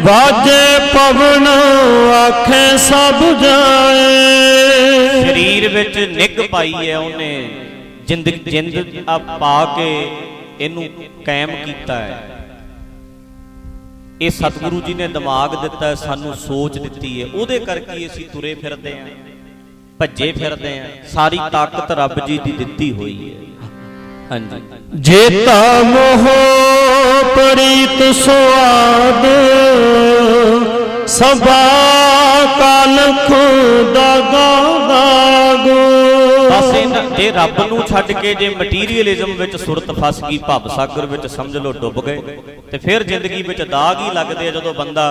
ਵਾਜੇ ਪਵਨ ਆਖੇ ਸਭ ਜਾਏ। ਸਰੀਰ ਵਿੱਚ ਨਿੱਘ ਪਾਈ ਹੈ ਉਹਨੇ ਜਿੰਦ ਜਿੰਦ ਆ ਪਾ ਕੇ ਇਹਨੂੰ ਕਾਇਮ ਕੀਤਾ ਹੈ। ਇਹ ਸਤਿਗੁਰੂ ਜੀ ਨੇ ਦਿਮਾਗ ਦਿੱਤਾ, ਸਾਨੂੰ ਸੋਚ ਦਿੱਤੀ ਹੈ। ਉਹਦੇ ਕਰਕੇ ਅਸੀਂ ਤੁਰੇ ਫਿਰਦੇ ਆਂ ਭੱਜੇ ਫਿਰਦੇ ਆਂ ਸਾਰੀ ਤਾਕਤ ਰੱਬ ਜੀ ਦੀ ਦਿੱਤੀ ਹੋਈ ਹੈ। ਹਾਂਜੀ। ਜੇਤਾ ਮੋਹ ਪ੍ਰੀਤ ਸੁਆਦ ਸਭਾ ਕਾਲ ਖੁਦਾ ਗਾਗੋ ਬਸ ਇਹਨਾਂ ਜੇ ਰੱਬ ਨੂੰ ਛੱਡ ਕੇ ਜੇ ਮਟੀਰੀਅਲਿਜ਼ਮ ਵਿੱਚ ਸੁਰਤ ਫਸ ਗਈ, ਭਵ ਸਾਗਰ ਵਿੱਚ ਸਮਝ ਲਓ ਡੁੱਬ ਗਏ, ਤੇ ਫਿਰ ਜ਼ਿੰਦਗੀ ਵਿੱਚ ਦਾਗ ਹੀ ਲੱਗਦੇ ਆ ਜਦੋਂ ਬੰਦਾ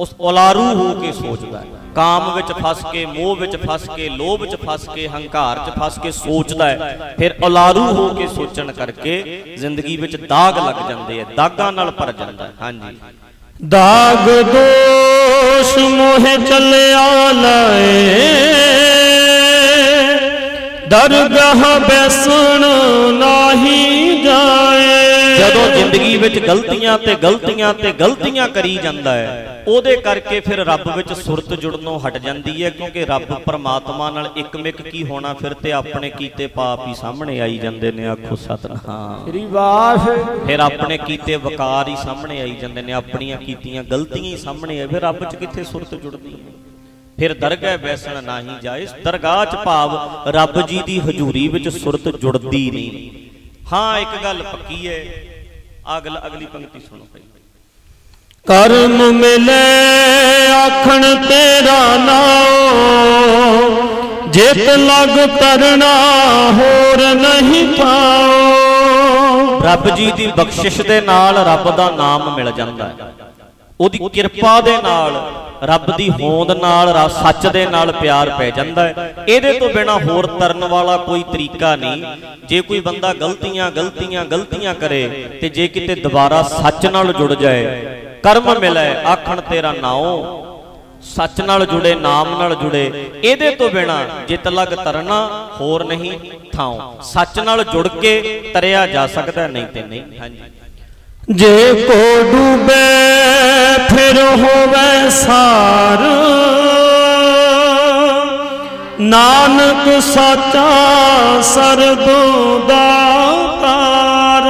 ਉਸ ਉਲਾਰੂ ਹੋ ਕੇ ਸੋਚਦਾ ਹੈ। ਕਾਮ ਵਿੱਚ ਫਸ ਕੇ, ਮੋਹ ਵਿੱਚ ਫਸ ਕੇ, ਲੋਭ ਵਿੱਚ ਫਸ ਕੇ, ਹੰਕਾਰ 'ਚ ਫਸ ਕੇ ਸੋਚਦਾ ਹੈ। ਫਿਰ ਉਲਾਰੂ ਹੋ ਕੇ ਸੋਚਣ ਕਰਕੇ ਜ਼ਿੰਦਗੀ ਵਿੱਚ ਦਾਗ ਲੱਗ ਜਾਂਦੇ ਆ, ਦਾਗਾਂ ਨਾਲ ਭਰ ਜਾਂਦਾ ਹੈ। ਹਾਂਜੀ। ਦਾਗ ਦੋਸ਼ ਮੋਹ ਚੱਲਿਆ ਲਾਏ। ਦਰਗਾਹ ਬੈਸਣ ਨਾਹੀ ਜ਼ਿੰਦਗੀ ਵਿੱਚ ਗਲਤੀਆਂ ਤੇ ਗਲਤੀਆਂ ਤੇ ਗਲਤੀਆਂ ਕਰੀ ਜਾਂਦਾ ਹੈ। ਉਹਦੇ ਕਰਕੇ ਫਿਰ ਰੱਬ ਵਿੱਚ ਸੁਰਤ ਜੁੜਨੋਂ ਹਟ ਜਾਂਦੀ ਹੈ ਕਿਉਂਕਿ ਰੱਬ ਪਰਮਾਤਮਾ ਨਾਲ ਇੱਕਮਿਕ ਕੀ ਹੋਣਾ ਫਿਰ ਤੇ ਆਪਣੇ ਕੀਤੇ ਪਾਪ ਹੀ ਸਾਹਮਣੇ ਆਈ ਜਾਂਦੇ ਨੇ ਆਖੋ ਸਤਨਾਮ। ਸ੍ਰੀ ਵਾਸ। ਫਿਰ ਆਪਣੇ ਕੀਤੇ ਵਕਾਰ ਹੀ ਸਾਹਮਣੇ ਆਈ ਜਾਂਦੇ ਨੇ ਆਪਣੀਆਂ ਕੀਤੀਆਂ ਗਲਤੀਆਂ ਹੀ ਸਾਹਮਣੇ ਆ ਫਿਰ ਰੱਬ 'ਚ ਕਿੱਥੇ ਸੁਰਤ ਜੁੜਦੀ ਹੈ? ਫਿਰ ਦਰਗਾਹ ਬੈਸਣ ਨਾਹੀ ਜਾਏ ਦਰਗਾਹ 'ਚ ਭਾਵ ਰੱਬ ਜੀ ਦੀ ਹਜ਼ੂਰੀ ਵਿੱਚ ਸੁਰਤ ਜੁੜਦੀ ਨਹੀਂ। ਹਾਂ ਇੱਕ ਗੱਲ ਪੱਕੀ ਹੈ ਅਗਲ ਅਗਲੀ ਪੰਕਤੀ ਸੁਣੋ ਭਾਈ। ਕਰਮ ਮਿਲੇ ਆਖਣ ਤੇਰਾ ਨਾਉ ਜਿਤ ਲਗ ਤਰਨਾ ਹੋਰ ਨਹੀਂ ਪਾਓ। ਰੱਬ ਜੀ ਦੀ ਬਖਸ਼ਿਸ਼ ਦੇ ਨਾਲ ਰੱਬ ਦਾ ਨਾਮ ਮਿਲ ਜਾਂਦਾ ਹੈ। ਉਹਦੀ ਕਿਰਪਾ ਦੇ ਨਾਲ, ਰੱਬ ਦੀ ਹੋਂਦ ਨਾਲ ਸੱਚ ਦੇ ਨਾਲ ਪਿਆਰ ਪੈ ਜਾਂਦਾ ਹੈ। ਇਹਦੇ ਤੋਂ ਬਿਨਾ ਹੋਰ ਤਰਨ ਵਾਲਾ ਕੋਈ ਤਰੀਕਾ ਨਹੀਂ। ਜੇ ਕੋਈ ਬੰਦਾ ਗਲਤੀਆਂ ਗਲਤੀਆਂ ਗਲਤੀਆਂ ਕਰੇ ਤੇ ਜੇ ਕਿਤੇ ਦੁਬਾਰਾ ਸੱਚ ਨਾਲ ਜੁੜ ਜਾਏ, ਕਰਮ ਮਿਲੇ, ਆਖਣ ਤੇਰਾ ਨਾਉ, ਸੱਚ ਨਾਲ ਜੁੜੇ, ਨਾਮ ਨਾਲ ਜੁੜੇ, ਇਹਦੇ ਤੋਂ ਬਿਨਾ ਜਿਤ ਲਗ ਤਰਨਾ, ਹੋਰ ਨਹੀਂ ਥਾਉ। ਸੱਚ ਨਾਲ ਜੁੜ ਕੇ ਤਰਿਆ ਜਾ ਸਕਦਾ ਨਹੀਂ ਤੇ ਨਹੀਂ। ਹਾਂਜੀ। ਜੇ ਕੋ ਡੂਬੇ, ਫਿਰ ਹੋਵੇ ਸਾਰ। ਨਾਨਕ ਸਾਚਾ ਸਰਬੋ ਦਾਤਾਰ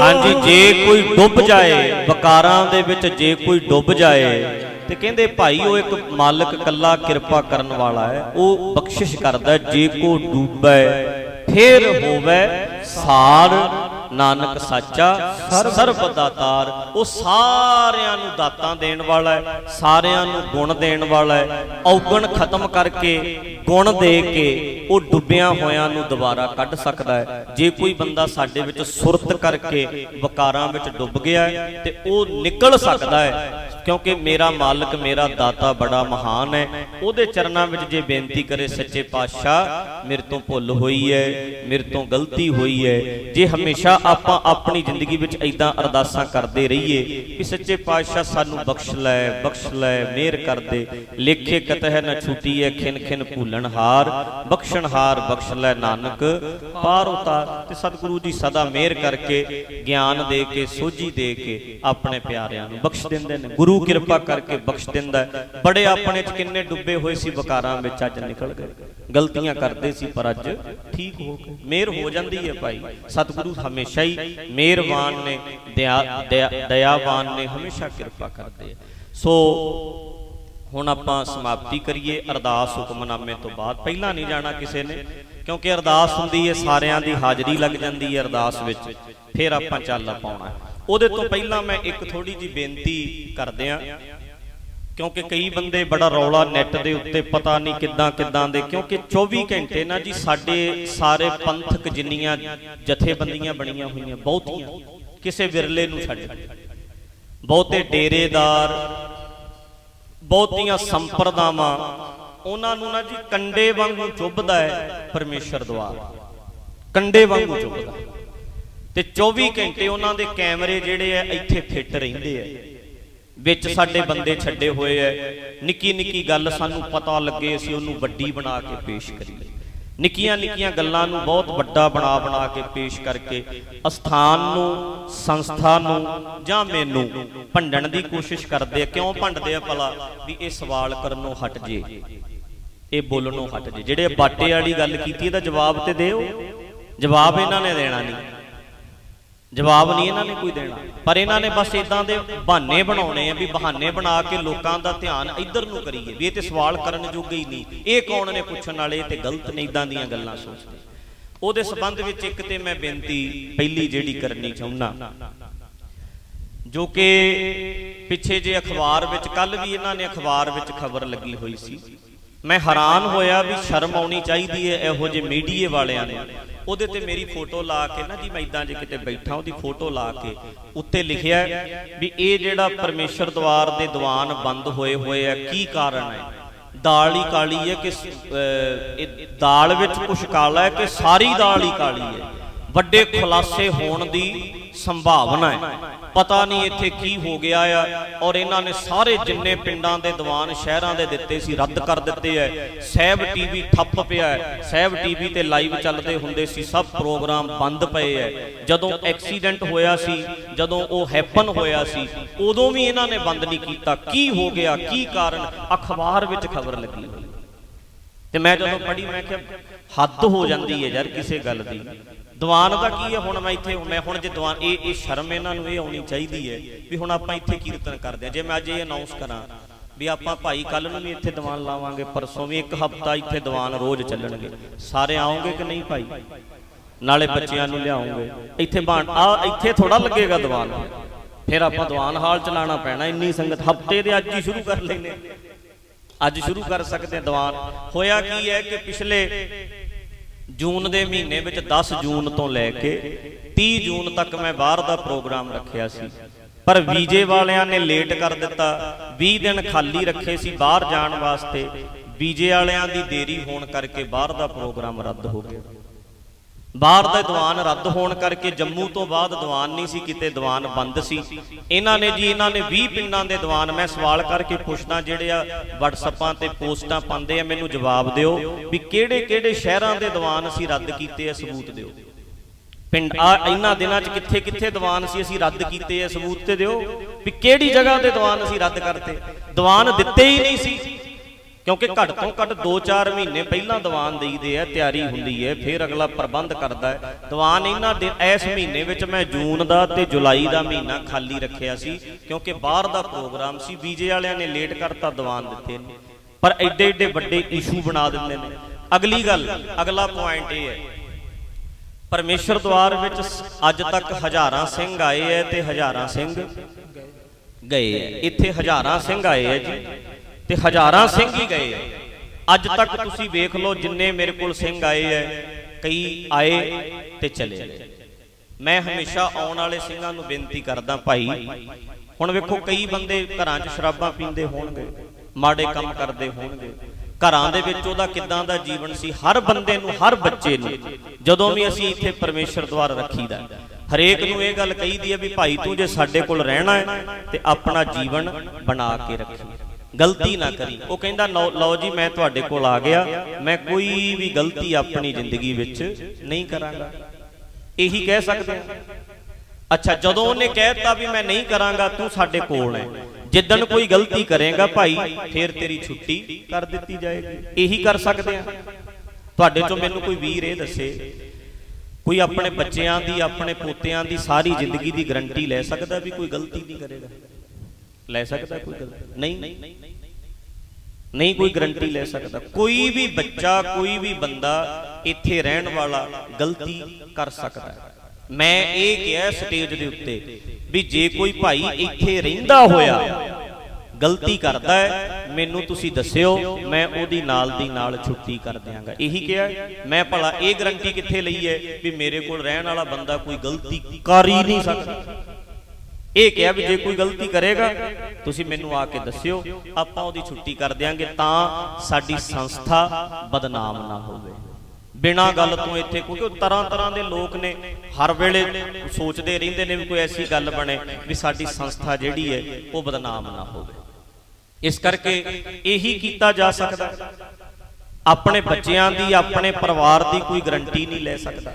ਹਾਂਜੀ, ਜੇ ਕੋਈ ਡੁੱਬ ਜਾਏ, ਵਕਾਰਾਂ ਦੇ ਵਿੱਚ ਜੇ ਕੋਈ ਡੁੱਬ ਜਾਏ, ਤੇ ਕਹਿੰਦੇ ਭਾਈ ਉਹ ਇੱਕ ਮਾਲਕ ਕੱਲਾ ਕਿਰਪਾ ਕਰਨ ਵਾਲਾ ਹੈ, ਉਹ ਬਖਸ਼ਿਸ਼ ਕਰਦਾ ਜੇ ਕੋ ਡੂਬੈ, ਫਿਰ ਹੋਵੇ ਸਾਰ। ਨਾਨਕ ਸਾਚਾ, ਸਰਬ ਦਾਤਾਰ, ਉਹ ਸਾਰਿਆਂ ਨੂੰ ਦਾਤਾਂ ਦੇਣ ਵਾਲਾ ਹੈ, ਸਾਰਿਆਂ ਨੂੰ ਗੁਣ ਦੇਣ ਵਾਲਾ ਹੈ। ਔਗਣ ਖਤਮ ਕਰਕੇ ਗੁਣ ਦੇ ਕੇ ਉਹ ਡੁੱਬਿਆਂ ਹੋਇਆਂ ਨੂੰ ਦੁਬਾਰਾ ਕੱਢ ਸਕਦਾ ਹੈ। ਜੇ ਕੋਈ ਬੰਦਾ ਸਾਡੇ ਵਿੱਚ ਸੁਰਤ ਕਰਕੇ ਵਕਾਰਾਂ ਵਿੱਚ ਡੁੱਬ ਗਿਆ ਹੈ ਤੇ ਉਹ ਨਿਕਲ ਸਕਦਾ ਹੈ, ਕਿਉਂਕਿ ਮੇਰਾ ਮਾਲਕ, ਮੇਰਾ ਦਾਤਾ ਬੜਾ ਮਹਾਨ ਹੈ। ਉਹਦੇ ਚਰਨਾਂ ਵਿੱਚ ਜੇ ਬੇਨਤੀ ਕਰੇ, ਸੱਚੇ ਪਾਤਸ਼ਾਹ, ਮੇਰੇ ਤੋਂ ਭੁੱਲ ਹੋਈ ਹੈ, ਮੇਰੇ ਤੋਂ ਗਲਤੀ ਹੋਈ ਹੈ, ਜੇ ਹਮੇਸ਼ਾ ਆਪਾਂ ਆਪਣੀ ਜ਼ਿੰਦਗੀ ਵਿੱਚ ਐਦਾਂ ਅਰਦਾਸਾਂ ਕਰਦੇ ਰਹੀਏ ਕਿ ਸੱਚੇ ਪਾਤਸ਼ਾਹ ਸਾਨੂੰ ਬਖਸ਼ ਲੈ ਬਖਸ਼ ਲੈ, ਮਿਹਰ ਕਰ ਦੇ। ਲੇਖੇ ਕਤਹਿ ਨ ਛੁੱਟੀ ਹੈ ਖਿਨ ਖਿਨ ਭੂਲਣ ਹਾਰ। ਬਖਸ਼ਣ ਹਾਰ, ਬਖਸ਼ ਲੈ ਨਾਨਕ। ਪਾਰ ਉਤਾਰ ਤੇ ਸਤਿਗੁਰੂ ਜੀ ਸਦਾ ਮਿਹਰ ਕਰਕੇ, ਗਿਆਨ ਦੇ ਕੇ, ਸੋਝੀ ਦੇ ਕੇ ਆਪਣੇ ਪਿਆਰਿਆਂ ਨੂੰ ਬਖਸ਼ ਦਿੰਦੇ ਨੇ। ਗੁਰੂ ਕਿਰਪਾ ਕਰਕੇ ਬਖਸ਼ ਦਿੰਦਾ ਬੜੇ ਆਪਣੇ ਚ ਕਿੰਨੇ ਡੁੱਬੇ ਹੋਏ ਸੀ ਵਕਾਰਾਂ ਵਿੱਚ ਅੱਜ ਨਿਕਲ ਗਏ। ਗਲਤੀਆਂ ਕਰਦੇ ਸੀ ਪਰ ਅੱਜ ਠੀਕ ਹੋ ਗਏ ਮਿਹਰ ਹੋ ਜਾਂਦੀ ਹੈ ਭਾਈ। ਸਤਿਗੁਰੂ ਹਮੇਸ਼ਾ ਹੀ ਮਿਹਰਬਾਨ ਨੇ, ਦਇਆ ਦਇਆ- ਦਇਆਵਾਨ ਨੇ, ਹਮੇਸ਼ਾ ਕਿਰਪਾ ਕਰਦੇ ਸੋ ਹੁਣ ਆਪਾਂ ਸਮਾਪਤੀ ਕਰੀਏ ਅਰਦਾਸ ਹੁਕਮਨਾਮੇ ਤੋਂ ਬਾਅਦ। ਪਹਿਲਾਂ ਨਹੀਂ ਜਾਣਾ ਕਿਸੇ ਨੇ, ਕਿਉਂਕਿ ਅਰਦਾਸ ਹੁੰਦੀ ਹੈ ਸਾਰਿਆਂ ਦੀ ਹਾਜ਼ਰੀ ਲੱਗ ਜਾਂਦੀ ਹੈ ਅਰਦਾਸ ਵਿੱਚ, ਫਿਰ ਆਪਾਂ ਚੱਲ ਪਾਉਣਾ। ਉਹਦੇ ਤੋਂ ਪਹਿਲਾਂ ਮੈਂ ਇੱਕ ਥੋੜੀ ਜੀ ਬੇਨਤੀ ਕਰਦੇ ਆ ਕਿਉਂਕਿ ਕਈ ਬੰਦੇ ਬੜਾ ਰੌਲਾ ਨੈਟ ਦੇ ਉੱਤੇ ਪਤਾ ਨਹੀਂ ਕਿੱਦਾਂ ਕਿੱਦਾਂ ਦੇ, ਕਿਉਂਕਿ 24 ਘੰਟੇ ਨਾ ਜੀ ਸਾਡੇ ਸਾਰੇ ਪੰਥਕ ਜਿੰਨੀਆਂ ਜਥੇਬੰਦੀਆਂ ਬਣੀਆਂ ਹੋਈਆਂ, ਬਹੁਤੀਆਂ, ਕਿਸੇ ਵਿਰਲੇ ਨੂੰ ਛੱਡ ਬਹੁਤੇ ਡੇਰੇਦਾਰ, ਬਹੁਤੀਆਂ ਸੰਪਰਦਾਵਾਂ, ਉਹਨਾਂ ਨੂੰ ਨਾ ਜੀ ਕੰਡੇ ਵਾਂਗੂ ਚੁੱਭਦਾ ਹੈ ਪਰਮੇਸ਼ਰ ਦਵਾਰ ਕੰਡੇ ਵਾਂਗੂ ਚੁੱਭਦਾ। ਤੇ 24 ਘੰਟੇ ਉਹਨਾਂ ਦੇ ਕੈਮਰੇ ਜਿਹੜੇ ਆ, ਇੱਥੇ ਫਿੱਟ ਰਹਿੰਦੇ ਆ। ਵਿੱਚ ਸਾਡੇ ਬੰਦੇ ਛੱਡੇ ਹੋਏ ਐ। ਨਿੱਕੀ ਨਿੱਕੀ ਗੱਲ ਸਾਨੂੰ ਪਤਾ ਲੱਗੇ ਅਸੀਂ ਉਹਨੂੰ ਵੱਡੀ ਬਣਾ ਕੇ ਪੇਸ਼ ਕਰੀਏ। ਨਿੱਕੀਆਂ ਨਿੱਕੀਆਂ ਗੱਲਾਂ ਨੂੰ ਬਹੁਤ ਵੱਡਾ ਬਣਾ ਬਣਾ ਕੇ ਪੇਸ਼ ਕਰਕੇ ਅਸਥਾਨ ਨੂੰ ਸੰਸਥਾ ਨੂੰ ਜਾਂ ਮੈਨੂੰ ਭੰਡਣ ਦੀ ਕੋਸ਼ਿਸ਼ ਕਰਦੇ ਆ। ਕਿਉਂ ਭੰਡਦੇ ਆ ਭਲਾ? ਵੀ ਇਹ ਸਵਾਲ ਕਰਨੋਂ ਹਟ ਜੇ। ਇਹ ਬੋਲਣੋਂ ਹਟ ਜੇ। ਜਿਹੜੇ ਬਾਟੇ ਵਾਲੀ ਗੱਲ ਕੀਤੀ ਇਹਦਾ ਜਵਾਬ ਤੇ ਦਿਓ ਜਵਾਬ ਇਹਨਾਂ ਨੇ ਦੇਣਾ ਨਹੀਂ। ਜਵਾਬ ਨਹੀਂ ਇਹਨਾਂ ਨੇ ਕੋਈ ਦੇਣਾ। ਪਰ ਇਹਨਾਂ ਨੇ ਬਸ ਇਦਾਂ ਦੇ ਬਹਾਨੇ ਬਣਾਉਣੇ ਆ ਵੀ ਬਹਾਨੇ ਬਣਾ ਕੇ ਲੋਕਾਂ ਦਾ ਧਿਆਨ ਇੱਧਰ ਨੂੰ ਕਰੀਏ, ਵੀ ਇਹ ਤੇ ਸਵਾਲ ਕਰਨ ਜੋਗੇ ਹੀ ਨਹੀਂ। ਇਹ ਕੌਣ ਨੇ ਪੁੱਛਣ ਵਾਲੇ? ਤੇ ਗਲਤ ਨੇ ਇਦਾਂ ਦੀਆਂ ਗੱਲਾਂ ਸੋਚਦੇ। ਉਹਦੇ ਸਬੰਧ ਵਿੱਚ ਇੱਕ ਤੇ ਮੈਂ ਬੇਨਤੀ ਪਹਿਲੀ ਜਿਹੜੀ ਕਰਨੀ ਚਾਹੁੰਦਾ ਜੋ ਕਿ ਪਿੱਛੇ ਜੇ ਅਖਬਾਰ ਵਿੱਚ ਕੱਲ ਵੀ ਇਹਨਾਂ ਨੇ ਅਖਬਾਰ ਵਿੱਚ ਖਬਰ ਲੱਗੀ ਹੋਈ ਸੀ। ਮੈਂ ਹੈਰਾਨ ਹੋਇਆ ਵੀ ਸ਼ਰਮ ਆਉਣੀ ਚਾਹੀਦੀ ਹੈ ਇਹੋ ਜਿਹੇ ਮੀਡੀਏ ਵਾਲਿਆਂ ਨੇ। ਉਹਦੇ ਤੇ ਮੇਰੀ ਫੋਟੋ ਲਾ ਕੇ ਨਾ ਜੀ ਮੈਂ ਇਦਾਂ ਜੇ ਕਿਤੇ ਬੈਠਾ, ਉਹਦੀ ਫੋਟੋ ਲਾ ਕੇ, ਉੱਤੇ ਲਿਖਿਆ ਵੀ ਇਹ ਜਿਹੜਾ ਪਰਮੇਸ਼ਰ ਦਵਾਰ ਦੇ ਦੀਵਾਨ ਬੰਦ ਹੋਏ ਹੋਏ ਆ, ਕੀ ਕਾਰਨ ਹੈ? ਦਾਲ ਹੀ ਕਾਲੀ ਹੈ ਕਿ ਇਹ ਦਾਲ ਵਿੱਚ ਕੁਛ ਕਾਲਾ ਹੈ ਕਿ ਸਾਰੀ ਦਾਲ ਹੀ ਕਾਲੀ ਹੈ? ਵੱਡੇ ਖੁਲਾਸੇ ਹੋਣ ਦੀ ਸੰਭਾਵਨਾ ਹੈ। ਪਤਾ ਨਹੀਂ ਇੱਥੇ ਕੀ ਹੋ ਗਿਆ ਆ ਔਰ ਇਹਨਾਂ ਨੇ ਸਾਰੇ ਜਿੰਨੇ ਪਿੰਡਾਂ ਦੇ ਦੀਵਾਨ ਸ਼ਹਿਰਾਂ ਦੇ ਦਿੱਤੇ ਸੀ, ਰੱਦ ਕਰ ਦਿੱਤੇ ਐ ਸਹਿਬ ਟੀਵੀ ਠੱਪ ਪਿਆ ਹੈ। ਸਹਿਬ ਟੀਵੀ ਤੇ ਲਾਈਵ ਚੱਲਦੇ ਹੁੰਦੇ ਸੀ, ਸਭ ਪ੍ਰੋਗਰਾਮ ਬੰਦ ਪਏ ਐ ਜਦੋਂ ਐਕਸੀਡੈਂਟ ਹੋਇਆ ਸੀ, ਜਦੋਂ ਉਹ ਹੈਪਨ ਹੋਇਆ ਸੀ, ਉਦੋਂ ਵੀ ਇਹਨਾਂ ਨੇ ਬੰਦ ਨਹੀਂ ਕੀਤਾ। ਕੀ ਹੋ ਗਿਆ, ਕੀ ਕਾਰਨ? ਅਖਬਾਰ ਵਿੱਚ ਖਬਰ ਲੱਗੀ ਹੋਈ। ਤੇ ਮੈਂ ਜਦੋਂ ਪੜ੍ਹੀ, ਮੈਂ ਕਿਹਾ, ਹੱਦ ਹੋ ਜਾਂਦੀ ਹੈ ਯਾਰ ਕਿਸੇ ਗੱਲ ਦੀ। ਦੀਵਾਨ ਦਾ ਕੀ ਹੈ? ਹੁਣ ਮੈਂ ਇੱਥੇ ਮੈਂ ਹੁਣ ਜੇ ਦੀਵਾਨ ਇਹ ਇਹ ਸ਼ਰਮ ਇਹਨਾਂ ਨੂੰ ਇਹ ਆਉਣੀ ਚਾਹੀਦੀ ਹੈ ਵੀ ਹੁਣ ਆਪਾਂ ਇੱਥੇ ਕੀਰਤਨ ਕਰਦੇ ਆ ਜੇ ਮੈਂ ਅੱਜ ਇਹ ਅਨਾਉਂਸ ਕਰਾਂ ਵੀ ਆਪਾਂ ਭਾਈ ਕੱਲ ਨੂੰ ਵੀ ਇੱਥੇ ਦੀਵਾਨ ਲਾਵਾਂਗੇ, ਪਰਸੋਂ ਵੀ ਇੱਕ ਹਫਤਾ ਇੱਥੇ ਦੀਵਾਨ ਰੋਜ਼ ਚੱਲਣਗੇ। ਸਾਰੇ ਆਉਂਗੇ ਕਿ ਨਹੀਂ ਭਾਈ? ਨਾਲੇ ਬੱਚਿਆਂ ਨੂੰ ਲਿਆਉਂਗੇ। ਇੱਥੇ ਬਾਣ ਆ, ਇੱਥੇ ਥੋੜਾ ਲੱਗੇਗਾ ਦੀਵਾਨ। ਫਿਰ ਆਪਾਂ ਦੀਵਾਨ ਹਾਲ ਚਲਾਉਣਾ ਪੈਣਾ। ਇੰਨੀ ਸੰਗਤ ਹਫ਼ਤੇ ਦੇ ਅੱਜ ਹੀ ਸ਼ੁਰੂ ਕਰ ਲੈਨੇ ਅੱਜ ਸ਼ੁਰੂ ਕਰ ਸਕਦੇ ਹਾਂ ਦੀਵਾਨ। ਹੋਇਆ ਕੀ ਹੈ ਕਿ ਪਿਛਲੇ ਜੂਨ ਦੇ ਮਹੀਨੇ ਵਿੱਚ 10 ਜੂਨ ਤੋਂ ਲੈ ਕੇ 30 ਜੂਨ ਤੱਕ ਮੈਂ ਬਾਹਰ ਦਾ ਪ੍ਰੋਗਰਾਮ ਰੱਖਿਆ ਸੀ। ਪਰ ਵੀਜੇ ਵਾਲਿਆਂ ਨੇ ਲੇਟ ਕਰ ਦਿੱਤਾ। 20 ਦਿਨ ਖਾਲੀ ਰੱਖੇ ਸੀ ਬਾਹਰ ਜਾਣ ਵਾਸਤੇ। ਵੀਜੇ ਵਾਲਿਆਂ ਦੀ ਦੇਰੀ ਹੋਣ ਕਰਕੇ ਬਾਹਰ ਦਾ ਪ੍ਰੋਗਰਾਮ ਰੱਦ ਹੋ ਗਿਆ। ਬਾਹਰ ਦਾ ਦੀਵਾਨ ਰੱਦ ਹੋਣ ਕਰਕੇ ਜੰਮੂ ਤੋਂ ਬਾਅਦ ਦੀਵਾਨ ਨਹੀਂ ਸੀ ਕਿਤੇ, ਦੀਵਾਨ ਬੰਦ ਸੀ। ਇਹਨਾਂ ਨੇ ਜੀ, ਇਹਨਾਂ ਨੇ 20 ਪਿੰਡਾਂ ਦੇ ਦੀਵਾਨ ਮੈਂ ਸਵਾਲ ਕਰਕੇ ਪੁੱਛਦਾ, ਜਿਹੜੇ ਆ WhatsAppaਂ ਤੇ ਪੋਸਟਾਂ ਪਾਉਂਦੇ ਆ, ਮੈਨੂੰ ਜਵਾਬ ਦਿਓ ਵੀ ਕਿਹੜੇ ਕਿਹੜੇ ਸ਼ਹਿਰਾਂ ਦੇ ਦੀਵਾਨ ਅਸੀਂ ਰੱਦ ਕੀਤੇ ਆ, ਸਬੂਤ ਦਿਓ। ਪਿੰਡ, ਆ, ਇਹਨਾਂ ਦਿਨਾਂ 'ਚ ਕਿੱਥੇ ਕਿੱਥੇ ਦੀਵਾਨ ਸੀ ਅਸੀਂ ਰੱਦ ਕੀਤੇ ਆ, ਸਬੂਤ ਤੇ ਦਿਓ ਵੀ ਕਿਹੜੀ ਜਗ੍ਹਾ ਤੇ ਦੀਵਾਨ ਅਸੀਂ ਰੱਦ ਕਰਤੇ। ਦੀਵਾਨ ਦਿੱਤੇ ਹੀ ਨਹੀਂ ਸੀ। ਕਿਉਂਕਿ ਘੱਟ ਤੋਂ ਘੱਟ 2-4 ਮਹੀਨੇ ਪਹਿਲਾਂ ਦੀਵਾਨ ਦੇਈਦੇ ਆ, ਤਿਆਰੀ ਹੁੰਦੀ ਹੈ ਫਿਰ ਅਗਲਾ ਪ੍ਰਬੰਧ ਕਰਦਾ ਹੈ ਦੀਵਾਨ ਇਹਨਾਂ ਦੇ, ਇਸ ਮਹੀਨੇ ਵਿੱਚ ਮੈਂ ਜੂਨ ਦਾ ਤੇ ਜੁਲਾਈ ਦਾ ਮਹੀਨਾ ਖਾਲੀ ਰੱਖਿਆ ਸੀ, ਕਿਉਂਕਿ ਬਾਹਰ ਦਾ ਪ੍ਰੋਗਰਾਮ ਸੀ ਵੀਜੇ ਵਾਲਿਆਂ ਨੇ ਲੇਟ ਕਰਤਾ ਦੀਵਾਨ ਦਿੱਤੇ ਨੇ। ਪਰ ਐਡੇ ਐਡੇ ਵੱਡੇ ਇਸ਼ੂ ਬਣਾ ਦਿੰਦੇ ਨੇ। ਅਗਲੀ ਗੱਲ, ਅਗਲਾ ਪੁਆਇੰਟ ਇਹ ਹੈ, ਪਰਮੇਸ਼ਰ ਦਵਾਰ ਵਿੱਚ ਅੱਜ ਤੱਕ ਹਜ਼ਾਰਾਂ ਸਿੰਘ ਆਏ ਐ ਤੇ ਹਜ਼ਾਰਾਂ ਸਿੰਘ ਗਏ ਐ ਇੱਥੇ ਹਜ਼ਾਰਾਂ ਸਿੰਘ ਆਏ ਐ ਜੀ। ਤੇ ਹਜ਼ਾਰਾਂ ਸਿੰਘ ਹੀ ਗਏ। ਐ ਅੱਜ ਤੱਕ ਤੁਸੀਂ ਵੇਖ ਲਓ ਜਿੰਨੇ ਮੇਰੇ ਕੋਲ ਸਿੰਘ ਆਏ ਐ, ਕਈ ਆਏ ਤੇ ਚਲੇ ਗਏ। ਮੈਂ ਹਮੇਸ਼ਾ ਆਉਣ ਵਾਲੇ ਸਿੰਘਾਂ ਨੂੰ ਬੇਨਤੀ ਕਰਦਾ ਭਾਈ, ਹੁਣ ਵੇਖੋ ਕਈ ਬੰਦੇ ਘਰਾਂ 'ਚ ਸ਼ਰਾਬਾਂ ਪੀਂਦੇ ਹੋਣਗੇ, ਮਾੜੇ ਕੰਮ ਕਰਦੇ ਹੋਣਗੇ। ਘਰਾਂ ਦੇ ਵਿੱਚ ਉਹਦਾ ਕਿਦਾਂ ਦਾ ਜੀਵਨ ਸੀ? ਹਰ ਬੰਦੇ ਨੂੰ, ਹਰ ਬੱਚੇ ਨੂੰ, ਜਦੋਂ ਵੀ ਅਸੀਂ ਇੱਥੇ ਪਰਮੇਸ਼ਰ ਦੁਆਰ ਰੱਖੀਦਾ ਹਰੇਕ ਨੂੰ ਇਹ ਗੱਲ ਕਹੀਦੀ ਹੈ ਵੀ ਭਾਈ ਤੂੰ ਜੇ ਸਾਡੇ ਕੋਲ ਰਹਿਣਾ ਹੈ ਤੇ ਆਪਣਾ ਜੀਵਨ ਬਣਾ ਕੇ ਰੱਖੀ। ਗਲਤੀ ਨਾ ਕਰੀ। ਉਹ ਕਹਿੰਦਾ, ਲਓ ਲਓ ਜੀ, ਮੈਂ ਤੁਹਾਡੇ ਕੋਲ ਆ ਗਿਆ। ਮੈਂ ਕੋਈ ਵੀ ਗਲਤੀ ਆਪਣੀ ਜ਼ਿੰਦਗੀ ਵਿੱਚ ਨਹੀਂ ਕਰਾਂਗਾ। ਇਹੀ ਕਹਿ ਸਕਦੇ ਆ। ਅੱਛਾ, ਜਦੋਂ ਉਹਨੇ ਕਹਿਤਾ ਵੀ ਮੈਂ ਨਹੀਂ ਕਰਾਂਗਾ, ਤੂੰ ਸਾਡੇ ਕੋਲ ਹੈ। ਜਿੱਦਣ ਕੋਈ ਗਲਤੀ ਕਰੇਗਾ, ਭਾਈ, ਫੇਰ ਤੇਰੀ ਛੁੱਟੀ ਕਰ ਦਿੱਤੀ ਜਾਏਗੀ। ਇਹੀ ਕਰ ਸਕਦੇ ਆ। ਤੁਹਾਡੇ ਚੋਂ ਮੈਨੂੰ ਕੋਈ ਵੀਰ ਇਹ ਦੱਸੇ, ਕੋਈ ਆਪਣੇ ਬੱਚਿਆਂ ਦੀ, ਆਪਣੇ ਪੋਤਿਆਂ ਦੀ ਸਾਰੀ ਜ਼ਿੰਦਗੀ ਦੀ ਗਰੰਟੀ ਲੈ ਸਕਦਾ ਵੀ ਕੋਈ ਗਲਤੀ ਨਹੀਂ ਕਰੇਗਾ। ਲੈ ਸਕਦਾ ਕੋਈ ਨਹੀਂ। ਨਹੀਂ। ਕੋਈ ਗਰੰਟੀ ਲੈ ਸਕਦਾ। ਕੋਈ ਵੀ ਬੱਚਾ ਕੋਈ ਵੀ ਬੰਦਾ ਇੱਥੇ ਰਹਿਣ ਵਾਲਾ ਗਲਤੀ ਕਰ ਸਕਦਾ। ਮੈਂ ਇਹ ਕਿਹਾ ਸਟੇਜ ਦੇ ਉੱਤੇ ਵੀ ਜੇ ਕੋਈ ਭਾਈ ਇੱਥੇ ਰਹਿੰਦਾ ਹੋਇਆ ਗਲਤੀ ਕਰਦਾ ਹੈ ਮੈਨੂੰ ਤੁਸੀਂ ਦੱਸਿਓ ਮੈਂ ਉਹਦੀ ਨਾਲ ਦੀ ਨਾਲ ਛੁੱਟੀ ਕਰ ਦਿਆਂਗਾ। ਇਹੀ ਕਿਹਾ। ਮੈਂ ਭਲਾ ਇਹ ਗਰੰਟੀ ਕਿੱਥੇ ਲਈ ਹੈ ਵੀ ਮੇਰੇ ਕੋਲ ਰਹਿਣ ਵਾਲਾ ਬੰਦਾ ਕੋਈ ਗਲਤੀ ਕਰ ਹੀ ਨਹੀਂ ਸਕਦਾ। ਇਹ ਕਿਹਾ ਵੀ ਜੇ ਕੋਈ ਗਲਤੀ ਕਰੇਗਾ ਤੁਸੀਂ ਮੈਨੂੰ ਆ ਕੇ ਦੱਸਿਓ ਆਪਾਂ ਉਹਦੀ ਛੁੱਟੀ ਕਰ ਦਿਆਂਗੇ ਤਾਂ ਸਾਡੀ ਸੰਸਥਾ ਬਦਨਾਮ ਨਾ ਹੋਵੇ। ਬਿਨਾਂ ਗੱਲ ਤੋਂ ਇੱਥੇ ਕਿਉਂਕਿ ਤਰ੍ਹਾਂ ਤਰ੍ਹਾਂ ਦੇ ਲੋਕ ਨੇ ਹਰ ਵੇਲੇ ਸੋਚਦੇ ਰਹਿੰਦੇ ਨੇ ਵੀ ਕੋਈ ਐਸੀ ਗੱਲ ਬਣੇ ਵੀ ਸਾਡੀ ਸੰਸਥਾ ਜਿਹੜੀ ਹੈ ਉਹ ਬਦਨਾਮ ਨਾ ਹੋਵੇ। ਇਸ ਕਰਕੇ ਇਹੀ ਕੀਤਾ ਜਾ ਸਕਦਾ। ਆਪਣੇ ਬੱਚਿਆਂ ਦੀ ਆਪਣੇ ਪਰਿਵਾਰ ਦੀ ਕੋਈ ਗਰੰਟੀ ਨਹੀਂ ਲੈ ਸਕਦਾ।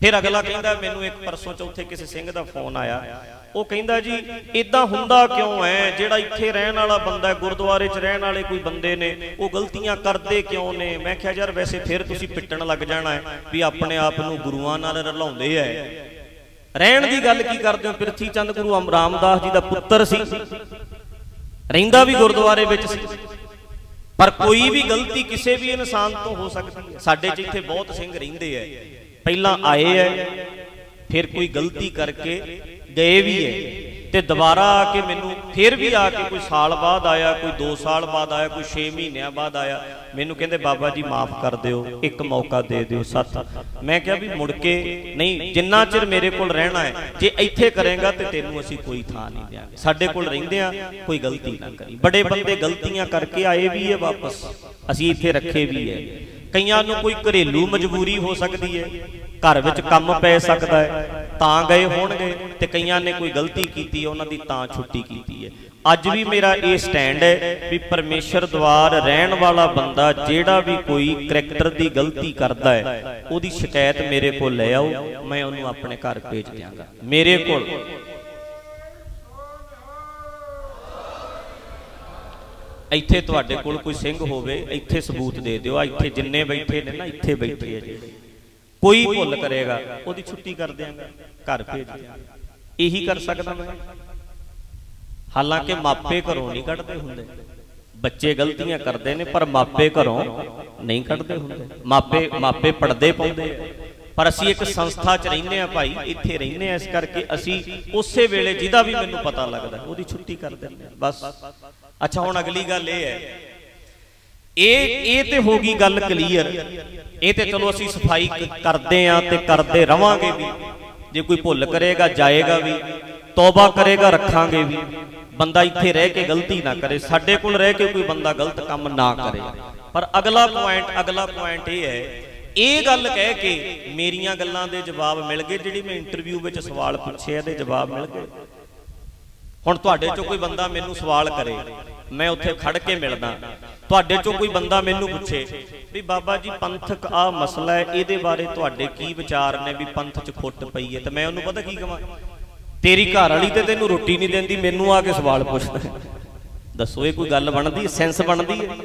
ਫਿਰ ਅਗਲਾ ਕਹਿੰਦਾ ਮੈਨੂੰ ਇੱਕ ਪਰਸੋਂ ਚੌਥੇ ਕਿਸੇ ਸਿੰਘ ਦਾ ਫੋਨ ਆਇਆ ਉਹ ਕਹਿੰਦਾ ਜੀ ਇਦਾਂ ਹੁੰਦਾ ਕਿਉਂ ਐ? ਜਿਹੜਾ ਇੱਥੇ ਰਹਿਣ ਵਾਲਾ ਬੰਦਾ ਗੁਰਦੁਆਰੇ 'ਚ ਰਹਿਣ ਵਾਲੇ ਕੋਈ ਬੰਦੇ ਨੇ, ਉਹ ਗਲਤੀਆਂ ਕਰਦੇ ਕਿਉਂ ਨੇ? ਮੈਂ ਕਿਹਾ, ਯਾਰ ਵੈਸੇ ਫਿਰ ਤੁਸੀਂ ਪਿੱਟਣ ਲੱਗ ਜਾਣਾ ਹੈ ਵੀ ਆਪਣੇ ਆਪ ਨੂੰ ਗੁਰੂਆਂ ਨਾਲ ਰਲਾਉਂਦੇ ਐ। ਰਹਿਣ ਦੀ ਗੱਲ ਕੀ ਕਰਦੇ ਹੋ? ਪ੍ਰਿਥੀ ਚੰਦ ਗੁਰੂ ਅਮ- ਰਾਮਦਾਸ ਜੀ ਦਾ ਪੁੱਤਰ ਸੀ। ਰਹਿੰਦਾ ਵੀ ਗੁਰਦੁਆਰੇ ਵਿੱਚ ਸੀ। ਪਰ ਕੋਈ ਵੀ ਗਲਤੀ ਕਿਸੇ ਵੀ ਇਨਸਾਨ ਤੋਂ ਹੋ ਸਕਦੀ ਹੈ। ਸਾਡੇ 'ਚ ਇੱਥੇ ਬਹੁਤ ਸਿੰਘ ਰਹਿੰਦੇ ਐ। ਪਹਿਲਾਂ ਆਏ ਐ, ਫਿਰ ਕੋਈ ਗਲਤੀ ਕਰਕੇ ਗਏ ਵੀ ਹੈ ਤੇ ਦੁਬਾਰਾ ਆ ਕੇ ਮੈਨੂੰ ਫਿਰ ਵੀ ਆ ਕੇ ਕੋਈ ਸਾਲ ਬਾਅਦ ਆਇਆ, ਕੋਈ 2 ਸਾਲ ਬਾਅਦ ਆਇਆ, ਕੋਈ 6 ਮਹੀਨਿਆਂ ਬਾਅਦ ਆਇਆ, ਮੈਨੂੰ ਕਹਿੰਦੇ, ਬਾਬਾ ਜੀ, ਮਾਫ ਕਰ ਦਿਓ, ਇੱਕ ਮੌਕਾ ਦੇ ਦਿਓ, ਸੱਤ। ਮੈਂ ਕਿਹਾ ਵੀ ਮੁੜ ਕੇ ਨਹੀਂ, ਜਿੰਨਾ ਚਿਰ ਮੇਰੇ ਕੋਲ ਰਹਿਣਾ ਹੈ, ਜੇ ਇੱਥੇ ਕਰੇਗਾ ਤੇ ਤੈਨੂੰ ਅਸੀਂ ਕੋਈ ਥਾਂ ਨਹੀਂ ਦਿਆਂਗੇ। ਸਾਡੇ ਕੋਲ ਰਹਿੰਦੇ ਆ, ਕੋਈ ਗਲਤੀ ਨਾ ਕਰੀ। ਬੜੇ ਬੰਦੇ ਗਲਤੀਆਂ ਕਰਕੇ ਆਏ ਵੀ ਹੈ ਵਾਪਸ। ਅਸੀਂ ਇੱਥੇ ਰੱਖੇ ਵੀ ਹੈ। ਕਈਆਂ ਨੂੰ ਕੋਈ ਘਰੇਲੂ ਮਜਬੂਰੀ ਹੋ ਸਕਦੀ ਹੈ, ਘਰ ਵਿੱਚ ਕੰਮ ਪੈ ਸਕਦਾ ਹੈ, ਤਾਂ ਗਏ ਹੋਣਗੇ ਤੇ ਕਈਆਂ ਨੇ ਕੋਈ ਗਲਤੀ ਕੀਤੀ, ਉਹਨਾਂ ਦੀ ਤਾਂ ਛੁੱਟੀ ਕੀਤੀ ਹੈ। ਅੱਜ ਵੀ ਮੇਰਾ ਇਹ ਸਟੈਂਡ ਹੈ ਵੀ ਪਰਮੇਸ਼ਰ ਦਵਾਰ ਰਹਿਣ ਵਾਲਾ ਬੰਦਾ ਜਿਹੜਾ ਵੀ ਕੋਈ ਕਰੈਕਟਰ ਦੀ ਗਲਤੀ ਕਰਦਾ ਹੈ, ਉਹਦੀ ਸ਼ਿਕਾਇਤ ਮੇਰੇ ਕੋਲ ਲੈ ਆਓ, ਮੈਂ ਉਹਨੂੰ ਆਪਣੇ ਘਰ ਭੇਜ ਦਿਆਂਗਾ। ਮੇਰੇ ਕੋਲ ਇੱਥੇ ਤੁਹਾਡੇ ਕੋਲ ਕੋਈ ਸਿੰਘ ਹੋਵੇ, ਇੱਥੇ ਸਬੂਤ ਦੇ ਦਿਓ। ਇੱਥੇ ਜਿੰਨੇ ਬੈਠੇ ਨੇ ਨਾ, ਇੱਥੇ ਬੈਠੇ ਆ ਜਿਹੜੇ। ਕੋਈ ਭੁੱਲ ਕਰੇਗਾ, ਉਹਦੀ ਛੁੱਟੀ ਕਰ ਦਿਆਂਗਾ, ਘਰ ਭੇਜ ਇਹੀ ਕਰ ਸਕਦਾ ਮੈਂ। ਹਾਲਾਂਕਿ ਮਾਪੇ ਘਰੋਂ ਨਹੀਂ ਕੱਢਦੇ ਹੁੰਦੇ। ਬੱਚੇ ਗਲਤੀਆਂ ਕਰਦੇ ਨੇ, ਪਰ ਮਾਪੇ ਘਰੋਂ ਨਹੀਂ ਕੱਢਦੇ ਹੁੰਦੇ। ਮਾਪੇ ਮਾਪੇ ਪੜਦੇ ਪਾਉਂਦੇ ਪਰ ਅਸੀਂ ਇੱਕ ਸੰਸਥਾ 'ਚ ਰਹਿੰਦੇ ਆ ਭਾਈ, ਇੱਥੇ ਰਹਿੰਦੇ ਆ। ਇਸ ਕਰਕੇ ਅਸੀਂ ਉਸੇ ਵੇਲੇ ਜਿਹਦਾ ਵੀ ਮੈਨੂੰ ਪਤਾ ਲੱਗਦਾ, ਉਹਦੀ ਛੁੱਟੀ ਕਰ ਦਿੰਦੇ ਆ। ਬਸ। ਅੱਛਾ, ਹੁਣ ਅਗਲੀ ਗੱਲ ਇਹ ਹੈ। ਇਹ ਇਹ ਤੇ ਹੋ ਗਈ ਗੱਲ ਕਲੀਅਰ ਇਹ ਤੇ ਚਲੋ ਅਸੀਂ ਸਫ਼ਾਈ ਕਰਦੇ ਆ ਤੇ ਕਰਦੇ ਰਵਾਂਗੇ ਵੀ। ਜੇ ਕੋਈ ਭੁੱਲ ਕਰੇਗਾ, ਜਾਏਗਾ ਵੀ। ਤੌਬਾ ਕਰੇਗਾ, ਰੱਖਾਂਗੇ ਵੀ। ਬੰਦਾ ਇੱਥੇ ਰਹਿ ਕੇ ਗਲਤੀ ਨਾ ਕਰੇ। ਸਾਡੇ ਕੋਲ ਰਹਿ ਕੇ ਕੋਈ ਬੰਦਾ ਗਲਤ ਕੰਮ ਨਾ ਕਰੇ। ਪਰ ਅਗਲਾ ਪੁਆਇੰਟ ਅਗਲਾ ਪੁਆਇੰਟ ਇਹ ਹੈ। ਇਹ ਗੱਲ ਕਹਿ ਕੇ ਮੇਰੀਆਂ ਗੱਲਾਂ ਦੇ ਜਵਾਬ ਮਿਲ ਗਏ, ਜਿਹੜੀ ਮੈਂ ਇੰਟਰਵਿਊ ਵਿੱਚ ਸਵਾਲ ਪੁੱਛਿਆ, ਇਹਦੇ ਜਵਾਬ ਮਿਲ ਗਏ। ਹੁਣ ਤੁਹਾਡੇ ਚੋਂ ਕੋਈ ਬੰਦਾ ਮੈਨੂੰ ਸਵਾਲ ਕਰੇ, ਮੈਂ ਉੱਥੇ ਖੜ ਕੇ ਮਿਲਦਾ। ਤੁਹਾਡੇ ਚੋਂ ਕੋਈ ਬੰਦਾ ਮੈਨੂੰ ਪੁੱਛੇ ਵੀ ਬਾਬਾ ਜੀ ਪੰਥਕ ਆ ਮਸਲਾ ਹੈ, ਇਹਦੇ ਬਾਰੇ ਤੁਹਾਡੇ ਕੀ ਵਿਚਾਰ ਨੇ ਵੀ ਪੰਥ 'ਚ ਖੁੱਟ ਪਈ ਹੈ? ਤੇ ਮੈਂ ਉਹਨੂੰ ਪਤਾ ਕੀ ਕਹਾਂ ਤੇਰੀ ਘਰ ਵਾਲੀ ਤੇ ਤੈਨੂੰ ਰੋਟੀ ਨਹੀਂ ਦਿੰਦੀ, ਮੈਨੂੰ ਆ ਕੇ ਸਵਾਲ ਪੁੱਛਦਾ। ਦੱਸੋ, ਇਹ ਕੋਈ ਗੱਲ ਬਣਦੀ ਸੈਂਸ ਬਣਦੀ ਹੈ?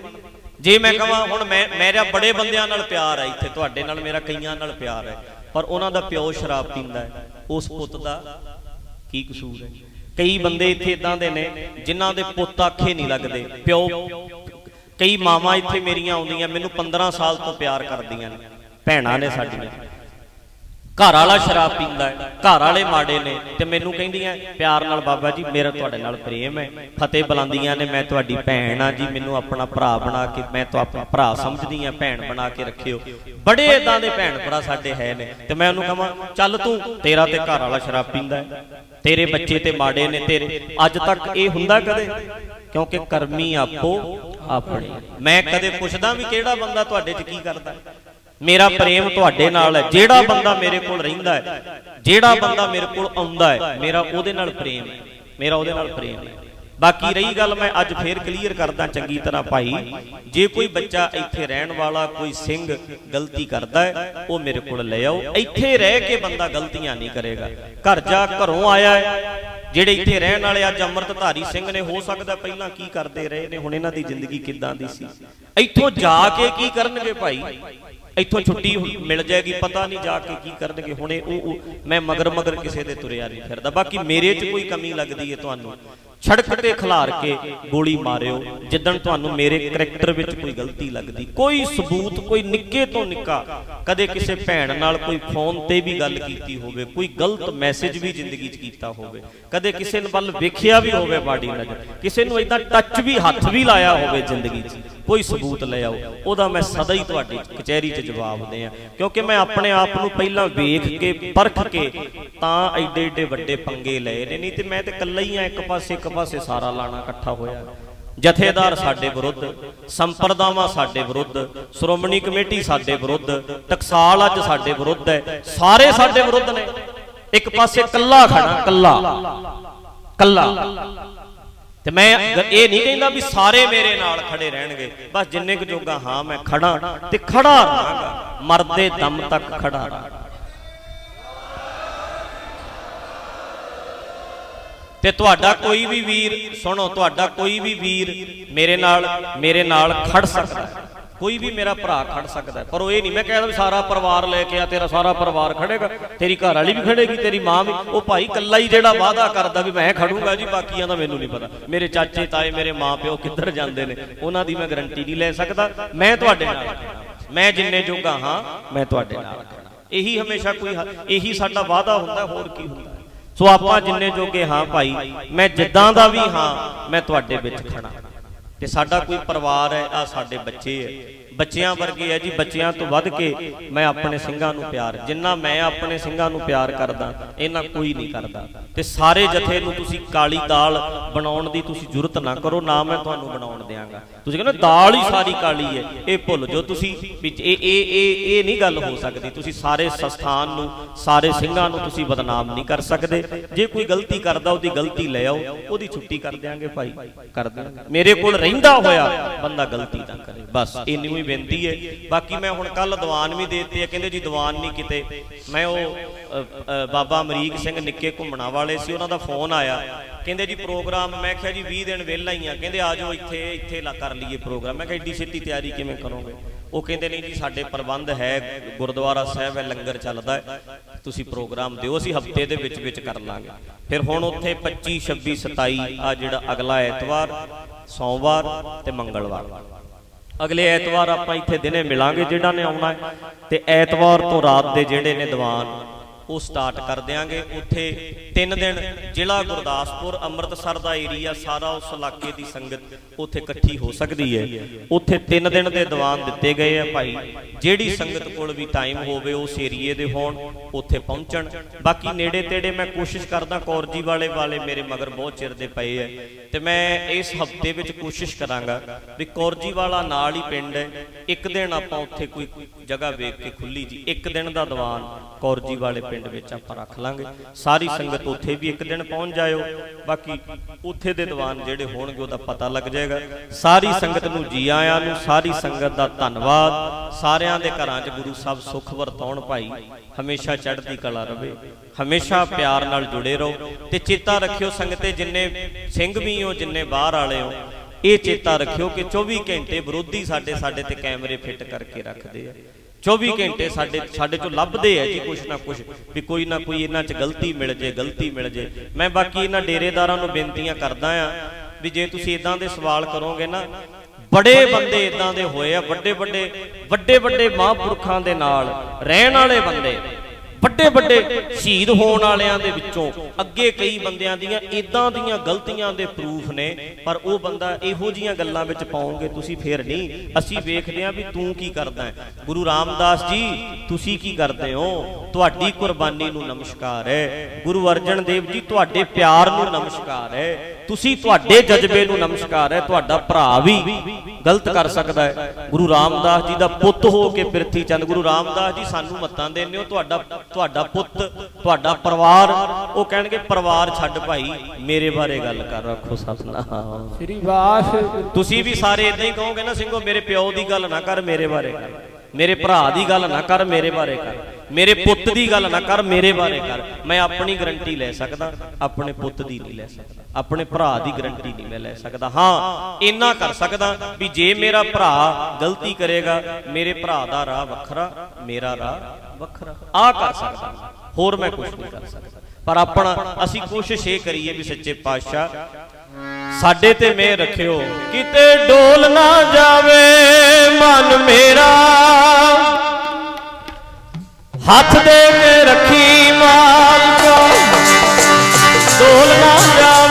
ਜੇ ਮੈਂ ਕਹਾਂ ਹੁਣ ਮੈਂ, ਮੇਰਾ ਬੜੇ ਬੰਦਿਆਂ ਨਾਲ ਪਿਆਰ ਹੈ ਇੱਥੇ, ਤੁਹਾਡੇ ਨਾਲ ਮੇਰਾ ਕਈਆਂ ਨਾਲ ਪਿਆਰ ਹੈ, ਪਰ ਉਹਨਾਂ ਦਾ ਪਿਓ ਸ਼ਰਾਬ ਪੀਂਦਾ ਹੈ, ਉਸ ਪੁੱਤ ਦਾ ਕੀ ਕਸੂਰ ਹੈ? ਕਈ ਬੰਦੇ ਇੱਥੇ ਇਦਾਂ ਦੇ ਨੇ ਜਿਨ੍ਹਾਂ ਦੇ ਪੁੱਤ ਆਖੇ ਨਹੀਂ ਲੱਗਦੇ। ਪਿਓ, ਕਈ ਮਾਵਾਂ ਇੱਥੇ ਮੇਰੀਆਂ ਆਉਂਦੀਆਂ, ਮੈਨੂੰ 15 ਸਾਲ ਤੋਂ ਪਿਆਰ ਕਰਦੀਆਂ ਨੇ। ਭੈਣਾਂ ਨੇ ਸਾਡੀਆਂ। ਘਰ ਵਾਲਾ ਸ਼ਰਾਬ ਪੀਂਦਾ ਹੈ, ਘਰ ਵਾਲੇ ਮਾੜੇ ਨੇ ਤੇ ਮੈਨੂੰ ਕਹਿੰਦੀਆਂ, ਪਿਆਰ ਨਾਲ ਬਾਬਾ ਜੀ, ਮੇਰਾ ਤੁਹਾਡੇ ਨਾਲ ਪ੍ਰੇਮ ਹੈ। ਫਤਿਹ ਬੁਲਾਉਂਦੀਆਂ ਨੇ, ਮੈਂ ਤੁਹਾਡੀ ਭੈਣ ਆ ਜੀ, ਮੈਨੂੰ ਆਪਣਾ ਭਰਾ ਬਣਾ ਕੇ, ਮੈਂ ਤਾਂ ਆਪਣਾ ਭਰਾ ਸਮਝਦੀ ਆ ਭੈਣ ਬਣਾ ਕੇ ਰੱਖਿਓ। ਬੜੇ ਇਦਾਂ ਦੇ ਭੈਣ ਭਰਾ ਸਾਡੇ ਹੈ ਨੇ ਤੇ ਮੈਂ ਉਹਨੂੰ ਕਹਾਂ, ਚੱਲ ਤੂੰ, ਤੇਰਾ ਤੇ ਘਰ ਵਾਲਾ ਸ਼ਰਾਬ ਪੀਂਦਾ ਹੈ। ਤੇਰੇ ਬੱਚੇ ਤੇ ਮਾੜੇ ਨੇ ਤੇਰੇ। ਅੱਜ ਤੱਕ ਇਹ ਹੁੰਦਾ ਕਦੇ? ਕਿਉਂਕਿ ਕਰਮੀ ਆਪੋ ਆਪਣੇ। ਮੈਂ ਕਦੇ ਪੁੱਛਦਾ ਵੀ ਕਿਹੜਾ ਬੰਦਾ ਤੁਹਾਡੇ 'ਚ ਕੀ ਕਰਦਾ? ਮੇਰਾ ਪ੍ਰੇਮ ਤੁਹਾਡੇ ਨਾਲ ਹੈ। ਜਿਹੜਾ ਬੰਦਾ ਮੇਰੇ ਕੋਲ ਰਹਿੰਦਾ ਹੈ, ਜਿਹੜਾ ਬੰਦਾ ਮੇਰੇ ਕੋਲ ਆਉਂਦਾ ਹੈ, ਮੇਰਾ ਉਹਦੇ ਨਾਲ ਪ੍ਰੇਮ ਹੈ। ਮੇਰਾ ਉਹਦੇ ਨਾਲ ਪ੍ਰੇਮ ਹੈ। ਬਾਕੀ ਰਹੀ ਗੱਲ ਮੈਂ ਅੱਜ ਫੇਰ ਕਲੀਅਰ ਕਰਦਾ ਚੰਗੀ ਤਰ੍ਹਾਂ ਭਾਈ। ਜੇ ਕੋਈ ਬੱਚਾ ਇੱਥੇ ਰਹਿਣ ਵਾਲਾ ਕੋਈ ਸਿੰਘ ਗਲਤੀ ਕਰਦਾ ਹੈ, ਉਹ ਮੇਰੇ ਕੋਲ ਲੈ ਆਓ। ਇੱਥੇ ਰਹਿ ਕੇ ਬੰਦਾ ਗਲਤੀਆਂ ਨਹੀਂ ਕਰੇਗਾ। ਘਰ ਜਾ ਘਰੋਂ ਆਇਆ ਜਿਹੜੇ ਇੱਥੇ ਰਹਿਣ ਵਾਲੇ ਅੱਜ ਅੰਮ੍ਰਿਤਧਾਰੀ ਸਿੰਘ ਨੇ, ਹੋ ਸਕਦਾ ਪਹਿਲਾਂ ਕੀ ਕਰਦੇ ਰਹੇ ਨੇ, ਹੁਣ ਇਹਨਾਂ ਦੀ ਜ਼ਿੰਦਗੀ ਕਿੱਦਾਂ ਦੀ ਸੀ? ਇੱਥੋਂ ਜਾ ਕੇ ਕੀ ਕਰਨਗੇ ਭਾਈ? ਇੱਥੋਂ ਛੁੱਟੀ ਹੋ- ਮਿਲ ਜਾਏਗੀ, ਪਤਾ ਨਹੀਂ ਜਾ ਕੇ ਕੀ ਕਰਨਗੇ। ਹੁਣੇ ਉਹ- ਮੈਂ ਮਗਰ ਮਗਰ ਕਿਸੇ ਦੇ ਤੁਰਿਆ ਨਹੀਂ ਫਿਰਦਾ। ਬਾਕੀ ਮੇਰੇ 'ਚ ਕੋਈ ਕਮੀ ਲੱਗਦੀ ਹੈ ਤੁਹਾਨੂੰ। ਸੜਕ ਤੇ ਖਿਲਾਰ ਕੇ ਗੋਲੀ ਮਾਰਿਓ, ਜਿੱਦਣ ਤੁਹਾਨੂੰ ਮੇਰੇ ਕਰੈਕਟਰ ਵਿੱਚ ਕੋਈ ਗਲਤੀ ਲੱਗਦੀ। ਕੋਈ ਸਬੂਤ, ਕੋਈ ਨਿੱਕੇ ਤੋਂ ਨਿੱਕਾ, ਕਦੇ ਕਿਸੇ ਭੈਣ ਨਾਲ ਕੋਈ ਫੋਨ ਤੇ ਵੀ ਗੱਲ ਕੀਤੀ ਹੋਵੇ, ਕੋਈ ਗਲਤ ਮੈਸੇਜ ਵੀ ਜ਼ਿੰਦਗੀ 'ਚ ਕੀਤਾ ਹੋਵੇ, ਕਦੇ ਕਿਸੇ ਨੂੰ ਵੱਲ ਵੇਖਿਆ ਵੀ ਹੋਵੇ ਬਾਡੀ ਨਜ਼ਰ, ਕਿਸੇ ਨੂੰ ਇਦਾਂ ਟੱਚ ਵੀ, ਹੱਥ ਵੀ ਲਾਇਆ ਹੋਵੇ ਜ਼ਿੰਦਗੀ 'ਚ। ਕੋਈ ਸਬੂਤ ਲੈ ਆਓ। ਉਹਦਾ ਮੈਂ ਸਦਾ ਹੀ ਤੁਹਾਡੀ ਕਚਹਿਰੀ 'ਚ ਜਵਾਬ ਦੇ ਆ ਕਿਉਂਕਿ ਮੈਂ ਆਪਣੇ ਆਪ ਨੂੰ ਪਹਿਲਾਂ ਵੇਖ ਕੇ, ਪਰਖ ਕੇ ਤਾਂ ਐਡੇ ਐਡੇ ਵੱਡੇ ਪੰਗੇ ਲਏ ਨੇ। ਨਹੀਂ ਤੇ ਮੈਂ ਤੇ ਇਕੱਲਾ ਹੀ ਆ, ਇੱਕ ਪਾਸੇ ਇੱਕ ਪਾਸੇ ਸਾਰਾ ਲਾਣਾ ਇਕੱਠਾ ਹੋਇਆ। ਜਥੇਦਾਰ ਸਾਡੇ ਵਿਰੁੱਧ, ਸੰਪਰਦਾਵਾਂ ਸਾਡੇ ਵਿਰੁੱਧ, ਸ਼੍ਰੋਮਣੀ ਕਮੇਟੀ ਸਾਡੇ ਵਿਰੁੱਧ, ਟਕਸਾਲ ਅੱਜ ਸਾਡੇ ਵਿਰੁੱਧ ਹੈ। ਸਾਰੇ ਸਾਡੇ ਵਿਰੁੱਧ ਨੇ। ਇੱਕ ਪਾਸੇ ਕੱਲਾ ਖੜਾ ਕੱਲਾ ਕੱਲਾ ਤੇ ਮੈਂ ਇਹ ਨਹੀਂ ਕਹਿੰਦਾ ਵੀ ਸਾਰੇ ਮੇਰੇ ਨਾਲ ਖੜੇ ਰਹਿਣਗੇ, ਬਸ ਜਿੰਨੇ ਕੁ ਜੋਗਾ ਹਾਂ ਮੈਂ ਖੜਾ ਤੇ ਖੜਾ ਰਹਾਂਗਾ, ਮਰਦੇ ਦਮ ਤੱਕ ਖੜਾ ਰਹਾਂਗਾ। ਤੇ ਤੁਹਾਡਾ ਕੋਈ ਵੀ ਵੀਰ, ਸੁਣੋ, ਤੁਹਾਡਾ ਕੋਈ ਵੀ ਵੀਰ ਮੇਰੇ ਨਾਲ ਮੇਰੇ ਨਾਲ ਖੜ ਸਕਦਾ। ਹੈ ਕੋਈ ਵੀ ਮੇਰਾ ਭਰਾ ਖੜ ਸਕਦਾ ਪਰ ਉਹ ਇਹ ਨਹੀਂ, ਮੈਂ ਕਹਿੰਦਾ ਵੀ ਸਾਰਾ ਪਰਿਵਾਰ ਲੈ ਕੇ ਆ, ਤੇਰਾ ਸਾਰਾ ਪਰਿਵਾਰ ਖੜੇਗਾ, ਤੇਰੀ ਘਰ ਵਾਲੀ ਵੀ ਖੜੇਗੀ, ਤੇਰੀ ਮਾਂ ਵੀ। ਉਹ ਭਾਈ ਕੱਲਾ ਹੀ ਜਿਹੜਾ ਵਾਅਦਾ ਕਰਦਾ ਵੀ ਮੈਂ ਖੜੂੰਗਾ ਜੀ, ਬਾਕੀਆਂ ਦਾ ਮੈਨੂੰ ਨਹੀਂ ਪਤਾ। ਮੇਰੇ ਚਾਚੇ, ਤਾਏ, ਮੇਰੇ ਮਾਂ ਪਿਓ ਕਿੱਧਰ ਜਾਂਦੇ ਨੇ, ਉਹਨਾਂ ਦੀ ਮੈਂ ਗਰੰਟੀ ਨਹੀਂ ਲੈ ਸਕਦਾ। ਮੈਂ ਤੁਹਾਡੇ ਨਾਲ ਮੈਂ ਜਿੰਨੇ ਜੋਗਾ ਹਾਂ, ਮੈਂ ਤੁਹਾਡੇ ਨਾਲ ਖੜਾ। ਇਹੀ ਹਮੇਸ਼ਾ ਕੋਈ ਇਹੀ ਸਾਡਾ ਵਾਅਦਾ ਹੁੰਦਾ, ਹੋਰ ਕੀ ਹੁੰਦਾ? ਸੋ ਆਪਾਂ ਜਿੰਨੇ ਜੋਗੇ ਹਾਂ ਭਾਈ, ਮੈਂ ਜਿੱਦਾਂ ਦਾ ਵੀ ਹਾਂ, ਮੈਂ ਤੁਹਾਡੇ ਵਿੱਚ ਖੜਾ। ਤੇ ਸਾਡਾ ਕੋਈ ਪਰਿਵਾਰ ਹੈ ਆ ਸਾਡੇ ਬੱਚੇ ਹੈ। ਬੱਚਿਆਂ ਵਰਗੇ ਹੈ ਜੀ ਬੱਚਿਆਂ ਤੋਂ ਵੱਧ ਕੇ ਮੈਂ ਆਪਣੇ ਸਿੰਘਾਂ ਨੂੰ ਪਿਆਰ ਜਿੰਨਾ ਮੈਂ ਆਪਣੇ ਸਿੰਘਾਂ ਨੂੰ ਪਿਆਰ ਕਰਦਾ ਇਹਨਾਂ ਕੋਈ ਨਹੀਂ ਕਰਦਾ। ਤੇ ਸਾਰੇ ਜਥੇ ਨੂੰ ਤੁਸੀਂ ਕਾਲੀ ਦਾਲ ਬਣਾਉਣ ਦੀ ਤੁਸੀਂ ਜ਼ਰੂਰਤ ਨਾ ਕਰੋ ਨਾ ਮੈਂ ਤੁਹਾਨੂੰ ਬਣਾਉਣ ਦਿਆਂਗਾ। ਤੁਸੀਂ ਕਹਿੰਦੇ ਦਾਲ ਹੀ ਸਾਰੀ ਕਾਲੀ ਹੈ ਇਹ ਭੁੱਲ ਜੋ ਤੁਸੀਂ। ਵਿੱਚ ਇਹ ਇਹ ਇਹ ਇਹ ਨਹੀਂ ਗੱਲ ਹੋ ਸਕਦੀ। ਤੁਸੀਂ ਸਾਰੇ ਸਸਥਾਨ ਨੂੰ ਸਾਰੇ ਸਿੰਘਾਂ ਨੂੰ ਤੁਸੀਂ ਬਦਨਾਮ ਨਹੀਂ ਕਰ ਸਕਦੇ। ਜੇ ਕੋਈ ਗਲਤੀ ਕਰਦਾ ਉਹਦੀ ਗਲਤੀ ਲੈ ਆਓ ਉਹਦੀ ਛੁੱਟੀ ਕਰ ਦਿਆਂਗੇ ਭਾਈ ਕਰ ਦਿਆਂਗੇ। ਮੇਰੇ ਕੋਲ ਰਹਿੰਦਾ ਹੋਇਆ ਬੰਦਾ ਗਲਤੀ ਨਾ ਕਰੇ। ਬਸ ਇੰਨੀ ਹੀ ਬੇਨਤੀ ਹੈ ਬਾਕੀ ਮੈਂ ਹੁਣ ਕੱਲ ਦੀਵਾਨ ਵੀ ਦੇਤੇ ਆ। ਕਹਿੰਦੇ ਜੀ ਦੀਵਾਨ ਨਹੀਂ ਕਿਤੇ। ਮੈਂ ਉਹ ਬਾਬਾ ਅਮਰੀਕ ਸਿੰਘ ਨਿੱਕੇ ਘੁੰਮਣਾ ਵਾਲੇ ਸੀ। ਉਹਨਾਂ ਦਾ ਫੋਨ ਆਇਆ। ਕਹਿੰਦੇ ਜੀ ਪ੍ਰੋਗਰਾਮ, ਮੈਂ ਕਿਹਾ ਜੀ 20 ਦਿਨ ਵਿਹਲਾ ਹੀ ਆ। ਕਹਿੰਦੇ ਆ ਜਾਓ ਇੱਥੇ ਇੱਥੇ ਲਾ ਕਰ ਲਈਏ ਪ੍ਰੋਗਰਾਮ। ਮੈਂ ਕਿਹਾ ਏਡੀ ਛੇਤੀ ਤਿਆਰੀ ਕਿਵੇਂ ਕਰੋਗੇ? ਉਹ ਕਹਿੰਦੇ ਨਹੀਂ ਜੀ, ਸਾਡੇ ਪ੍ਰਬੰਧ ਹੈ, ਗੁਰਦੁਆਰਾ ਸਾਹਿਬ ਹੈ, ਲੰਗਰ ਚੱਲਦਾ ਹੈ। ਤੁਸੀਂ ਪ੍ਰੋਗਰਾਮ ਦਿਓ, ਅਸੀਂ ਹਫ਼ਤੇ ਦੇ ਵਿੱਚ ਵਿੱਚ ਕਰ ਲਾਂਗੇ। ਫਿਰ ਹੁਣ ਉੱਥੇ 25 26 27 ਆ ਜਿਹੜਾ ਅਗਲਾ ਐਤਵਾਰ, ਸੋਮਵਾਰ ਤੇ ਮੰਗਲਵਾਰ। ਅਗਲੇ ਐਤਵਾਰ ਆਪਾਂ ਇੱਥੇ ਦਿਨੇ ਮਿਲਾਂਗੇ ਜਿਹੜਾ ਨੇ ਆਉਣਾ ਤੇ ਐਤਵਾਰ ਤੋਂ ਰਾਤ ਦੇ ਜਿਹੜੇ ਨੇ ਦੀਵਾਨ। ਉਹ ਸਟਾਰਟ ਕਰ ਦਿਆਂਗੇ। ਉੱਥੇ 3 ਦਿਨ ਜ਼ਿਲ੍ਹਾ ਗੁਰਦਾਸਪੁਰ, ਅੰਮ੍ਰਿਤਸਰ ਦਾ ਏਰੀਆ ਸਾਰਾ ਉਸ ਇਲਾਕੇ ਦੀ ਸੰਗਤ ਉੱਥੇ ਇਕੱਠੀ ਹੋ ਸਕਦੀ ਹੈ। ਉੱਥੇ 3 ਦਿਨ ਦੇ ਦੀਵਾਨ ਦਿੱਤੇ ਗਏ ਆ ਭਾਈ। ਜਿਹੜੀ ਸੰਗਤ ਕੋਲ ਵੀ ਟਾਈਮ ਹੋਵੇ, ਉਸ ਏਰੀਏ ਦੇ ਹੋਣ, ਉੱਥੇ ਪਹੁੰਚਣ। ਬਾਕੀ ਨੇੜੇ ਤੇੜੇ ਮੈਂ ਕੋਸ਼ਿਸ਼ ਕਰਦਾ, ਕੌਰਜੀ ਵਾਲੇ ਵਾਲੇ ਮੇਰੇ ਮਗਰ ਬਹੁਤ ਚਿਰ ਦੇ ਪਏ ਐ ਤੇ ਮੈਂ ਇਸ ਹਫ਼ਤੇ ਵਿੱਚ ਕੋਸ਼ਿਸ਼ ਕਰਾਂਗਾ ਵੀ ਕੌਰਜੀ ਵਾਲਾ ਨਾਲ ਹੀ ਪਿੰਡ ਹੈ। ਇੱਕ ਦਿਨ ਆਪਾਂ ਉੱਥੇ ਕੋਈ ਜਗ੍ਹਾ ਵੇਖ ਕੇ ਖੁੱਲੀ ਜੀ। ਇੱਕ ਦਿਨ ਦਾ ਦੀਵਾਨ ਕੌਰਜੀ ਵਾਲੇ ਪਿੰਡ ਵਿੱਚ ਆਪਾਂ ਰੱਖ ਲਾਂਗੇ। ਸਾਰੀ ਸੰਗਤ ਉੱਥੇ ਵੀ ਇੱਕ ਦਿਨ ਪਹੁੰਚ ਜਾਇਓ। ਬਾਕੀ ਉੱਥੇ ਦੇ ਦੀਵਾਨ ਜਿਹੜੇ ਹੋਣਗੇ, ਉਹਦਾ ਪਤਾ ਲੱਗ ਜਾਏਗਾ। ਸਾਰੀ ਸੰਗਤ ਨੂੰ ਜੀ ਆਇਆਂ ਨੂੰ, ਸਾਰੀ ਸੰਗਤ ਦਾ ਧੰਨਵਾਦ। ਸਾਰਿਆਂ ਦੇ ਘਰਾਂ 'ਚ ਗੁਰੂ ਸਾਹਿਬ ਸੁਖ ਵਰਤਾਉਣ ਭਾਈ, ਹਮੇਸ਼ਾ ਚੜ੍ਹਦੀ ਕਲਾ ਰਵੇ। ਹਮੇਸ਼ਾ ਪਿਆਰ ਨਾਲ ਜੁੜੇ ਰਹੋ ਤੇ ਚੇਤਾ ਰੱਖਿਓ ਸੰਗਤੇ, ਜਿੰਨੇ ਸਿੰਘ ਵੀ ਹੋ, ਜਿੰਨੇ ਬਾਹਰ ਵਾਲੇ ਹੋ, ਇਹ ਚੇਤਾ ਰੱਖਿਓ ਕਿ 24 ਘੰਟੇ ਵਿਰੋਧੀ ਸਾਡੇ ਸਾਡੇ ਤੇ ਕੈਮਰੇ ਫਿੱਟ ਕਰਕੇ ਰੱਖਦੇ ਆ। 24 ਘੰਟੇ ਸਾਡੇ ਸਾਡੇ ਚੋਂ ਲੱਭਦੇ ਆ ਜੀ ਕੁਛ ਨਾ ਕੁਛ, ਵੀ ਕੋਈ ਨਾ ਕੋਈ ਇਹਨਾਂ 'ਚ ਗਲਤੀ ਮਿਲ ਜੇ, ਗਲਤੀ ਮਿਲ ਜੇ। ਮੈਂ ਬਾਕੀ ਇਹਨਾਂ ਡੇਰੇਦਾਰਾਂ ਨੂੰ ਬੇਨਤੀਆਂ ਕਰਦਾ ਆ ਵੀ ਜੇ ਤੁਸੀਂ ਇਦਾਂ ਦੇ ਸਵਾਲ ਕਰੋਗੇ ਨਾ, ਬੜੇ ਬੰਦੇ ਇਦਾਂ ਦੇ ਹੋਏ ਆ, ਵੱਡੇ ਵੱਡੇ ਵੱਡੇ ਵੱਡੇ ਮਹਾਂਪੁਰਖਾਂ ਦੇ ਨਾਲ, ਰਹਿਣ ਵਾਲੇ ਬੰਦੇ। ਵੱਡੇ ਵੱਡੇ ਸ਼ਹੀਦ ਹੋਣ ਵਾਲਿਆਂ ਦੇ ਵਿੱਚੋਂ ਅੱਗੇ ਕਈ ਬੰਦਿਆਂ ਦੀਆਂ ਇਦਾਂ ਦੀਆਂ ਗਲਤੀਆਂ ਦੇ ਪ੍ਰੂਫ ਨੇ, ਪਰ ਉਹ ਬੰਦਾ ਇਹੋ ਜੀਆਂ ਗੱਲਾਂ ਵਿੱਚ ਪਾਉਂਗੇ, ਤੁਸੀਂ ਫੇਰ ਨਹੀਂ। ਅਸੀਂ ਵੇਖਦੇ ਹਾਂ ਵੀ ਤੂੰ ਕੀ ਕਰਦਾ ਹੈ। ਗੁਰੂ ਰਾਮਦਾਸ ਜੀ, ਤੁਸੀਂ ਕੀ ਕਰਦੇ ਹੋ? ਤੁਹਾਡੀ ਕੁਰਬਾਨੀ ਨੂੰ ਨਮਸਕਾਰ ਹੈ। ਗੁਰੂ ਅਰਜਨ ਦੇਵ ਜੀ, ਤੁਹਾਡੇ ਪਿਆਰ ਨੂੰ ਨਮਸਕਾਰ ਹੈ। ਤੁਸੀਂ ਤੁਹਾਡੇ ਜਜ਼ਬੇ ਨੂੰ ਨਮਸਕਾਰ ਹੈ, ਤੁਹਾਡਾ ਭਰਾ ਵੀ ਗਲਤ ਕਰ ਸਕਦਾ ਹੈ। ਗੁਰੂ ਰਾਮਦਾਸ ਜੀ ਦਾ ਪੁੱਤ ਹੋ ਕੇ ਪ੍ਰਿਥੀ ਚੰਦ ਗੁਰੂ ਰਾਮਦਾਸ ਜੀ ਸਾਨੂੰ ਮੱਤਾਂ ਦਿੰਦੇ ਹੋ, ਤੁਹਾਡਾ ਤੁਹਾਡਾ ਪੁੱਤ, ਤੁਹਾਡਾ ਪਰਿਵਾਰ, ਉਹ ਕਹਿਣਗੇ, ਪਰਿਵਾਰ ਛੱਡ ਭਾਈ, ਮੇਰੇ ਬਾਰੇ ਗੱਲ ਕਰ, ਰੱਖੋ ਸਤਨਾਮ। ਸ੍ਰੀ ਵਾਹਿਗੁਰੂ ਤੁਸੀਂ ਵੀ ਸਾਰੇ ਇਦਾਂ ਹੀ ਕਹੋਗੇ ਨਾ, ਸਿੰਘੋ, ਮੇਰੇ ਪਿਓ ਦੀ ਗੱਲ ਨਾ ਕਰ, ਮੇਰੇ ਬਾਰੇ ਕਰ। ਮੇਰੇ ਭਰਾ ਦੀ ਗੱਲ ਨਾ ਕਰ, ਮੇਰੇ ਬਾਰੇ ਕਰ। ਮੇਰੇ ਪੁੱਤ ਦੀ ਗੱਲ ਨਾ ਕਰ, ਮੇਰੇ ਬਾਰੇ ਕਰ। ਮੈਂ ਆਪਣੀ ਗਰੰਟੀ ਲੈ ਸਕਦਾ, ਆਪਣੇ ਪੁੱਤ ਦੀ ਨਹੀਂ ਲੈ ਸਕਦਾ। ਆਪਣੇ ਭਰਾ ਦੀ ਗਰੰਟੀ ਨਹੀਂ ਮੈਂ ਲੈ ਸਕਦਾ। ਹਾਂ, ਇੰਨਾ ਕਰ ਸਕਦਾ ਵੀ ਜੇ ਮੇਰਾ ਭਰਾ ਗਲਤੀ ਕਰੇਗਾ, ਮੇਰੇ ਭਰਾ ਦਾ ਰਾਹ ਵੱਖਰਾ, ਮੇਰਾ ਰਾਹ ਵੱਖਰਾ। ਆ ਕਰ ਸਕਦਾ। ਹੋਰ ਮੈਂ ਕੁਝ ਨਹੀਂ ਕਰ ਸਕਦਾ। ਪਰ ਆਪਣਾ, ਅਸੀਂ ਕੋਸ਼ਿਸ਼ ਇਹ ਕਰੀਏ ਵੀ ਸੱਚੇ ਪਾਤਸ਼ਾਹ, ਸਾਡੇ ਤੇ ਮਿਹਰ ਰੱਖਿਓ, ਕਿਤੇ ਡੋਲ ਨਾ ਜਾਵੇ ਮਨ ਮੇਰਾ। ਹੱਥ ਦੇ ਕੇ ਰੱਖੀ ਮਾਲਕਾ, ਡੋਲ ਨਾ ਜਾਵੇ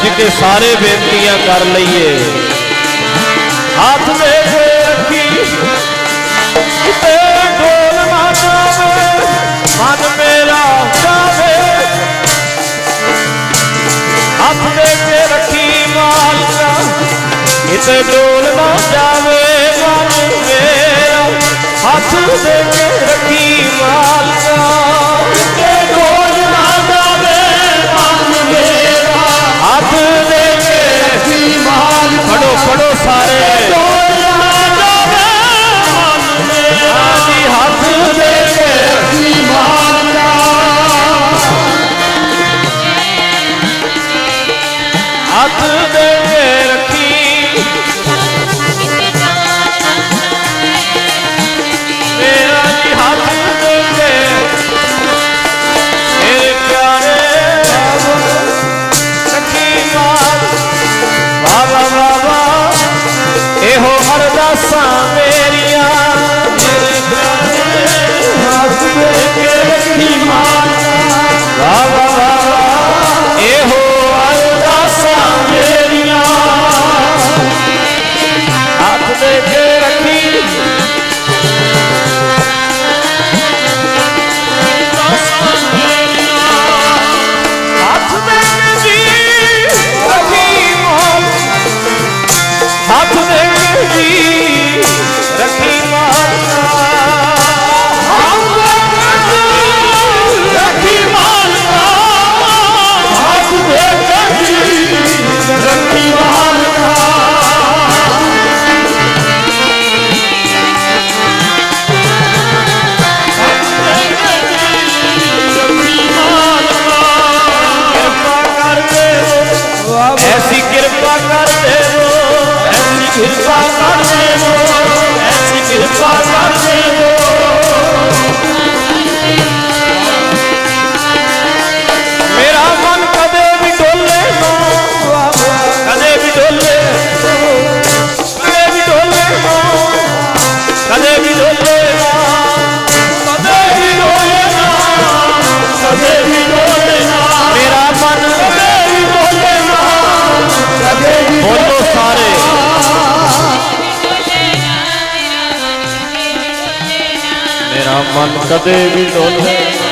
ਗੱਜ ਕੇ ਸਾਰੇ ਬੇਨਤੀਆਂ ਕਰ ਲਈਏ। ਹੱਥ ਦੇ ਕੇ? ਰੱਖੀ ਕਿਤੇ ਢੋਲ ਨਾ ਜਾਵੇ ਮਨ ਮੇਰਾ ਜਾਵੇ ਹੱਥ ਦੇ ਕੇ ਰੱਖੀ ਮਾਲਕਾ? ਕਿਤੇ ਢੋਲ ਨਾ ਜਾਵੇ ਮਨ ਮੇਰਾ। ਹੱਥ ਦੇ ਕੇ ਰੱਖੀ ਮਾਲਕਾ? ਮਾਲ ਸਾਰੇ। ਢੋਲ ਹੱਥ ਦੇ ਕੇ ਰੱਖੀ ਮਾਲਕਾ ਹੱਥ ਦੇ ਕਿਰਪਾ ਕਰ ਦੇਵੋ ਐਸੀ ਕਿਰਪਾ ਕਰ ਦੇਵੋ ਐਸੀ ਕਿਰਪਾ ਕਰ ਮਨ ਕਦੇ ਵੀ ਡੋਲੇ।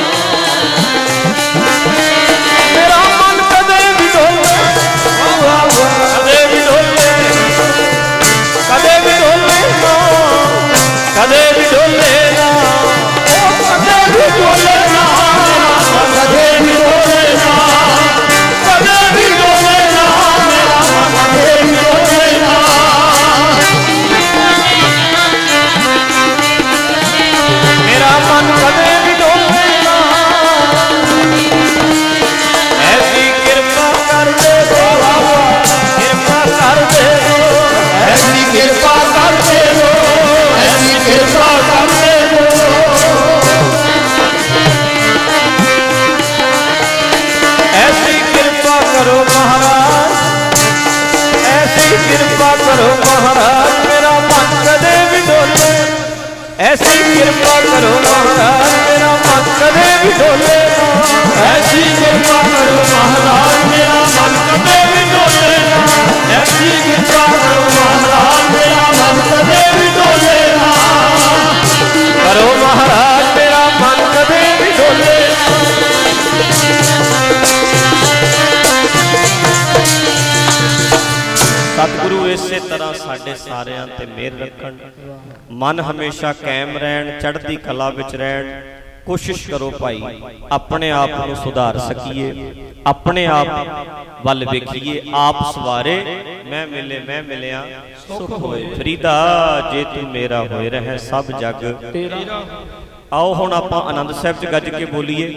ਡੋਲੇ ਐਸੀ ਕਿਰਪਾ ਕਰੋ ਮਹਾਰਾਜ, ਮੇਰਾ ਮਨ ਕਦੇ ਵੀ ਡੋਲੇ ਨਾ ਐਸੀ ਕਿਰਪਾ ਕਰੋ ਮਹਾਰਾਜ, ਮੇਰਾ ਮਨ ਕਦੇ ਵੀ ਡੋਲੇ ਨਾ ਕਰੋ ਮਹਾਰਾਜ, ਮੇਰਾ ਮਨ ਕਦੇ ਵੀ ਡੋਲੇ ਸਤਿਗੁਰੂ ਇਸੇ ਤਰ੍ਹਾਂ ਸਾਡੇ ਸਾਰਿਆਂ ਤੇ ਮਿਹਰ ਰੱਖਣ। ਮਨ ਹਮੇਸ਼ਾ ਕਾਇਮ ਰਹਿਣ, ਚੜ੍ਹਦੀ ਕਲਾ ਵਿੱਚ ਰਹਿਣ। ਕੋਸ਼ਿਸ਼ ਕਰੋ ਭਾਈ, ਆਪਣੇ ਆਪ ਨੂੰ ਸੁਧਾਰ ਸਕੀਏ, ਆਪਣੇ ਆਪ ਵੱਲ ਵੇਖੀਏ, ਆਪ ਸਵਾਰੇ, ਮੈਂ ਮਿਲੇ, ਮੈਂ ਮਿਲਿਆ, ਸੁਖ ਹੋਏ। ਫਰੀਦਾ, ਜੇ ਤੂੰ ਮੇਰਾ ਹੋਏ ਰਹਿ ਸਭ ਜਗ ਤੇਰਾ ਆਓ ਹੁਣ ਆਪਾਂ ਆਨੰਦ ਸਾਹਿਬ ਚ ਗੱਜ ਕੇ ਬੋਲੀਏ।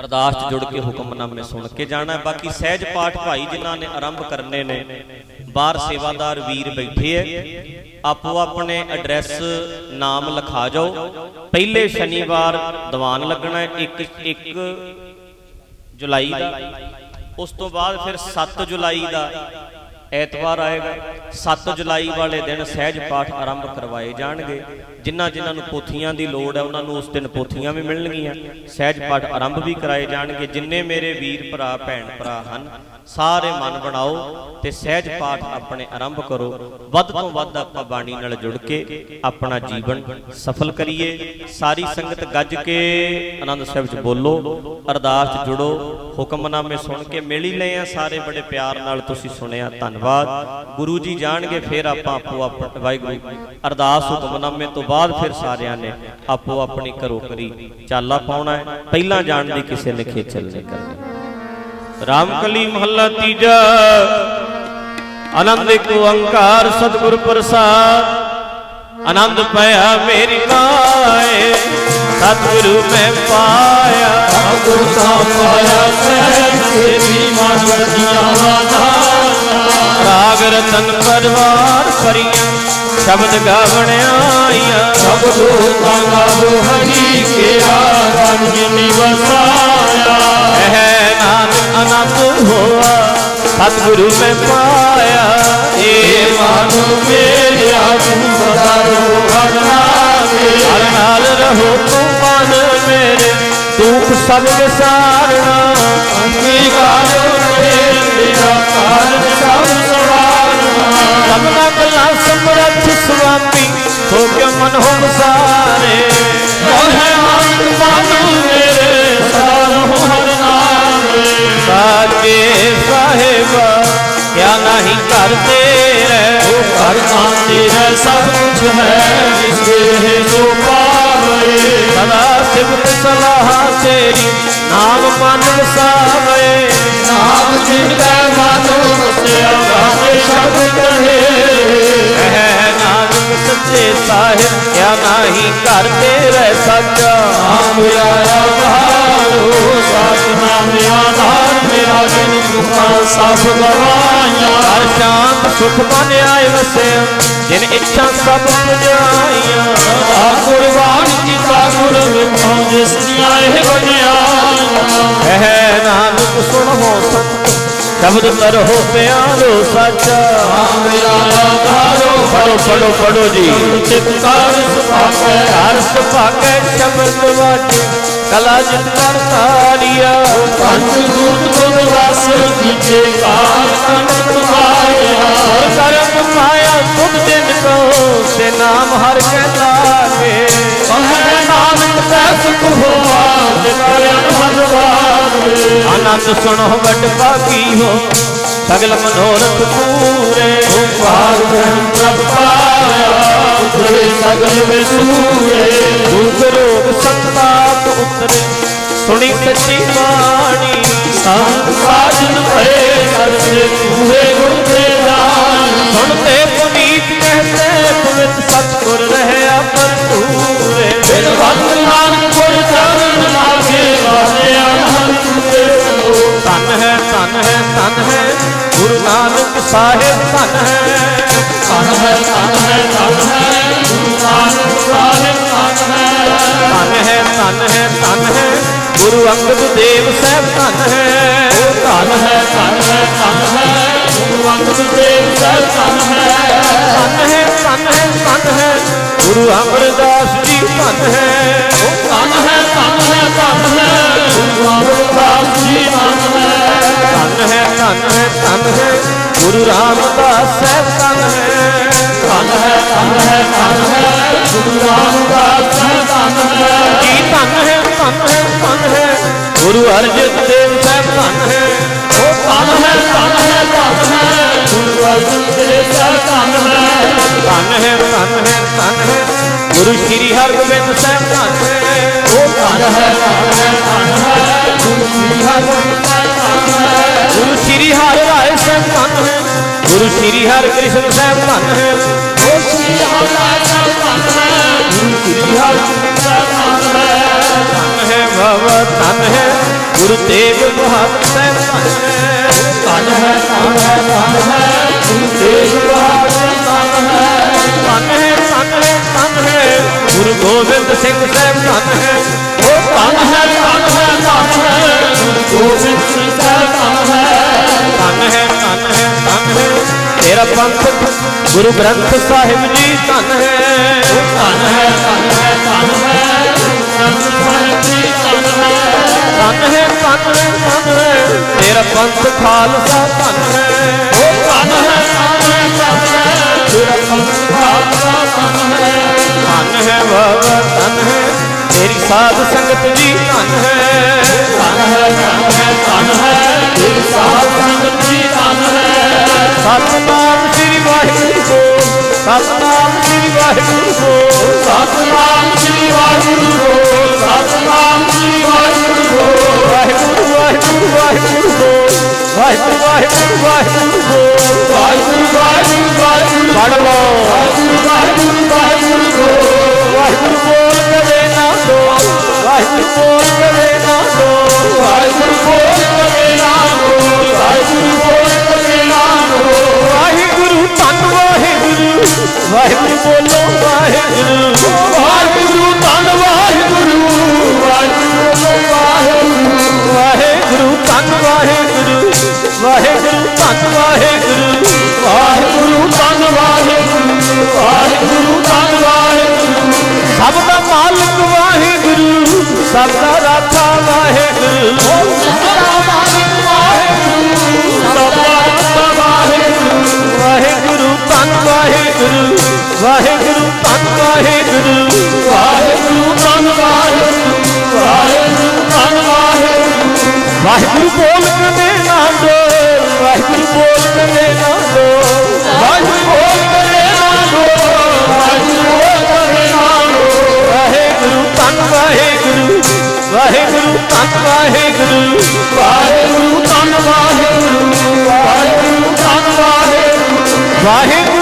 ਅਰਦਾਸ ਚ ਜੁੜ ਕੇ ਹੁਕਮਨਾਮੇ ਸੁਣ ਕੇ ਜਾਣਾ ਬਾਕੀ ਸਹਿਜ ਪਾਠ ਭਾਈ ਜਿਨ੍ਹਾਂ ਨੇ ਆਰੰਭ ਕਰਨੇ ਨੇ ਬਾਹਰ ਸੇਵਾਦਾਰ ਵੀਰ ਬੈਠੇ ਐ ਆਪੋ ਆਪਣੇ ਐਡਰੈਸ ਨਾਮ ਲਿਖਾ ਜਾਓ। ਪਹਿਲੇ ਸ਼ਨੀਵਾਰ ਦੀਵਾਨ ਲੱਗਣਾ ਹੈ 1 1 ਜੁਲਾਈ ਦਾ। ਉਸ ਤੋਂ ਬਾਅਦ ਫਿਰ 7 ਜੁਲਾਈ ਦਾ ਐਤਵਾਰ ਆਏਗਾ। 7 ਜੁਲਾਈ ਵਾਲੇ ਦਿਨ ਸਹਿਜ ਪਾਠ ਆਰੰਭ ਕਰਵਾਏ ਜਾਣਗੇ। ਜਿਨ੍ਹਾਂ ਜਿਨ੍ਹਾਂ ਨੂੰ ਪੋਥੀਆਂ ਦੀ ਲੋੜ ਹੈ, ਉਹਨਾਂ ਨੂੰ ਉਸ ਦਿਨ ਪੋਥੀਆਂ ਵੀ ਮਿਲਣਗੀਆਂ। ਸਹਿਜ ਪਾਠ ਆਰੰਭ ਵੀ ਕਰਾਏ ਜਾਣਗੇ। ਜਿੰਨੇ ਮੇਰੇ ਵੀਰ ਭਰਾ, ਭੈਣ ਭਰਾ ਹਨ, ਸਾਰੇ ਮਨ ਬਣਾਓ ਤੇ ਸਹਿਜ ਪਾਠ ਆਪਣੇ ਆਰੰਭ ਕਰੋ। ਵੱਧ ਤੋਂ ਵੱਧ ਆਪਾਂ ਬਾਣੀ ਨਾਲ ਜੁੜ ਕੇ ਆਪਣਾ ਜੀਵਨ ਸਫਲ ਕਰੀਏ। ਸਾਰੀ ਸੰਗਤ ਗੱਜ ਕੇ ਆਨੰਦ ਸਾਹਿਬ ਚ ਬੋਲੋ, ਅਰਦਾਸ ਚ ਜੁੜੋ, ਹੁਕਮਨਾਮੇ ਸੁਣ ਕੇ ਮਿਲ ਹੀ ਲਏ ਆ ਸਾਰੇ, ਬੜੇ ਪਿਆਰ ਨਾਲ ਤੁਸੀਂ ਸੁਣਿਆ, ਧੰਨਵਾਦ। ਗੁਰੂ ਜੀ ਜਾਣਗੇ, ਫਿਰ ਆਪਾਂ ਆਪੋ ਆਪ ਵਾਹਿਗੁਰੂ, ਅਰਦਾਸ, ਹੁਕਮਨਾਮੇ ਤੋਂ ਬਾਅਦ ਫਿਰ ਸਾਰਿਆਂ ਨੇ ਆਪੋ ਆਪਣੀ ਘਰੋ ਕਰੀ ਚਾਲਾ ਪਾਉਣਾ ਹੈ। ਪਹਿਲਾਂ ਜਾਣ ਦੀ ਕਿਸੇ ਨੇ ਖੇਚਲ ਨਹੀਂ ਕਰਨੀ। ਰਾਮਕਲੀ ਮਹੱਲਾ ਤੀਜਾ। ਆਨੰਦ ਇੱਕ ਓੰਕਾਰ ਸਤਿਗੁਰ ਪ੍ਰਸਾਦ। ਆਨੰਦ ਪਿਆ ਮੇਰੀ ਮਾਏ, ਸਤਿਗੁਰੂ ਮੈਂ ਪਾਇਆ। ਗੁਰ ਦਾ ਪਾਇਆ ਸਹਿਜ ਤੇਰੀ ਮਨ ਵਜੀਆਂ ਵਾਦਾ ਰਾਗ ਰਤਨ ਪਰਵਾਰ ਭਰੀਆਂ ਸ਼ਬਦ ਗਾਵਣ ਆਈਆਂ। ਸਭ ਲੋਕਾਂ ਗਾਵੋ ਹਰੀ ਕੇ ਆਗਨ ਜਿਨੀ ਵਸਾਇਆ ਹੈ ਨਾਨਕ ਆਨੰਦ ਹੋਆ ਸਤਿਗੁਰੂ ਮੈਂ ਪਾਇਆ। ਏ ਮਨ ਮੇਰਿਆ ਤੂੰ ਸਦਾ ਰੋ ਹਰ ਨਾਮੇ ਹਰ ਨਾਲ ਰਹੋ ਤੂੰ ਮਨ ਮੇਰੇ ਦੁੱਖ ਸਭ ਵਿਸਾਰਨਾ। ਅੰਗੀਕਾਰ ਤੇਰਾ ਕਾਰਜ ਸਭ ਸਮਰੱਥ ਸੁਆਮੀ ਹੋ ਕੇ ਮਨ ਹੋ ਵਸਾਰੇ ਹੈ ਮਨ ਮਨ ਮੇਰੇ ਸਦਾ ਹਰ ਨਾਮੇ। ਸਾਚੇ ਸਾਹਿਬਾ, ਕਿਆ ਨਹੀਂ ਕਰਦੇ ਰਹਿ। ਉਹ ਘਰ ਆਂਦੇ ਹੈ ਸਭ ਕੁਝ ਹੈ ਜਿਸਦੇ ਹੈ ਪਾਵੇ ਸਦਾ ਸਿਫਤ ਸਲਾਹ ਤੇਰੀ, ਨਾਮ ਮਨ ਵਸਾਵੇ। ਨਾਮ ਜਿਨ ਕੈ ਮਨ ਵਸਿਆ ਗਾਵੇ ਸ਼ਬਦ ਕਹੇ। ਨਾਨਕ ਸੱਚੇ ਸਾਹਿਬ ਕਿਆ ਨਹੀਂ ਕਰਦੇ ਰਹਿ ਸੱਚਾ। ਨਾਮ ਆਇਆ ਬਹਾਰੋ ਸਤਨਾਮ ਆਧਾਰ ਮੇਰਾ ਜਿਨ ਸੁਖਾ ਸਭ ਗਵਾਈਆਂ ਹਰ ਸ਼ਾਂਤ ਸੁਖ ਮਨ ਆਏ ਵਸਿਆ ਜਿਨ ਇੱਛਾ ਸਭ ਪੁਜਾਈਆਂ। ਆ ਕੁਰਬਾਨ ਕੀਤਾ ਗੁਰ ਵਿਖਾਂ ਜਿਸ ਦੀਆਂ ਇਹ ਬਣਿਆਈਆਂ ਹੈ ਨਾਨਕ ਸੁਣੋ ਸੰਤ ਸ਼ਬਦ ਕਰੋ ਪਿਆਰੋ ਸੱਚਾ। ਨਾਮ ਆਇਆ ਬਹਾਰੋ ਪੜੋ ਪੜੋ ਪੜੋ ਜੀ। ਚਿਤਕਾਰ ਸੁਭਾਗੈ। ਹਰ ਸੁਭਾਗੈ ਸ਼ਬਦ ਵਾਜੇ ਕਲਾ ਜਿਤ ਕਰਤਾਰੀਆ ਪੰਜ ਦੂਤ ਗੁਣ ਰਸ ਕੀਤੇ ਕਾਲ ਕੰਨ ਤੁਮਾਇਆ ਕਰਮ ਮਾਇਆ ਸੁਧ ਦਿਨ ਕੋ ਸੇ ਨਾਮ ਹਰ ਕੇ ਲਾਗੇ ਕਹੈ ਨਾਨਕ ਤੈ ਸੁਖ ਹੋਆ ਜਿਤ ਅਨਹਦ ਵਾਗੇ ਆਨੰਦ ਸੁਣੋ ਵੱਡ ਭਾਗੀ ਹੋ ਸਗਲ ਮਨੋਰਥ ਪੂਰੇ। ਭਾਗ ਬ੍ਰਹਮ ਪ੍ਰਭ ਪਾਇਆ ਉਤਰੇ ਸਗਲ ਵਿਸੂਰੇ ਦੁਖ ਰੋਗ ਸੰਤਾਪ ਉਤਰੇ ਸੁਣੀ ਸੱਚੀ ਬਾਣੀ ਸੰਤ ਸਾਜਨ ਭਏ ਸਰਸੇ ਤੂਹੇ ਗੁਰ ਤੇ ਜਾਣੀ ਸੁਣਤੇ ਪੁਨੀਤ ਕਹਤੇ ਪਵਿੱਤ ਸਤਿਗੁਰ ਰਹਿਆ ਪਰਤੂਰੇ ਬਿਨ ਭਗਤ ਨਾਨਕ ਗੁਰ ਚਰਨ ਲਾਗੇ ਵਾਲੇ ਅਨਹਦ ਤੁਰੇ ਧਨ ਹੈ ਧਨ ਹੈ ਧਨ ਹੈ, ਗੁਰੂ ਨਾਨਕ ਸਾਹਿਬ ਧਨ ਹੈ। ਧਨ ਹੈ ਧਨ ਹੈ ਧਨ ਹੈ, ਗੁਰੂ ਨਾਨਕ ਸਾਹਿਬ ਹੈ ਧਨ ਹੈ ਧਨ ਹੈ ਧਨ ਹੈ। ਗੁਰੂ ਅੰਗਦ ਦੇਵ ਸਾਹਿਬ ਧਨ ਹੈ। ਧਨ ਹੈ ਧਨ ਹੈ ਧਨ ਹੈ। ਗੁਰੂ ਅੰਗਦ ਦੇਵ ਸਾਹਿਬ ਧਨ ਹੈ। ਧਨ ਹੈ ਧਨ ਹੈ ਧਨ ਹੈ। ਗੁਰੂ ਅਮਰਦਾਸ ਜੀ ਧਨ ਹੈ। ਧਨ ਹੈ ਧਨ ਹੈ ਧਨ ਹੈ। ਗੁਰੂ ਧਨ ਹੈ ਧਨ ਹੈ ਧਨ ਹੈ ਗੁਰੂ ਰਾਮਦਾਸ ਸਾਹਿਬ ਧਨ ਹੈ ਧਨ ਹੈ ਧਨ ਹੈ ਧਨ ਹੈ ਗੁਰੂ ਰਾਮਦਾਸ ਜੀ ਧਨ ਹੈ ਜੀ ਧਨ ਹੈ ਧਨ ਹੈ ਧਨ ਹੈ ਗੁਰੂ ਅਰਜਨ ਦੇਵ ਸਾਹਿਬ ਧਨ ਹੈ ਉਹ ਧਨ ਹੈ ਧਨ ਹੈ ਧਨ ਹੈ ਗੁਰੂ ਹੈ ਧਨ ਹੈ ਧਨ ਹੈ ਗੁਰੂ ਸ਼੍ਰੀ ਹਰਗੋਬਿੰਦ ਸਾਹਿਬ ਧਨ ਹੈ ਉਹ ਧਨ ਹੈ ਧਨ ਹੈ ਧਨ ਹੈ ਗੁਰੂ ਸ੍ਰੀ ਹਰਿਗੋਬਿੰਦ ਸਾਹਿਬ ਧਨ ਹੈ ਗੁਰੂ ਸ਼੍ਰੀ ਹਰਿ ਰਾਏ ਸਾਹਿਬ ਧਨ ਹੈ ਗੁਰੂ ਸ਼੍ਰੀ ਹਰਿਕ੍ਰਿਸ਼ਨ ਸਾਹਿਬ ਧਨ ਹੈ ਉਹ ਸ੍ਰੀ ਹਰਿ ਸਾਹਿਬ ਧਨ ਹੈ ਗੁਰੂ ਸ੍ਰੀ ਹਰਿਗੋਬਿੰਦ ਸਾਹਿਬ ਧਨ ਹੈ ਧਨ ਹੈ ਭਵ ਧਨ ਹੈ ਗੁਰੂ ਤੇਗ ਬਹਾਦਰ ਸਾਹਿਬ ਧਨ ਹੈ गुरु गोविंद सिंह साहब है है है है गुरु गोविंद सिंह है है है है तेरा पंथ गुरु ग्रंथ साहिब जी धन है है है है है। ਤੇਰਾ ਪੰਥ ਖਾਲਸਾ ਧਨ ਹੈ। ਉਹ ਧਨ ਹੈ ਤੇਰਾ ਪੰਥ ਖਾਲਸਾ ਧਨ ਹੈ। ਧਨ ਹੈ ਬਾਬਾ, ਧਨ ਹੈ। ਤੇਰੀ ਸਾਧ ਸੰਗਤ ਜੀ ਧਨ ਹੈ। ਧਨ ਹੈ ਧਨ ਹੈ ਧਨ ਹੈ। ਤੇਰੀ ਸਾਧ ਸੰਗਤ ਜੀ ਧਨ ਹੈ। ਸਤਨਾਮ ਸ੍ਰੀ ਵਾਹਿਗੁਰੂ ਬੋਲ ਸਤਨਾਮ ਸ੍ਰੀ ਵਾਹਿਗੁਰੂ ਬੋਲ ਸਤਨਾਮ ਸ੍ਰੀ ਵਾਹਿਗੁਰੂ ਬੋਲ ਸਤਨਾਮ ਸ੍ਰੀ ਵਾਹਿਗੁਰੂ ਵਾਹਿਗੁਰੂ ਵਾਹਿਗੁਰੂ ਵਾਹਿਗੁਰੂ ਬੋਲ ਵਾਹਿਗੁਰੂ ਵਾਹਿਗੁਰੂ ਵਾਹਿਗੁਰੂ ਬੋਲ ਵਾਹਿਗੁਰੂ ਵਾਹਿਗੁਰੂ ਵਾਹਿਗੁਰੂ ਪੜ ਲਓ ਵਾਹਿਗੁਰੂ ਵਾਹਿਗੁਰੂ ਵਾਹਿਗੁਰੂ ਬੋਲ ਵਾਹਿਗੁਰੂ ਬੋਲ ਕਰੇ ਨਾ ਦੋ ਵਾਹਿਗੁਰੂ ਬੋਲ ਕਰੇ ਨਾ ਦੋ ਵਾਹਿਗੁਰੂ ਬੋਲ ਕਰੇ ਨਾ ਬੋਲ ਵਾਹਿਗੁਰੂ ਬੋਲ ਕਰੇ ਨਾ ਬੋਲ ਵਾਹਿਗੁਰੂ ਧੰਨ ਵਾਹਿਗੁਰੂ ਵਾਹਿਗੁਰੂ ਬੋਲੋ ਵਾਹਿਗੁਰੂ ਵਾਹਿਗੁਰੂ। ਵਾਹਿਗੁਰੂ ਵਾਹਿਗੁਰੂ ਧੰਨ ਵਾਹਿਗੁਰੂ ਵਾਹਿਗੁਰੂ ਧੰਨ ਵਾਹਿਗੁਰੂ ਵਾਹਿਗੁਰੂ ਧੰਨ ਵਾਹਿਗੁਰੂ। ਵਾਹਿਗੁਰੂ ਬੋਲ ਕਦੇ ਨਾ ਡੋਲ ਵਾਹਿਗੁਰੂ ਬੋਲ ਕਦੇ ਨਾ ਡੋਲ ਵਾਹਿਗੁਰੂ ਬੋਲ ਕਰੇ ਨਾ ਬੋਲ ਵਾਹਿਗੁਰੂ ਬੋਲ ਕਰੇ ਨਾ ਬੋਲ ਵਾਹਿਗੁਰੂ ਧੰਨ ਵਾਹਿਗੁਰੂ ਵਾਹਿਗੁਰੂ ਧੰਨ ਵਾਹਿਗੁਰੂ ਵਾਹਿਗੁਰੂ ਧੰਨ ਵਾਹਿਗੁਰੂ ਵਾਹਿਗੁਰੂ ਧੰਨ ਵਾਹਿਗੁਰੂ। ਵਾਹਿਗੁਰੂ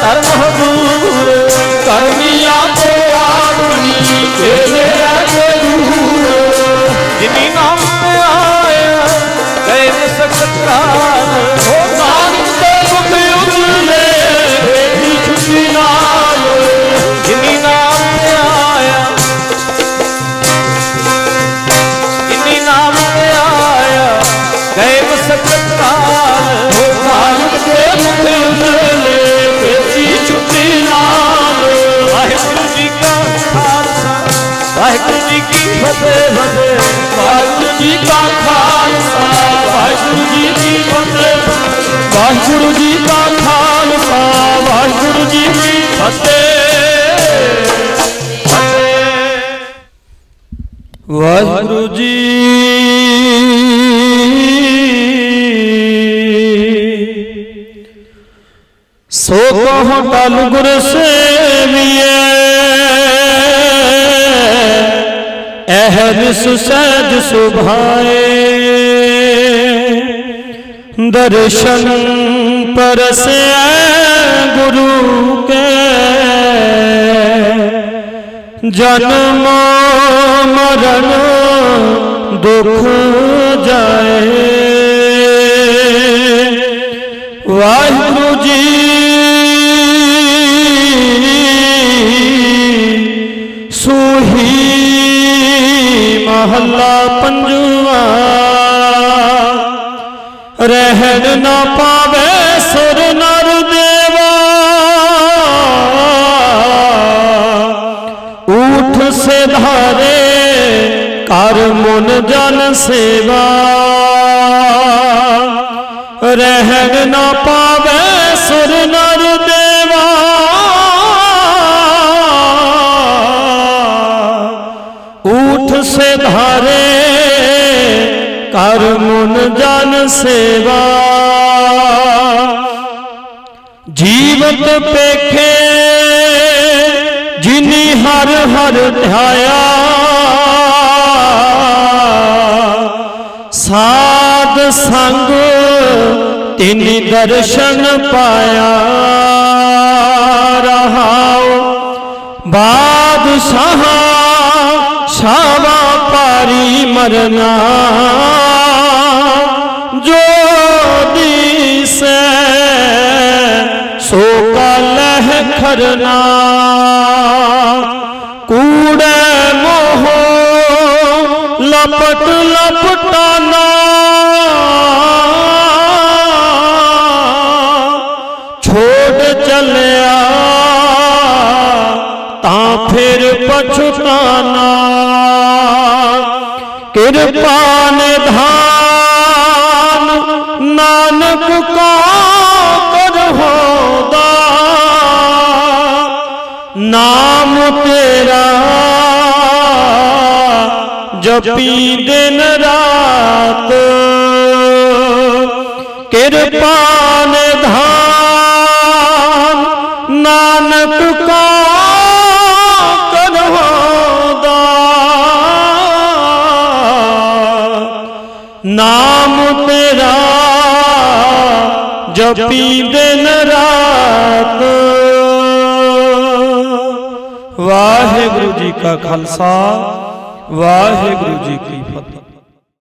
ਧਰਮ ਹਦੂਰ ਕਰਮੀਆਂ ਤੇ ਆਗਨੀ ਇਹਦੇ ਅਗੇ ਦੂਰ ਜਿਨੀ ਨਾਮ ਤੇ ਆਇਆ ਗਏ ਸਕਤਾਰ ਫਤਿਹ ਫਤਿਹ। ਵਾਹਿਗੁਰੂ ਜੀ ਕਾ ਖਾਲਸਾ, ਵਾਹਿਗੁਰੂ ਜੀ ਕੀ ਫਤਿਹ। ਵਾਹਿਗੁਰੂ ਜੀ ਕਾ ਖਾਲਸਾ, ਵਾਹਿਗੁਰੂ ਜੀ ਕੀ ਫਤਿਹ। ਵਾਹਿਗੁਰੂ ਜੀ ਸੋ ਕਹੋ ਟਲ ਗੁਰ ਸੇਵੀਏ। ਅਹਰਿ ਸੁਸਜ ਸੁਭਾਏ ਦਰਸ਼ਨ ਪਰਸੈ ਗੁਰੂ ਕੇ ਜਨਮ ਮਰਨ ਦੁਖ ਜਾਏ ਵਾਹਿਗੁਰੂ ਮਹੱਲਾ ਪੰਜਵਾ। ਰਹਿਣ ਨਾ ਪਾਵੇ ਸੁਰ ਨਰ ਦੇਵਾ। ਊਠ ਸਿਧਾਰੇ ਕਰ ਮਨ ਜਨ ਸੇਵਾ। ਰਹਿਣ ਨਾ ਕਰ ਮਨ ਜਨ ਸੇਵਾ। ਜੀਵਤ ਪੇਖੇ ਜਿਨੀ ਹਰ ਹਰ ਧਿਆਇਆ। ਸਾਧ ਸੰਗ ਤਿਨ ਦਰਸ਼ਨ ਪਾਇਆ। ਰਹਾਉ ਬਾਦਸ਼ਾਹ ਸ਼ਾਵਾ ਪਾਰੀ ਮਰਨਾ। ਜੋ ਦੀਸੈ, ਸੋ ਲਹਿ ਖਰਨਾ। ਕੂੜੇ ਮੋਹ, ਲਪਟ ਲਪਟਾਨਾ। ਛੋੜ ਚੱਲਿਆ, ਤਾਂ ਫਿਰ ਪਛਤਾਨਾ। ਕਿਰਪਾ ਨਾਨਕ ਕੋ ਕਰਹੋਦਾ ਨਾਮ ਤੇਰਾ ਜਪੀ ਦਿਨ ਰਾਤ। ਕਿਰਪਾ ਨਿਧਾਨ ਨਾਨਕ ਕੋ ਕਰਹੋਦਾ ਨਾਮ ਜਪੀ ਦਿਨ ਰਾਤ ਵਾਹਿਗੁਰੂ ਜੀ ਕਾ ਖਾਲਸਾ ਵਾਹਿਗੁਰੂ ਜੀ ਕੀ